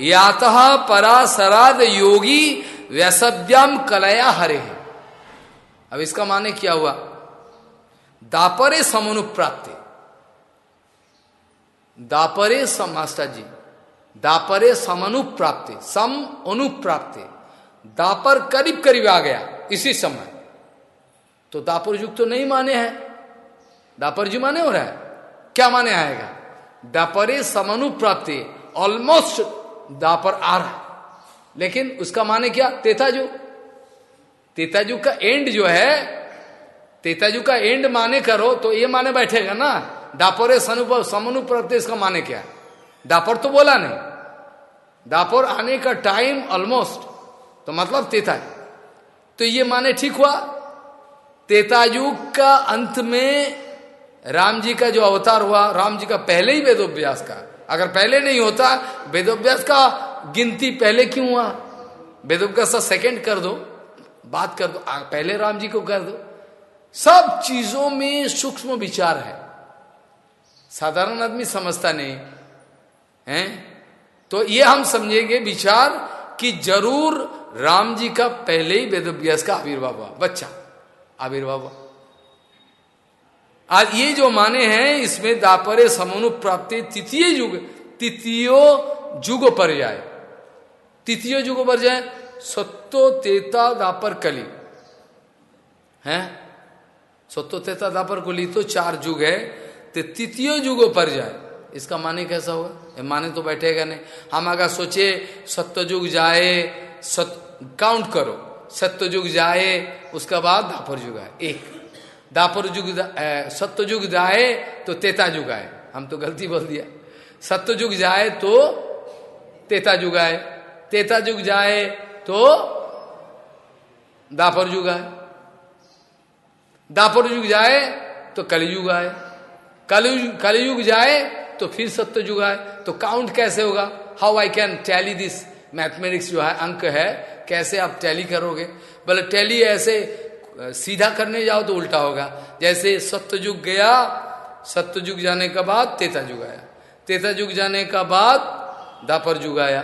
यात परासराद योगी व्यसव्याम कलया हरे। अब इसका माने क्या हुआ? दापरे समनुप्राप्ति दापरे सम, मास्टर जी, दापरे समनुप्राप्ति सम अनुप्राप्ति दापर करीब करीब आ गया, इसी समय। तो दापर युग तो नहीं माने हैं। दापर जी माने हो रहा है। क्या माने आएगा? दापरे समानुप्राप्ति ऑलमोस्ट दापर आ रहा लेकिन उसका माने क्या? तेताजु। तेताजु का एंड जो है, तेताजु का एंड माने करो तो ये माने बैठेगा ना। दापरे समानुप्राप्ति इसका माने क्या? दापर तो बोला नहीं। दापर आने का टाइम ऑलमोस्ट तो मतलब तेता तो ये माने ठीक हुआ। तेतायुग का अंत में राम जी का जो अवतार हुआ, राम जी का पहले ही वेदोभ्यास का। अगर पहले नहीं होता, वेदोभ्यास का गिनती पहले क्यों हुआ? वेदोभ्यास का सेकंड कर दो, बात कर दो पहले राम जी को कर दो। सब चीज़ों में सूक्ष्म विचार है। साधारण आदमी समझता नहीं, है? तो ये हम समझेंगे विचार कि ज़रूर राम जी का पहले ही वेदोभ्यास का आविर्भाव हुआ। बच्चा, आविर्भाव हुआ। आज ये जो माने हैं, इसमें दापरे समनु प्राप्ति तृतीय युग तृतीय युग पर जाए। तृतीय युग पर जाए, सत्तो तेता दापर कली। है? सत्तो तेता दापर कली तो चार युग है तो तृतीय युग पर जाए। इसका माने कैसा होगा माने तो बैठेगा नहीं। हम अगर सोचे सत्य युग जाए, सत काउंट करो। सत्य युग जाए, उसका बाद दापर युग आए। एक। दापर युग सत्य युग जाए तो तेता युग आए। हम तो गलती बोल दिया। सत्य युग जाए तो तेता जुग आए। तेता जुग जाए तो दापर युग आए। दापर युग जाए तो कलयुग आए। कलयुग कलयुग जाए तो फिर सत्य युग आए। तो काउंट कैसे होगा? How I can tally this mathematics जो है, अंक है, कैसे आप टैली करोगे? बोले टैली ऐसे सीधा करने जाओ तो उल्टा होगा। जैसे सत्य युग गया सत्य युग जाने के बाद तेता युग आया। तेता युग जाने का बाद दापर युग आया।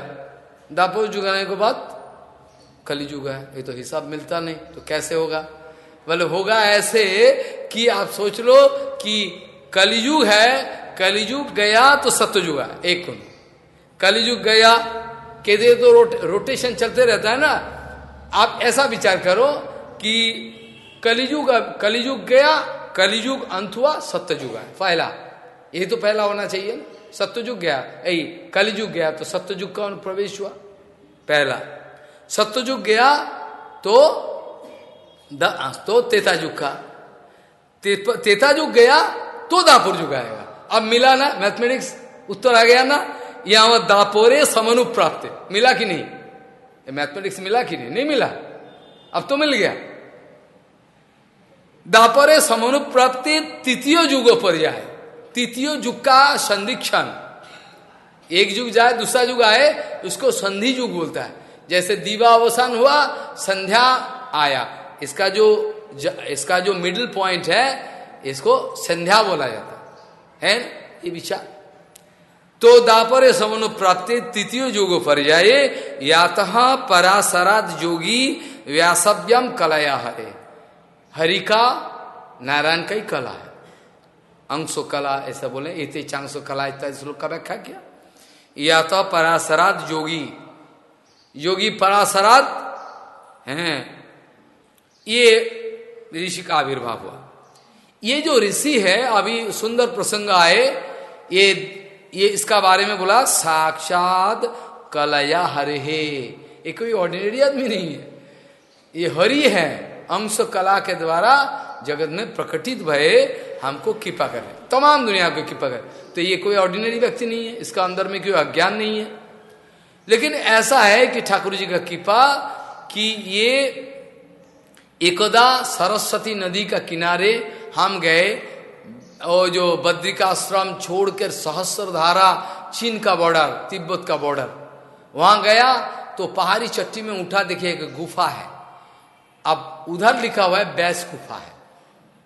दापर युग आने के बाद कली युग है ये तो हिसाब मिलता नहीं तो कैसे होगा? बोले होगा ऐसे कि आप सोच लो कि कलयुग है कलयुग गया तो सत्ययुग है एक कुन कलयुग गया कहते तो रोट, रोटेशन चलते रहता है ना। आप ऐसा विचार करो कि कलिजुग कलिजुग गया कलिजुग अंत हुआ, सत्ययुग है पहला, ये तो पहला होना चाहिए ना। सत्ययुग गया यही कलिजुग गया तो सत्ययुग का प्रवेश हुआ? पहला, सत्ययुग गया तो द तो तेता युग का। तेता युग गया तो दापुर युग आएगा। अब मिला ना, मैथमेटिक्स उत्तर आ गया ना, यहाँ दापोरे समनुप्राप्त। मिला कि नहीं? मैथमेटिक्स मिला कि नहीं? नहीं मिला। अब तो मिल गया। दापरे समानुप्राप्ति तृतीय युग पर जाए तृतीय युग का संदीक्षण एक युग जाए, दूसरा युग आए, उसको संधि युग बोलता है। जैसे दीवा अवसान हुआ, संध्या आया। इसका जो इसका जो मिडिल पॉइंट है, इसको संध्या बोला जाता है। ये विचार। तो दापर समनु प्राप्ति तृतीय युग पर जाए यात पराशराद योगी व्यासव्यम कलया हरे हरि का नारायण का ही कला है। अंशो कला, ऐसा बोले इतने चांसो कला इत्यादि श्लोक का व्याख्या किया या तो पराशराद योगी। योगी पराशराद, हैं, ये ऋषि का आविर्भाव हुआ। ये जो ऋषि है, अभी सुंदर प्रसंग आए, ये ये इसका बारे में बोला, साक्षात कलया हरे। ये कोई ऑर्डिनरी आदमी नहीं है। ये हरि है। अंश कला के द्वारा जगत में प्रकटित भय, हमको कृपा करे। तमाम दुनिया को कृपा करे। तो ये कोई ऑर्डिनरी व्यक्ति नहीं है, इसका अंदर में कोई अज्ञान नहीं है। लेकिन ऐसा है कि ठाकुर जी का कृपा कि ये एकदा सरस्वती नदी का किनारे हम गए और जो बद्रिकाश्रम छोड़कर सहस्र धारा चीन का बॉर्डर तिब्बत का बॉर्डर वहाँ गया तो पहाड़ी चट्टी में उठा देखिए, एक गुफा है। अब उधर लिखा हुआ है, बैस गुफा है।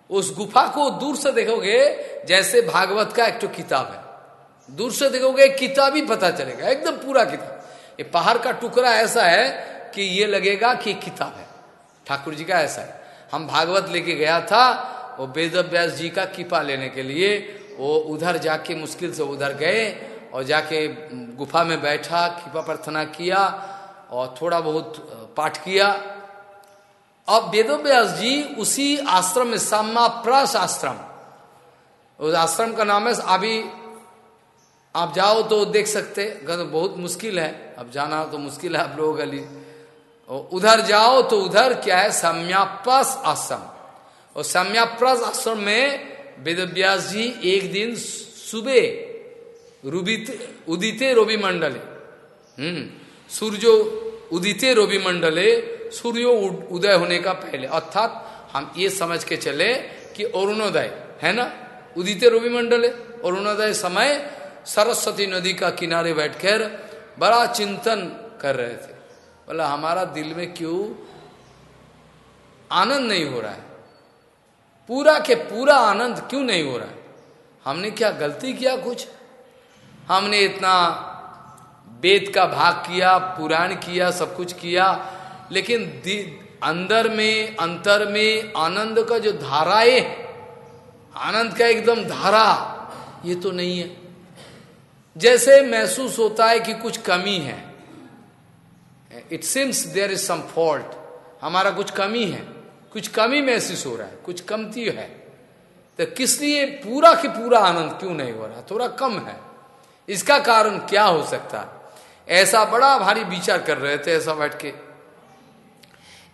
उस गुफा को दूर से देखोगे, जैसे भागवत का एक तो किताब है। दूर से देखोगे किताब ही पता चलेगा, एकदम पूरा किताब। ये पहाड़ का टुकड़ा ऐसा है कि ये लगेगा कि किताब है। ठाकुर जी का ऐसा है। हम भागवत लेके गया था, वो वेद व्यास जी का कृपा लेने के लिए, वो उधर जाके मुश्किल से उधर गए और जाके गुफा में बैठा, कृपा प्रार्थना किया और थोड़ा बहुत पाठ किया। अब वेदोव्यास जी उसी आश्रम में सम्मा प्रस आश्रम। उस आश्रम का नाम है, अभी आप जाओ तो देख सकते तो बहुत मुश्किल है। अब जाना तो मुश्किल है आप लोगों का लिए। उधर जाओ तो उधर क्या है सम्याप्रस आश्रम। और सम्याप्रस आश्रम में वेदव्यास जी एक दिन सुबह रुबित, उदिते रोबी मंडले हम्म सूर्यो उदिते रोबी मंडले सूर्य उदय होने का पहले। अर्थात हम ये समझ के चले कि अरुणोदय, है ना? उदित रवि मंडल है। अरुणोदय समय सरस्वती नदी का किनारे बैठकर बड़ा चिंतन कर रहे थे। बोला, हमारा दिल में क्यों आनंद नहीं हो रहा है? पूरा के पूरा आनंद क्यों नहीं हो रहा है? हमने क्या गलती किया कुछ? हमने इतना वेद का भाग किया, पुराण किया, सब कुछ किया लेकिन अंदर में, अंतर में, आनंद का जो धाराए आनंद का एकदम धारा, ये तो नहीं है। जैसे महसूस होता है कि कुछ कमी है it seems there is some fault हमारा कुछ कमी है, कुछ कमी महसूस हो रहा है, कुछ कमती है तो किस लिए पूरा की पूरा आनंद क्यों नहीं हो रहा? थोड़ा कम है। इसका कारण क्या हो सकता ऐसा बड़ा भारी विचार कर रहे थे ऐसा बैठ के।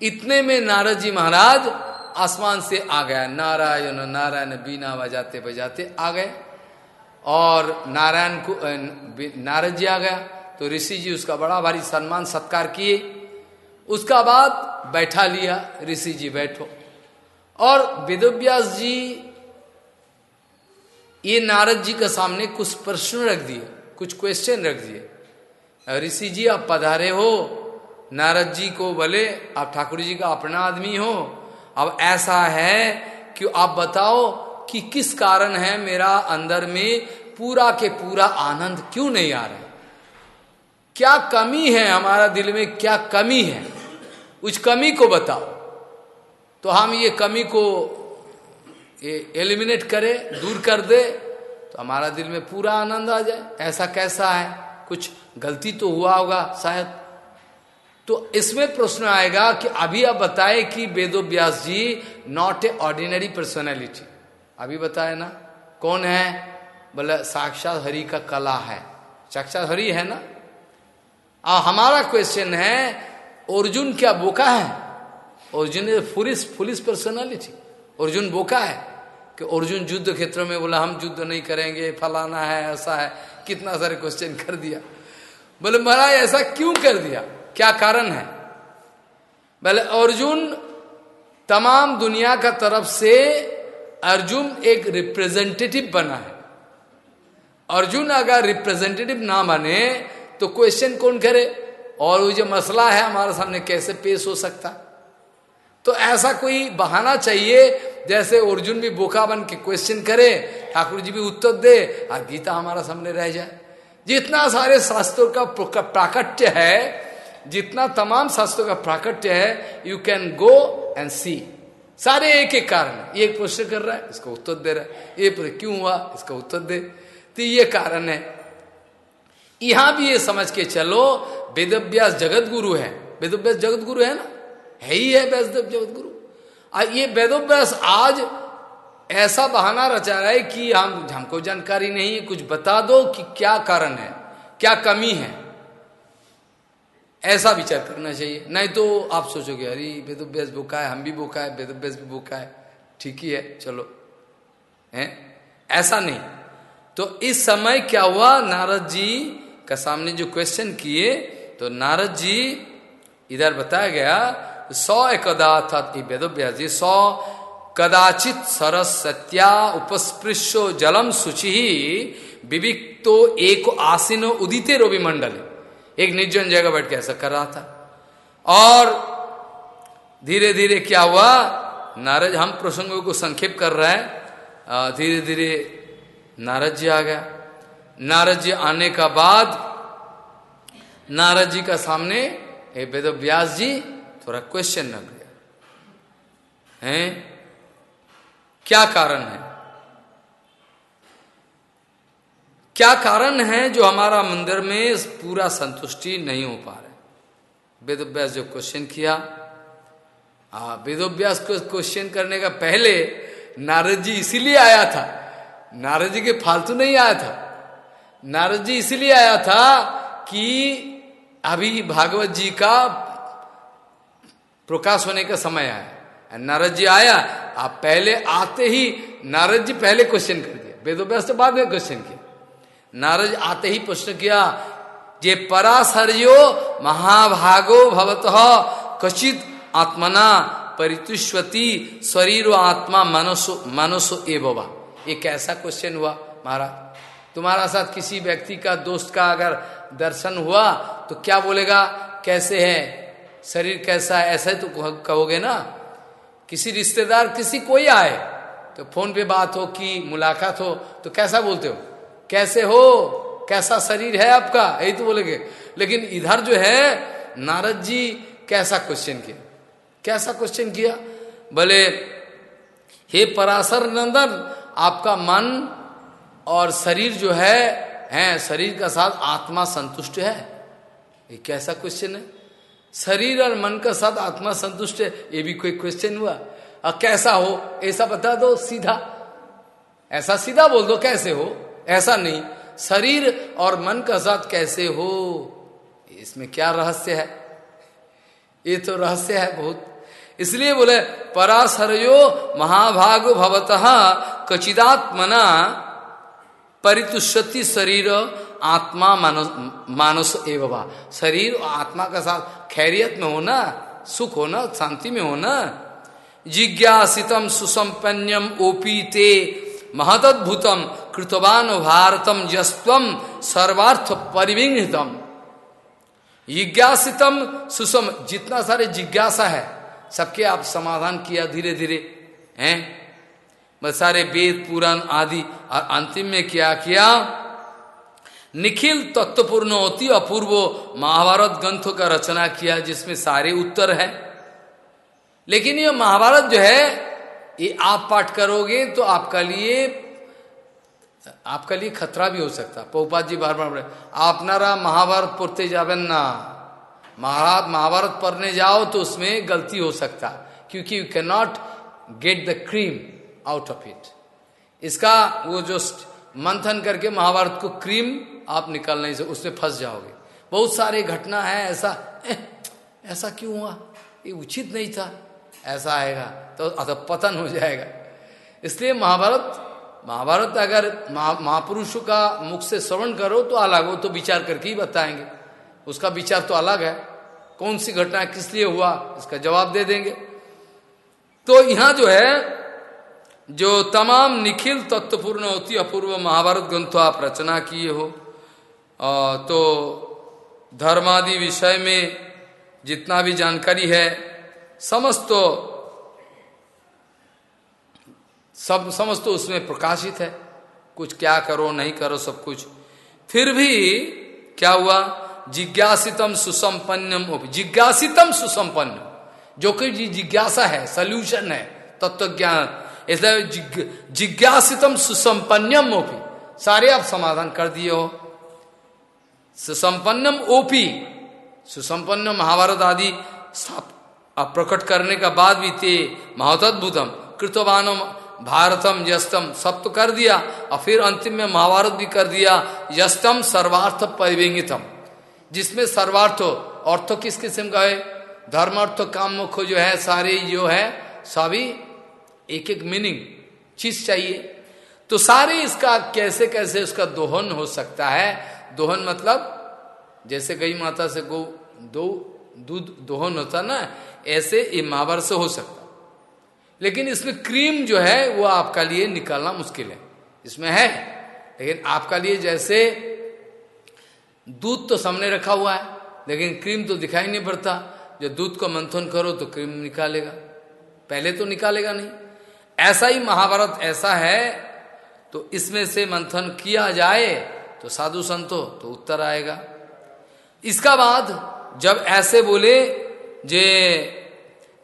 इतने में नारद जी महाराज आसमान से आ गया नारायण नारायण बीना बजाते बजाते आ गए। और नारायण को नारद जी आ गया। तो ऋषि जी उसका बड़ा भारी सम्मान, सत्कार किए। उसका बाद बैठा लिया, ऋषि जी बैठो। और वेदव्यास जी, ये नारद जी के सामने कुछ प्रश्न रख दिए, कुछ क्वेश्चन रख दिए। ऋषि जी, आप पधारे हो। नारद जी को बोले, आप ठाकुर जी का अपना आदमी हो। अब ऐसा है कि आप बताओ कि किस कारण है मेरा अंदर में पूरा के पूरा आनंद क्यों नहीं आ रहा क्या कमी है हमारा दिल में? क्या कमी है? उस कमी को बताओ। तो हम ये कमी को ये एलिमिनेट करें, दूर कर दे तो हमारा दिल में पूरा आनंद आ जाए। ऐसा कैसा है? कुछ गलती तो हुआ होगा शायद। तो इसमें प्रश्न आएगा कि अभी आप बताए कि Veda Vyas ji not a ordinary personality अभी बताए ना। कौन है? बोले साक्षात हरि का कला है। साक्षात हरि है ना? आ, हमारा क्वेश्चन है अर्जुन क्या बोका है? Arjun police police personality Arjun बोका है कि अर्जुन युद्ध क्षेत्र में बोला हम युद्ध नहीं करेंगे फलाना है ऐसा है। कितना सारे क्वेश्चन कर दिया। बोले महाराज ऐसा क्यों कर दिया? क्या कारण है? बोले, अर्जुन तमाम दुनिया का तरफ़ से अर्जुन एक रिप्रेजेंटेटिव बना है। अर्जुन अगर रिप्रेजेंटेटिव ना बने तो क्वेश्चन कौन करे? और वो जो मसला है हमारे सामने कैसे पेश हो सकता? तो ऐसा कोई बहाना चाहिए, जैसे अर्जुन भी बोखा बन के क्वेश्चन करे, ठाकुर जी भी उत्तर दे, और गीता हमारा सामने रह जाए। जितना सारे शास्त्रों का प्राकट्य है जितना तमाम शास्त्रों का प्राकट्य है you can go and see सारे एक एक कारण। एक प्रश्न कर रहा है, इसका उत्तर दे रहा है। ये प्रश्न क्यों हुआ, इसका उत्तर दे। तो ये कारण है। यहाँ भी ये समझ के चलो, वेदव्यास जगत गुरु है। वेदव्यास जगत गुरु है ना? है ही है वैष्णव जगत गुरु ये वेदोव्यास आज ऐसा बहाना रचा रहा है कि हम, हमको जानकारी नहीं है, कुछ बता दो कि क्या कारण है, क्या कमी है। ऐसा विचार करना चाहिए। नहीं तो आप सोचोगे, अरे वेदोव्यास बोका है, हम भी बोका है वेदोव्यास भी बोका है। ठीक ही है, चलो। है? ऐसा नहीं। तो इस समय क्या हुआ? नारद जी का सामने जो क्वेश्चन किए तो नारद जी इधर बताया गया, सौ एकदा था वेदोव्यास जी सौ कदाचित सरस सत्या उपस्पृश्यो जलम शुचि, विविक्तो एक आसीनो उदिते रोबी मंडल एक निर्जन जगह बैठ के ऐसा कर रहा था। और धीरे धीरे क्या हुआ? नारद, हम प्रसंगों को संक्षेप कर रहे हैं। धीरे धीरे नारद जी आ गया नारद जी आने का बाद नारद जी का सामने वेद व्यास जी, थोड़ा क्वेश्चन रख गया है? क्या कारण है? क्या कारण है जो हमारा मंदिर में पूरा संतुष्टि नहीं हो पा रहे वेदोव्यास जो क्वेश्चन किया वेदोव्यास को क्वेश्चन करने का पहले नारद जी इसीलिए आया था। नारद जी के फालतू नहीं आया था। नारद जी इसीलिए आया था कि अभी भागवत जी का प्रकाश होने का समय आया। नारद जी आया, आप पहले आते ही नारद जी पहले क्वेश्चन कर दिया वेदोव्यास तो बाद में क्वेश्चन किया। नारद आते ही प्रश्न किया, जे पराशर्यो महाभागो भवत कचित आत्मना परितुष्वती शरीर आत्मा मनुष्य मनुष्य एवं ये कैसा क्वेश्चन हुआ, महाराज? तुम्हारा साथ किसी व्यक्ति का, दोस्त का अगर दर्शन हुआ तो क्या बोलेगा? कैसे है? शरीर कैसा है? ऐसा ही तो कहोगे ना? किसी रिश्तेदार, किसी कोई आए तो फ़ोन पे बात हो कि मुलाकात हो तो कैसा बोलते हो? कैसे हो? कैसा शरीर है आपका? यही तो बोलेंगे। लेकिन इधर जो है, नारद जी कैसा क्वेश्चन किया? कैसा क्वेश्चन किया? बोले, हे पराशर नंदन, आपका मन और शरीर जो है, हैं, शरीर का साथ आत्मा संतुष्ट है? ये कैसा क्वेश्चन है? शरीर और मन का साथ आत्मा संतुष्ट है। ये भी कोई क्वेश्चन हुआ। और कैसा हो? ऐसा बता दो सीधा। ऐसा सीधा बोल दो, कैसे हो? ऐसा नहीं। शरीर और मन का साथ कैसे हो? इसमें क्या रहस्य है? ये तो रहस्य है बहुत। इसलिए बोले, पराशरयो महाभाग भवत कचिदात्मना परितुष्यति शरीर आत्मा मानस मानस एवं शरीर और आत्मा का साथ खैरियत में होना, सुख होना, शांति में होना। जिज्ञासितम सुसंपन्नम ओपीते महदद्भुतम कृतवान भारतम जस्वम सर्वार्थ परिविंगितम जिज्ञासितम सुसम जितना सारे जिज्ञासा है, सबके आप समाधान किया धीरे धीरे हैं? बस सारे वेद, पुराण आदि, और अंतिम में क्या किया? निखिल तत्वपूर्ण होती, अपूर्व महाभारत ग्रंथों का रचना किया, जिसमें सारे उत्तर है। लेकिन ये महाभारत जो है, ये आप पाठ करोगे तो आपका लिए आपका लिए खतरा भी हो सकता। पहुपात जी बार बार आप नारा महाभारत पढ़ते जावेन ना। महाराज महाभारत पढ़ने जाओ तो उसमें गलती हो सकता क्योंकि you can not get the cream out of it इसका वो जो मंथन करके महाभारत को क्रीम आप निकाल नहीं सकते उसमें फंस जाओगे। बहुत सारे घटना है ऐसा ए, ऐसा क्यों हुआ? ये उचित नहीं था। ऐसा आएगा तो अतः पतन हो जाएगा। इसलिए महाभारत महाभारत अगर महापुरुषों का मुख से श्रवण करो तो अलग हो तो विचार करके ही बताएँगे। उसका विचार तो अलग है। कौन सी घटना किस लिए हुआ इसका जवाब दे देंगे। तो यहाँ जो है जो तमाम निखिल तत्वपूर्ण होती अपूर्व महाभारत ग्रंथों आप रचना किए हो आ, तो धर्मादि विषय में जितना भी जानकारी है समस्त सब समस्त उसमें प्रकाशित है। कुछ क्या करो, नहीं करो, सब कुछ। फिर भी क्या हुआ? जिज्ञासितम सुसंपन्नम जिज्ञासितम सुसंपन्न। जो कि जिज्ञासा है सोल्यूशन है तत्व ज्ञान इसलिए जिज्ञासितम सुसंपन्नम ओपी सारे आप समाधान कर दिए हो। सुसंपन्नम ओपी सुसंपन्न महाभारत आदि प्रकट करने का बाद भी ते महतद्भुतम, कृतवानम भारतम यस्तम सब तो कर दिया, और फिर अंतिम में महाभारत भी कर दिया, यस्तम सर्वार्थ परिवेंगितम जिसमें सर्वार्थ अर्थ किस किस्म का है? धर्म, अर्थ, काम मुख्य जो है, सारे जो है, सभी एक एक मीनिंग चीज़ चाहिए। तो सारे इसका कैसे कैसे उसका दोहन हो सकता है? दोहन मतलब जैसे गई माता से गो, दो, दूध दोहन होता ना, ऐसे ये मावर से हो सकता। लेकिन इसमें क्रीम जो है, वो आपका लिए निकालना मुश्किल है। इसमें है, लेकिन आपका लिए जैसे दूध तो सामने रखा हुआ है, लेकिन क्रीम तो दिखाई नहीं पड़ता। जो दूध को मंथन करो तो क्रीम निकालेगा। पहले तो निकालेगा नहीं। ऐसा ही महाभारत ऐसा है तो इसमें से मंथन किया जाए तो साधु संतो तो उत्तर आएगा। इसका बाद जब ऐसे बोले जे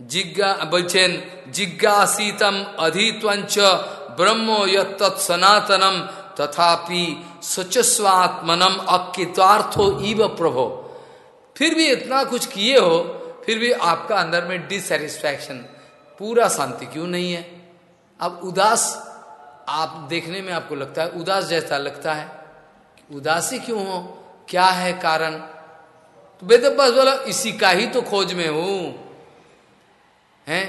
जिज्ञा बोलছেন जिज्ञासीतम अधित्वंच ब्रह्मो तथापि सचस्वात्मनम अकितार्थो इव प्रभो। फिर भी इतना कुछ किए हो, फिर भी आपका अंदर में डिससेटिस्फैक्शन पूरा शांति क्यों नहीं है? अब उदास, आप देखने में आपको लगता है, उदास जैसा लगता है। उदासी क्यों हो? क्या है कारण? तो वेद बस बोला, इसी का ही तो खोज में हूँ। हैं?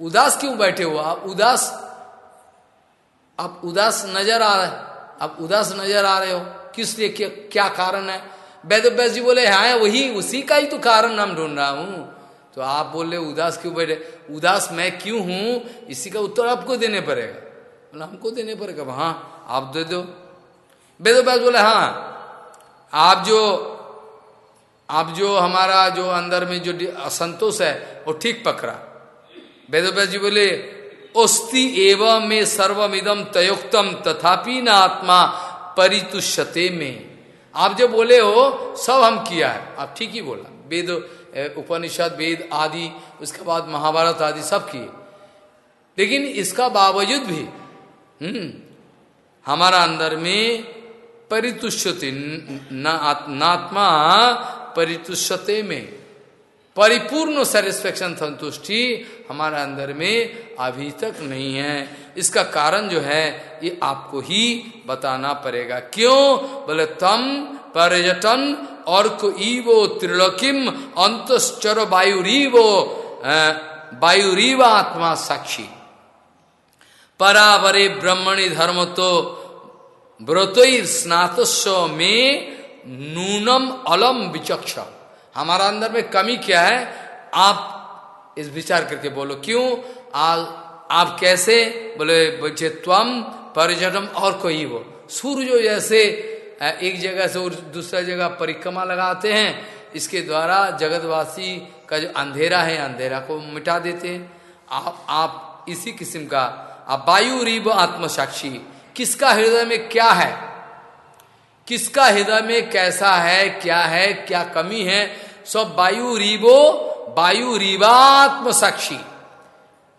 उदास क्यों बैठे हो आप? उदास। आप उदास नज़र आ रहे आप उदास नज़र आ रहे हो। किस लिए? क्या, क्या कारण है? वैद व्यास जी बोले हाँ वही उसी का ही तो कारण नाम ढूंढ रहा हूँ। तो आप बोले उदास क्यों बैठे? उदास मैं क्यों हूँ? इसी का उत्तर आपको देने पड़ेगा। बोला हमको देने पड़ेगा। हाँ आप दे दो। वेद बोले हाँ आप जो आप जो हमारा जो अंदर में जो असंतोष है वो ठीक पकड़ा। वेद जी बोले, ओस्ति एवं में सर्वमिदम तयोक्तम तथापि न आत्मा परितुष्यते में। आप जो बोले हो, सब हम किया है। आप ठीक ही बोला। वेद उपनिषद, वेद आदि, उसके बाद महाभारत आदि सब किए। लेकिन इसका बावजूद भी हम्म हमारा अंदर में परितुष्यते न आत्मा परितुष्यते में। परिपूर्ण सेटिस्फेक्शन संतुष्टि हमारे अंदर में अभी तक नहीं है। इसका कारण जो है, ये आपको ही बताना पड़ेगा। क्यों? बोले, तम पर्यटन और को त्रिलोकिम अंतश्चर वायुरीवो वायुरीव आत्मा साक्षी। परावरे ब्रह्मणि धर्म तो व्रतोर स्नातस्व में नूनम अलम विचक्ष हमारा अंदर में कमी क्या है? आप इस विचार करके बोलो, क्यों? आप कैसे? बोले बच्चे त्वम, परिजनम और कोई हो सूर्य जैसे एक जगह से और दूसरा जगह परिक्रमा लगाते हैं, इसके द्वारा जगतवासी का जो अंधेरा है, अंधेरा को मिटा देते हैं। आप आप इसी किस्म का, आप वायु रिब आत्मसाक्षी, किसका हृदय में क्या है? किसका हृदय में कैसा है, क्या है, क्या कमी है? सब वायु रिबो वायु रिवात्म साक्षी।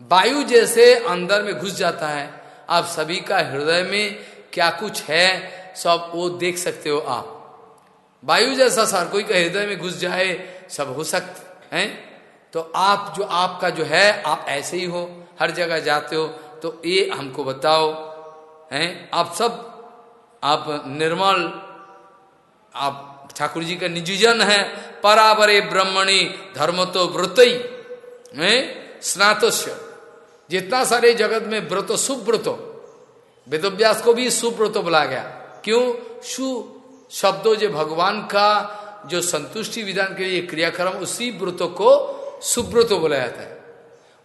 वायु जैसे अंदर में घुस जाता है। आप सभी का हृदय में क्या कुछ है, सब वो देख सकते हो आप। वायु जैसा सर, कोई का हृदय में घुस जाए, सब हो सकते हैं। तो आप जो, आपका जो है, आप ऐसे ही हो, हर जगह जाते हो तो ये हमको बताओ, हैं? आप सब आप निर्मल, आप ठाकुर जी का निजुजन है, पराबरे ब्रह्मणी धर्म तो व्रत स्नातस्य। जितना सारे जगत में व्रत, सुव्रत वेदव्यास को भी सुव्रत बोला गया। क्यों? सु शब्दों जो भगवान का जो संतुष्टि विधान के लिए क्रियाक्रम, उसी व्रतों को सुब्रतो बोला जाता है।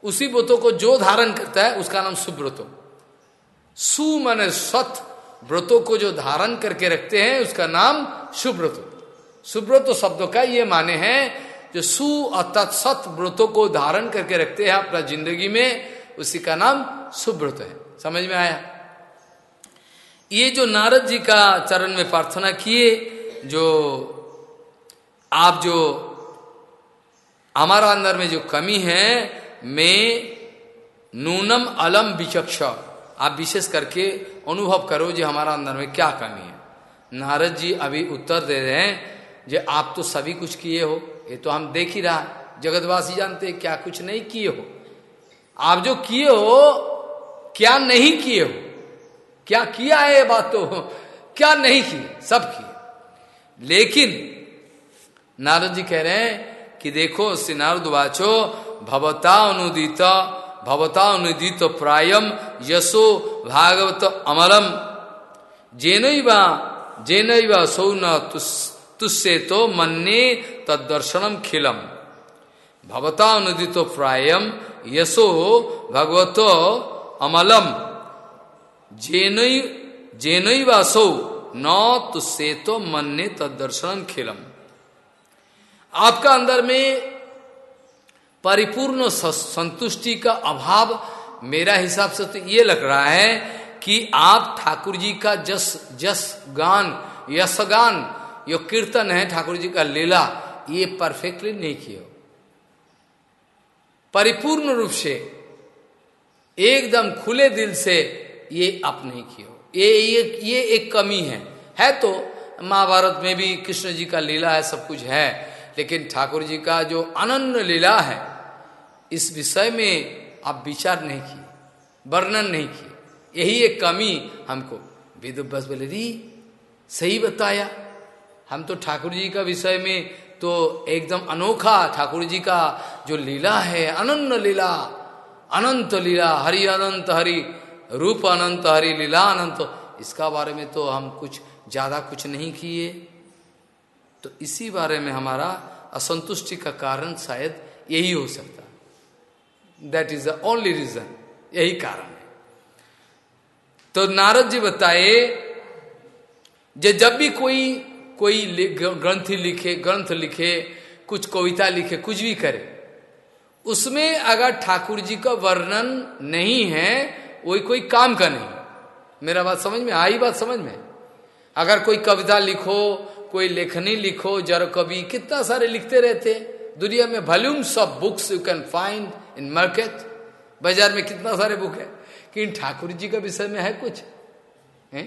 उसी व्रतों को जो धारण करता है, उसका नाम सुब्रतो सु माने सत व्रतों को जो धारण करके रखते हैं, उसका नाम सुब्रतो सुब्रतो शब्दों का ये माने हैं जो सु सत व्रतों को धारण करके रखते हैं अपना ज़िंदगी में, उसी का नाम सुब्रत है। समझ में आया? ये जो नारद जी का चरण में प्रार्थना किए, जो आप जो हमारा अंदर में जो कमी है, मैं नूनम अलम विचक्ष आप विशेष करके अनुभव करो जो हमारा अंदर में क्या कमी है। नारद जी अभी उत्तर दे रहे हैं जो आप तो सभी कुछ किए हो, ये तो हम देख ही रहा, जगतवासी जानते क्या कुछ नहीं किए हो। आप जो किए हो, क्या नहीं किए हो? क्या किया है ये बात तो क्या नहीं किए? सब किए। लेकिन नारद जी कह रहे हैं कि देखो श्री नारद वाचो भवता अनुदित भवता अनुदित प्रायम यशो भागवत अमलम। जेन जेन सौ न तुस्से तो मन्ने तदर्शनम खिलम। भवता अनुदित प्रायम यशो भगवत अमलम। जेन वासो न तुस्से तो मन्ने तदर्शन खिलम। आपका अंदर में परिपूर्ण संतुष्टि का अभाव मेरा हिसाब से तो ये लग रहा है कि आप ठाकुर जी का जस जस गान यशगान यो कीर्तन है ठाकुर जी का लीला, ये परफेक्टली नहीं किया। परिपूर्ण रूप से, एकदम खुले दिल से ये आप नहीं किया। ये ये ये एक कमी है। है तो महाभारत में भी कृष्ण जी का लीला है, सब कुछ है, लेकिन ठाकुर जी का जो अनन्य लीला है इस विषय में आप विचार नहीं किए, वर्णन नहीं किए। यही एक कमी हमको। विदुबस बोले, री, सही बताया। हम तो ठाकुर जी का विषय में तो एकदम अनोखा ठाकुर जी का जो लीला है अनन्न लीला, अनंत लीला, हरि अनंत हरि, रूप अनंत हरि, लीला अनंत, इसका बारे में तो हम कुछ ज़्यादा कुछ नहीं किए। तो इसी बारे में हमारा असंतुष्टि का कारण शायद यही हो सकता that is the only reason यही कारण है। तो नारद जी बताए जब भी कोई कोई ग्रंथ लिखे ग्रंथ लिखे, कुछ कविता लिखे, कुछ भी करे, उसमें अगर ठाकुर जी का वर्णन नहीं है, वही कोई काम का नहीं। मेरा बात समझ में, आई बात समझ में? अगर कोई कविता लिखो, कोई लेखनी लिखो, जर कवि कितना सारे लिखते रहते, दुनिया में volumes of books you can find in market बाज़ार में कितना सारे बुक है कि इन ठाकुर जी का विषय में है कुछ है?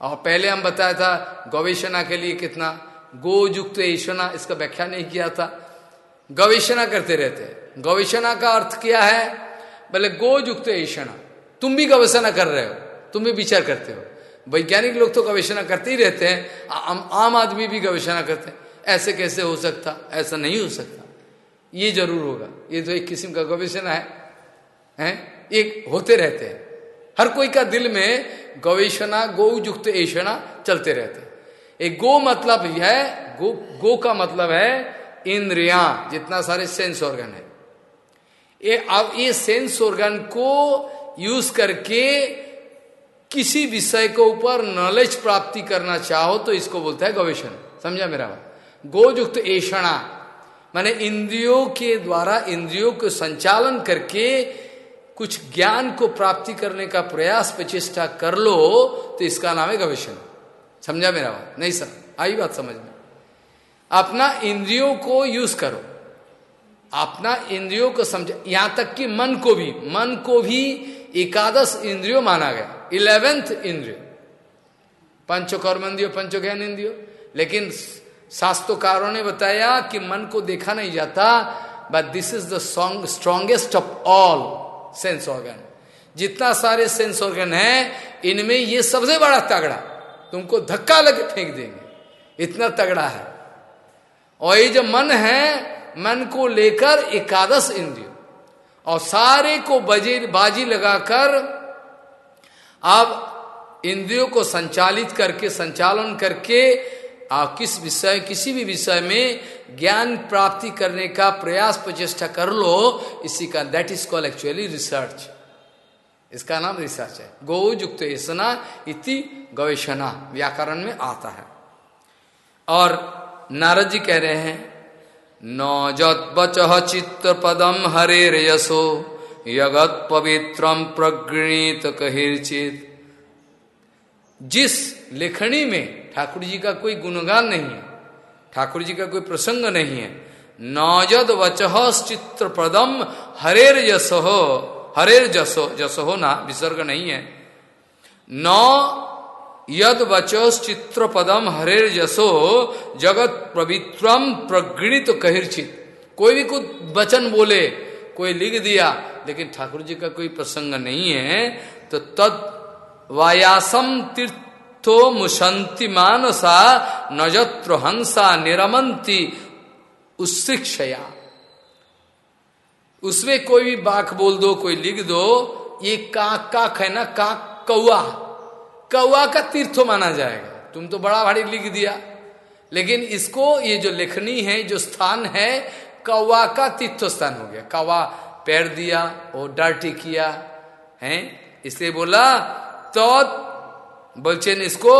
और पहले हम बताया था गवेषणा के लिए कितना गोयुक्त ईश्वना इसका व्याख्या नहीं किया था। गवेषणा करते रहते हैं। गवेषणा का अर्थ क्या है? बोले गोयुक्त ईश्वना तुम भी गवेषणा कर रहे हो तुम भी विचार करते हो। वैज्ञानिक लोग तो गवेषणा करते ही रहते हैं आम, आम आदमी भी गवेषणा करते हैं। ऐसे कैसे हो सकता ऐसा नहीं हो सकता। ये ज़रूर होगा। ये तो एक किस्म का गवेषणा है, हैं एक होते रहते हैं। हर कोई का दिल में गवेषणा गौ युक्त ऐषणा चलते रहते हैं। एक गो मतलब है, गो गो का मतलब है इंद्रिया, जितना सारे सेंस ऑर्गन है। ये अब ये सेंस ऑर्गन को यूज़ करके किसी विषय के ऊपर नॉलेज प्राप्ति करना चाहो तो इसको बोलता है गवेषण। समझा मेरा बात? गोयुक्त ऐषणा। माने इंद्रियों के द्वारा इंद्रियों को संचालन करके कुछ ज्ञान को प्राप्ति करने का प्रयास प्रचेष्टा कर लो तो इसका नाम है गवेषण। समझा मेरा बात नहीं सर, आई बात समझ में। अपना इंद्रियों को यूज़ करो। अपना इंद्रियों को समझ, यहाँ तक कि मन को भी, मन को भी एकादश इंद्रियों माना गया। इलेवेंथ इंद्रिय। पंचकर्म इंद्रियो पंचो ज्ञान इंद्रियो लेकिन शास्त्रोकारों ने बताया कि मन को देखा नहीं जाता but this is the song strongest of all sense organ जितना सारे सेंस ऑर्गन है, इनमें ये सबसे बड़ा तगड़ा, तुमको धक्का लगे फेंक देंगे। इतना तगड़ा है। और ये जो मन है, मन को लेकर एकादश इंद्रिय, और सारे को बजे, बाजी लगाकर आप इंद्रियों को संचालित करके, संचालन करके आप किस विषय, किसी भी विषय में ज्ञान प्राप्ति करने का प्रयास प्रचेष्टा कर लो, इसी का that is call actually research इसका नाम रिसर्च है। गो युक्त ऐसा इति गवेषणा, व्याकरण में आता है। और नारद जी कह रहे हैं, न जत चित्त पदम हरे रसो यगत पवित्रम प्रगृणित कहिर्चित। जिस लेखनी में ठाकुर जी का कोई गुणगान नहीं है, ठाकुर जी का कोई प्रसंग नहीं है। नौजद वचह चित्र पदम हरेर जसो हरेर जसो जसो हो ना, विसर्ग नहीं है। नौ यद वचस चित्र पदम हरेर जसो, जगत पवित्रम प्रगृणित कहिर्चित। कोई भी कुछ वचन बोले, कोई लिख दिया, लेकिन ठाकुर जी का कोई प्रसंग नहीं है तो तद वायासम तीर्थो मुशंति मानसा नजत्र हंसा निरमंती उशिक्षया उसमें कोई भी बाक बोल दो, कोई लिख दो, ये काक काक है ना, काक कौआ कौआ का तीर्थ माना जाएगा। तुम तो बड़ा भारी लिख दिया। लेकिन इसको ये जो लेखनी है, जो स्थान है कौआ का तीर्थ स्थान हो गया। कौवा पैर दिया और डर्टी किया, है? इसलिए बोला तद बोलचे इसको,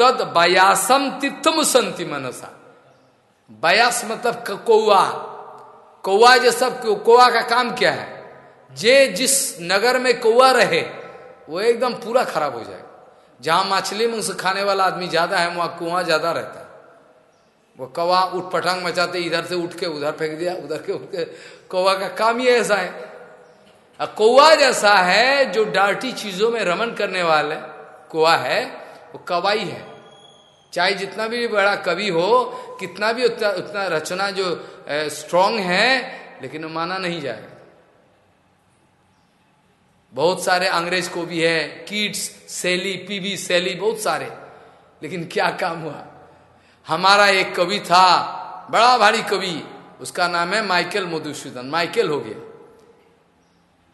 तद बयासम तीर्थम संति मनसा। बयास मतलब कौआ कौआ जैसा कौआ का काम क्या है? जे जिस नगर में कौआ रहे, वो एकदम पूरा खराब हो जाएगा। जहाँ मछली मांस खाने वाला आदमी ज़्यादा है, वहाँ कुआ ज़्यादा रहता है। वो कौवा उठ पटांग मचाते, इधर से उठ के, उधर फेंक दिया, उधर के उठ के। कौवा का काम ही ऐसा है। कौवा जैसा है जो डार्टी चीज़ों में रमन करने वाले कौवा है, वो कवाई है। चाहे जितना भी बड़ा कवि हो, कितना भी उतना उतना रचना जो स्ट्रांग है, लेकिन माना नहीं जाएगा। बहुत सारे अंग्रेज़ को भी है, किड्स, सैली, पीवी सैली, बहुत सारे। लेकिन क्या काम हुआ? हमारा एक कवि था, बड़ा भारी कवि, उसका नाम है माइकल मधुसूदन। माइकल हो गया।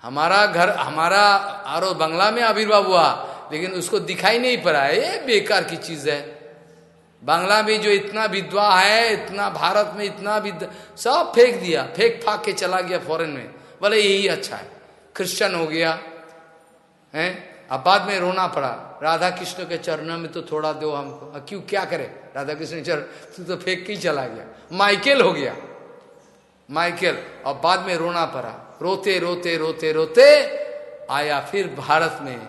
हमारा घर, हमारा आरो बंगला में आविर्भाव हुआ। लेकिन उसको दिखाई नहीं पड़ा। ये बेकार की चीज़ है। बांग्ला में जो इतना विद्वा है, इतना भारत में इतना सब फेंक दिया, फेंक फाक के चला गया फॉरेन में। बोले यही अच्छा है। क्रिश्चियन हो गया, है? अब बाद में रोना पड़ा। राधा कृष्ण के चरणों में तो थोड़ा दो हमको। क्यों, क्या करे? राधा कृष्ण चरण, तू तो फेंक के चला गया। माइकेल हो गया। माइकेल और बाद में रोना पड़ा। रोते रोते रोते रोते आया फिर भारत में।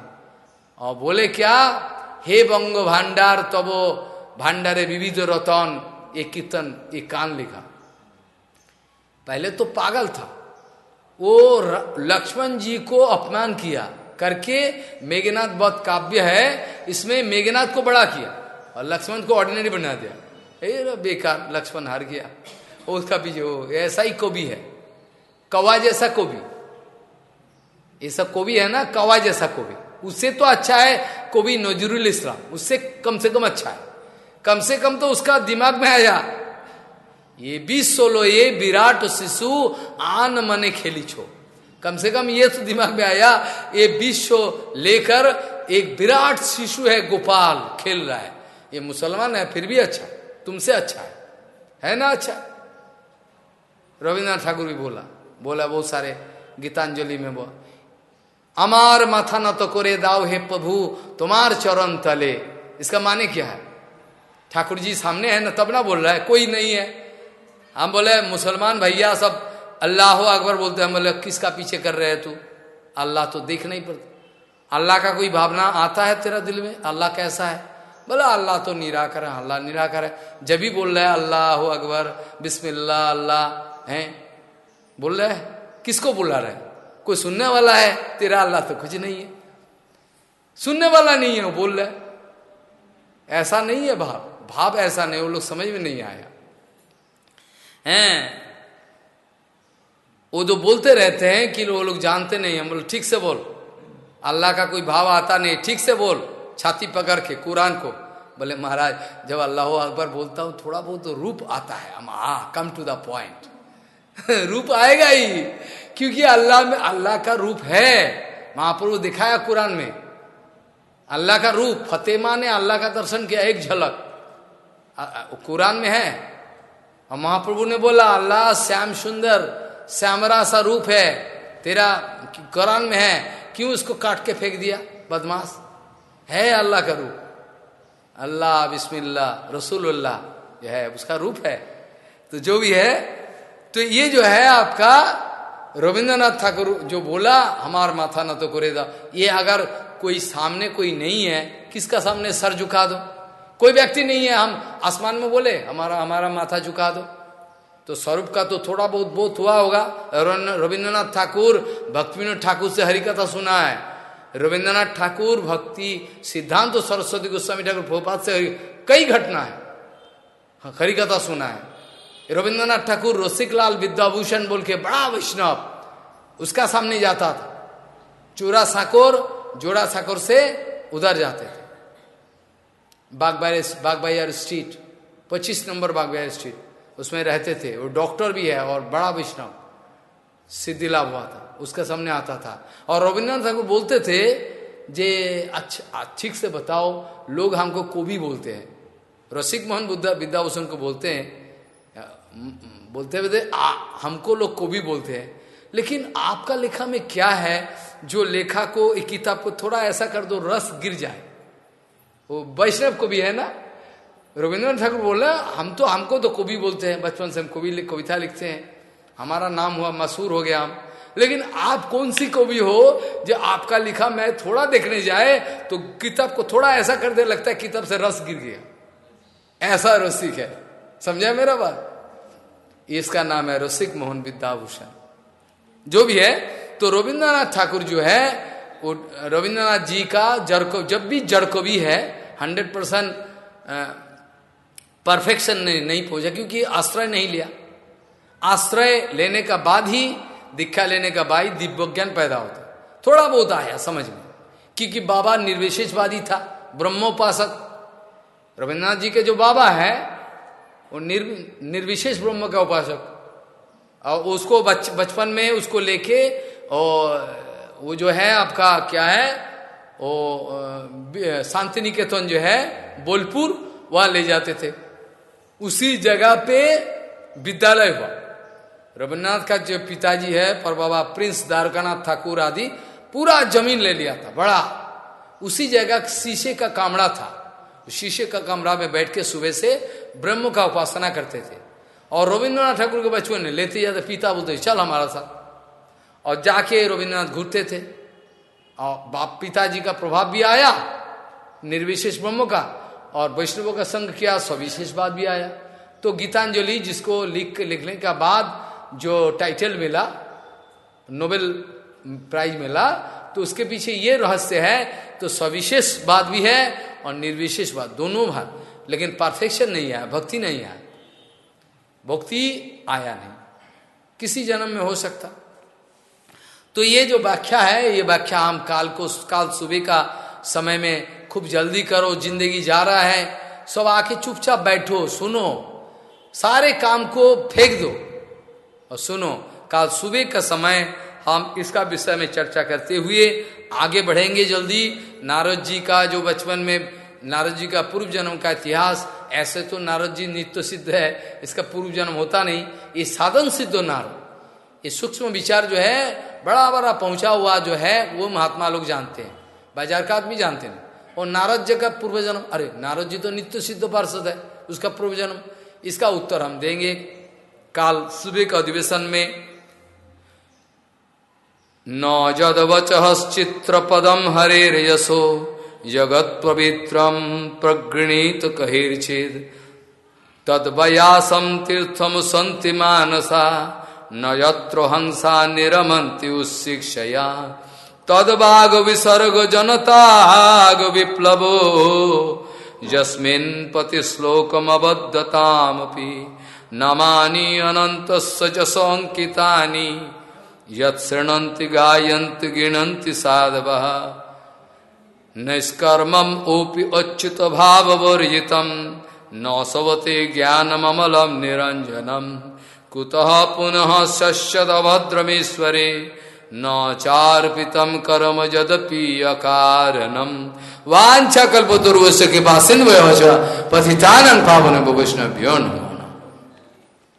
और बोले, क्या? हे बंग भांडार, तबो भांडारे विविध रतन ये कीर्तन ये कान लिखा। पहले तो पागल था। वो लक्ष्मण जी को अपमान किया करके मेघनाथ बहुत काव्य है, इसमें मेघनाथ को बड़ा किया और लक्ष्मण को ऑर्डिनरी बना दिया। बेकार, लक्ष्मण हार गया। उसका भी जो ऐसा ही कोबी है। कवा जैसा कोबी। ये सब कोबी है ना? कवा जैसा कोबी। उससे तो अच्छा है कोबी नजरुल इस्लाम। उससे कम से कम अच्छा है। कम से कम तो उसका दिमाग में आया। ये बीस सोलो, ये विराट शिशु आन मने खेली छो। कम से कम ये तो दिमाग में आया, ये विश्व लेकर एक विराट शिशु है, गोपाल खेल रहा है। ये मुसलमान है, फिर भी अच्छा तुमसे अच्छा है। है ना अच्छा? रविन्द्रनाथ ठाकुर भी बोला बोला बहुत सारे गीतांजलि में बोला अमार माथा न तो करे दाव हे प्रभु, तुम्हार चरण तले। इसका माने क्या है? ठाकुर जी सामने है, ना तब ना बोल रहा है, कोई नहीं है। हम बोले, मुसलमान भैया सब अल्लाह अकबर बोलते हैं। बोले, किसका पीछे कर रहे हैं तू? अल्लाह तो देख नहीं पड़ता। अल्लाह का कोई भावना आता है तेरा दिल में? अल्लाह कैसा है? बोला, अल्लाह तो निराकर है, अल्लाह निराकर है। जब भी बोल रहे हैं, अल्लाह अकबर, बिस्मिल्लाह, अल्लाह, है? बोल रहे किसको बुला रहे कोई सुनने वाला है, तेरा अल्लाह तो कुछ नहीं है। सुनने वाला नहीं है, वो बोल रहे ऐसा नहीं है भाव। भाव ऐसा नहीं, वो लोग समझ में नहीं आया। हैं? वो जो बोलते रहते हैं कि वो लोग जानते नहीं हम बोलो, ठीक से बोल। अल्लाह का कोई भाव आता नहीं ठीक से बोल। छाती पकड़ के, कुरान को। बोले, महाराज, जब अल्लाह अकबर बोलता हूँ, थोड़ा बहुत तो रूप आता है, हम आ कम टू द पॉइंट रूप आएगा ही। क्योंकि अल्लाह में, अल्लाह का रूप है। महाप्रभु दिखाया कुरान में। अल्लाह का रूप फतेमा ने अल्लाह का दर्शन किया, एक झलक। कुरान में है। और महाप्रभु ने बोला, अल्लाह श्याम सुंदर, श्यामरा सा रूप है। तेरा कुरान में है। क्यों उसको काट के फेंक दिया, बदमाश? है अल्लाह का रूप। अल्लाह बिस्मिल्ला रसूलुल्लाह जो है, उसका रूप है। तो जो भी है तो ये जो है आपका रविंद्रनाथ ठाकुर जो बोला हमार माथा न तो करेगा ये अगर कोई सामने कोई नहीं है किसका सामने सर झुका दो? कोई व्यक्ति नहीं है हम आसमान में बोले हमारा हमारा माथा झुका दो। तो स्वरूप का तो थोड़ा बहुत बहुत हुआ होगा। रविंद्रनाथ ठाकुर भक्ति ठाकुर से हरिकथा सुना है। रविंद्रनाथ ठाकुर भक्ति सिद्धांत तो सरस्वती गोस्वामी ठाकुर भोपाल से कई घटना हाँ, हरिकथा सुना है। रविंद्रनाथ ठाकुर, रसिकलाल विद्याभूषण बोल के बड़ा वैष्णव। उसका सामने जाता था। चूरा साकोर, जोड़ा साकोर से उधर जाते थे। बागबायर बागबायर स्ट्रीट, पच्चीस नंबर बागबायर स्ट्रीट, उसमें रहते थे। वो डॉक्टर भी है और बड़ा वैष्णव। सिद्धि लाभ हुआ था। उसके सामने आता था। और रविन्द्रनाथ ठाकुर बोलते थे जे अच्छा ठीक से बताओ, लोग हमको कोबी बोलते हैं। रसिक मोहन बुद्धा, विद्याभूषण को बोलते हैं बोलते बोलते हमको लोग को भी बोलते हैं। लेकिन आपका लेखा में क्या है, जो लेखा को, एक किताब को थोड़ा ऐसा कर दो, रस गिर जाए। वो वैष्णव को भी है ना? रविंद्रनाथ ठाकुर बोला हम तो हमको तो कवि बोलते हैं, बचपन से हम कवि कविता लिखते हैं। हमारा नाम हुआ मशहूर हो गया हम। लेकिन आप कौन सी कवि हो, जो आपका लिखा मैं थोड़ा देखने जाए तो किताब को थोड़ा ऐसा कर दे, लगता है किताब से रस गिर गया। ऐसा रसिक है। समझा मेरा बात? इसका नाम है रसिक मोहन विद्याभूषण। जो भी है तो रविंद्रनाथ ठाकुर जो है वो रविंद्रनाथ जी का जड़को जब भी जड़कवि है हंड्रेड परसेंट परफेक्शन नहीं, नहीं पहुँचा क्योंकि आश्रय नहीं लिया। आश्रय लेने का बाद ही दीक्षा लेने का बाद दिव्य ज्ञान पैदा होता थोड़ा बहुत आया समझ में। क्योंकि बाबा निर्विशेषवादी था ब्रह्मोपासक। रविन्द्रनाथ जी के जो बाबा है वो निर, निर्विशेष ब्रह्म का उपासक। और उसको बच, बचपन में उसको लेके और वो जो है आपका क्या है? वो शांति निकेतन जो है बोलपुर वहाँ ले जाते थे। उसी जगह पे विद्यालय हुआ। रविन्द्रनाथ का जो पिताजी है पर बाबा प्रिंस द्वारकानाथ ठाकुर आदि पूरा ज़मीन ले लिया था बड़ा। उसी जगह शीशे का कामड़ा था। शीशे का कमरा में बैठ के सुबह से ब्रह्म का उपासना करते थे। और रविन्द्रनाथ ठाकुर के बचपन ने लेते जाते पिता बोलते, चल हमारा साथ। और जाके रविन्द्रनाथ घूरते थे। और बाप पिताजी का प्रभाव भी आया, निर्विशेष ब्रह्म का। और वैष्णवों का संग किया, सविशेष बात भी आया। तो गीतांजलि, जिसको लिख, लिखने का बाद जो टाइटल मिला नोबेल प्राइज मिला तो उसके पीछे ये रहस्य है तो सविशेष बात भी है और निर्विशेष बात, दोनों बात। लेकिन परफेक्शन नहीं आया, भक्ति नहीं आया। भक्ति आया नहीं। किसी जन्म में हो सकता। तो ये जो व्याख्या है, ये व्याख्या हम काल को, काल सुबह का समय में खूब जल्दी करो, ज़िंदगी जा रहा है। सब आके चुपचाप बैठो, सुनो। सारे काम को फेंक दो। और सुनो, काल सुबह का समय, हम इसका विषय में चर्चा करते हुए आगे बढ़ेंगे जल्दी। नारद जी का जो बचपन में, नारद जी का पूर्व जन्म का इतिहास, ऐसे तो नारद जी नित्य सिद्ध है, इसका पूर्व जन्म होता नहीं। ये साधन सिद्ध नारद। ये सूक्ष्म विचार जो है, बड़ा बड़ा पहुँचा हुआ जो है, वो महात्मा लोग जानते हैं। बाज़ार का आदमी जानते हैं। और नारद जी का पूर्व जन्म अरे, नारद जी तो नित्य सिद्ध पार्षद है, उसका पूर्व जन्म इसका उत्तर हम देंगे। काल सुबह के अधिवेशन में न जद वचित्र पदम हरेर यशो जगत पवित्रम प्रगृणीत कहिर्छेद तदयासम तीर्थम संति मानसा, न यत्र हंसा निरमंति उशिक्षया। तदबाग विसर्ग जनताग विप्लवो यस्मिन् पति श्लोकम अबद्धतामपि नमानि अनंत च संकितानि यृणंति गायन्ति गिणन्ति साधवः। निष्कर्मम ओपि अच्युत भाववर्जितम न सवते ज्ञानमलम निरंजनम कुतः पुनः शस्यदभद्रमेश्वरे न चार्पितम कर्म जदपि अकारणम वांछा कल्पतुर्वश्य के पास पतितानन पावन वैष्णव्यो नमः।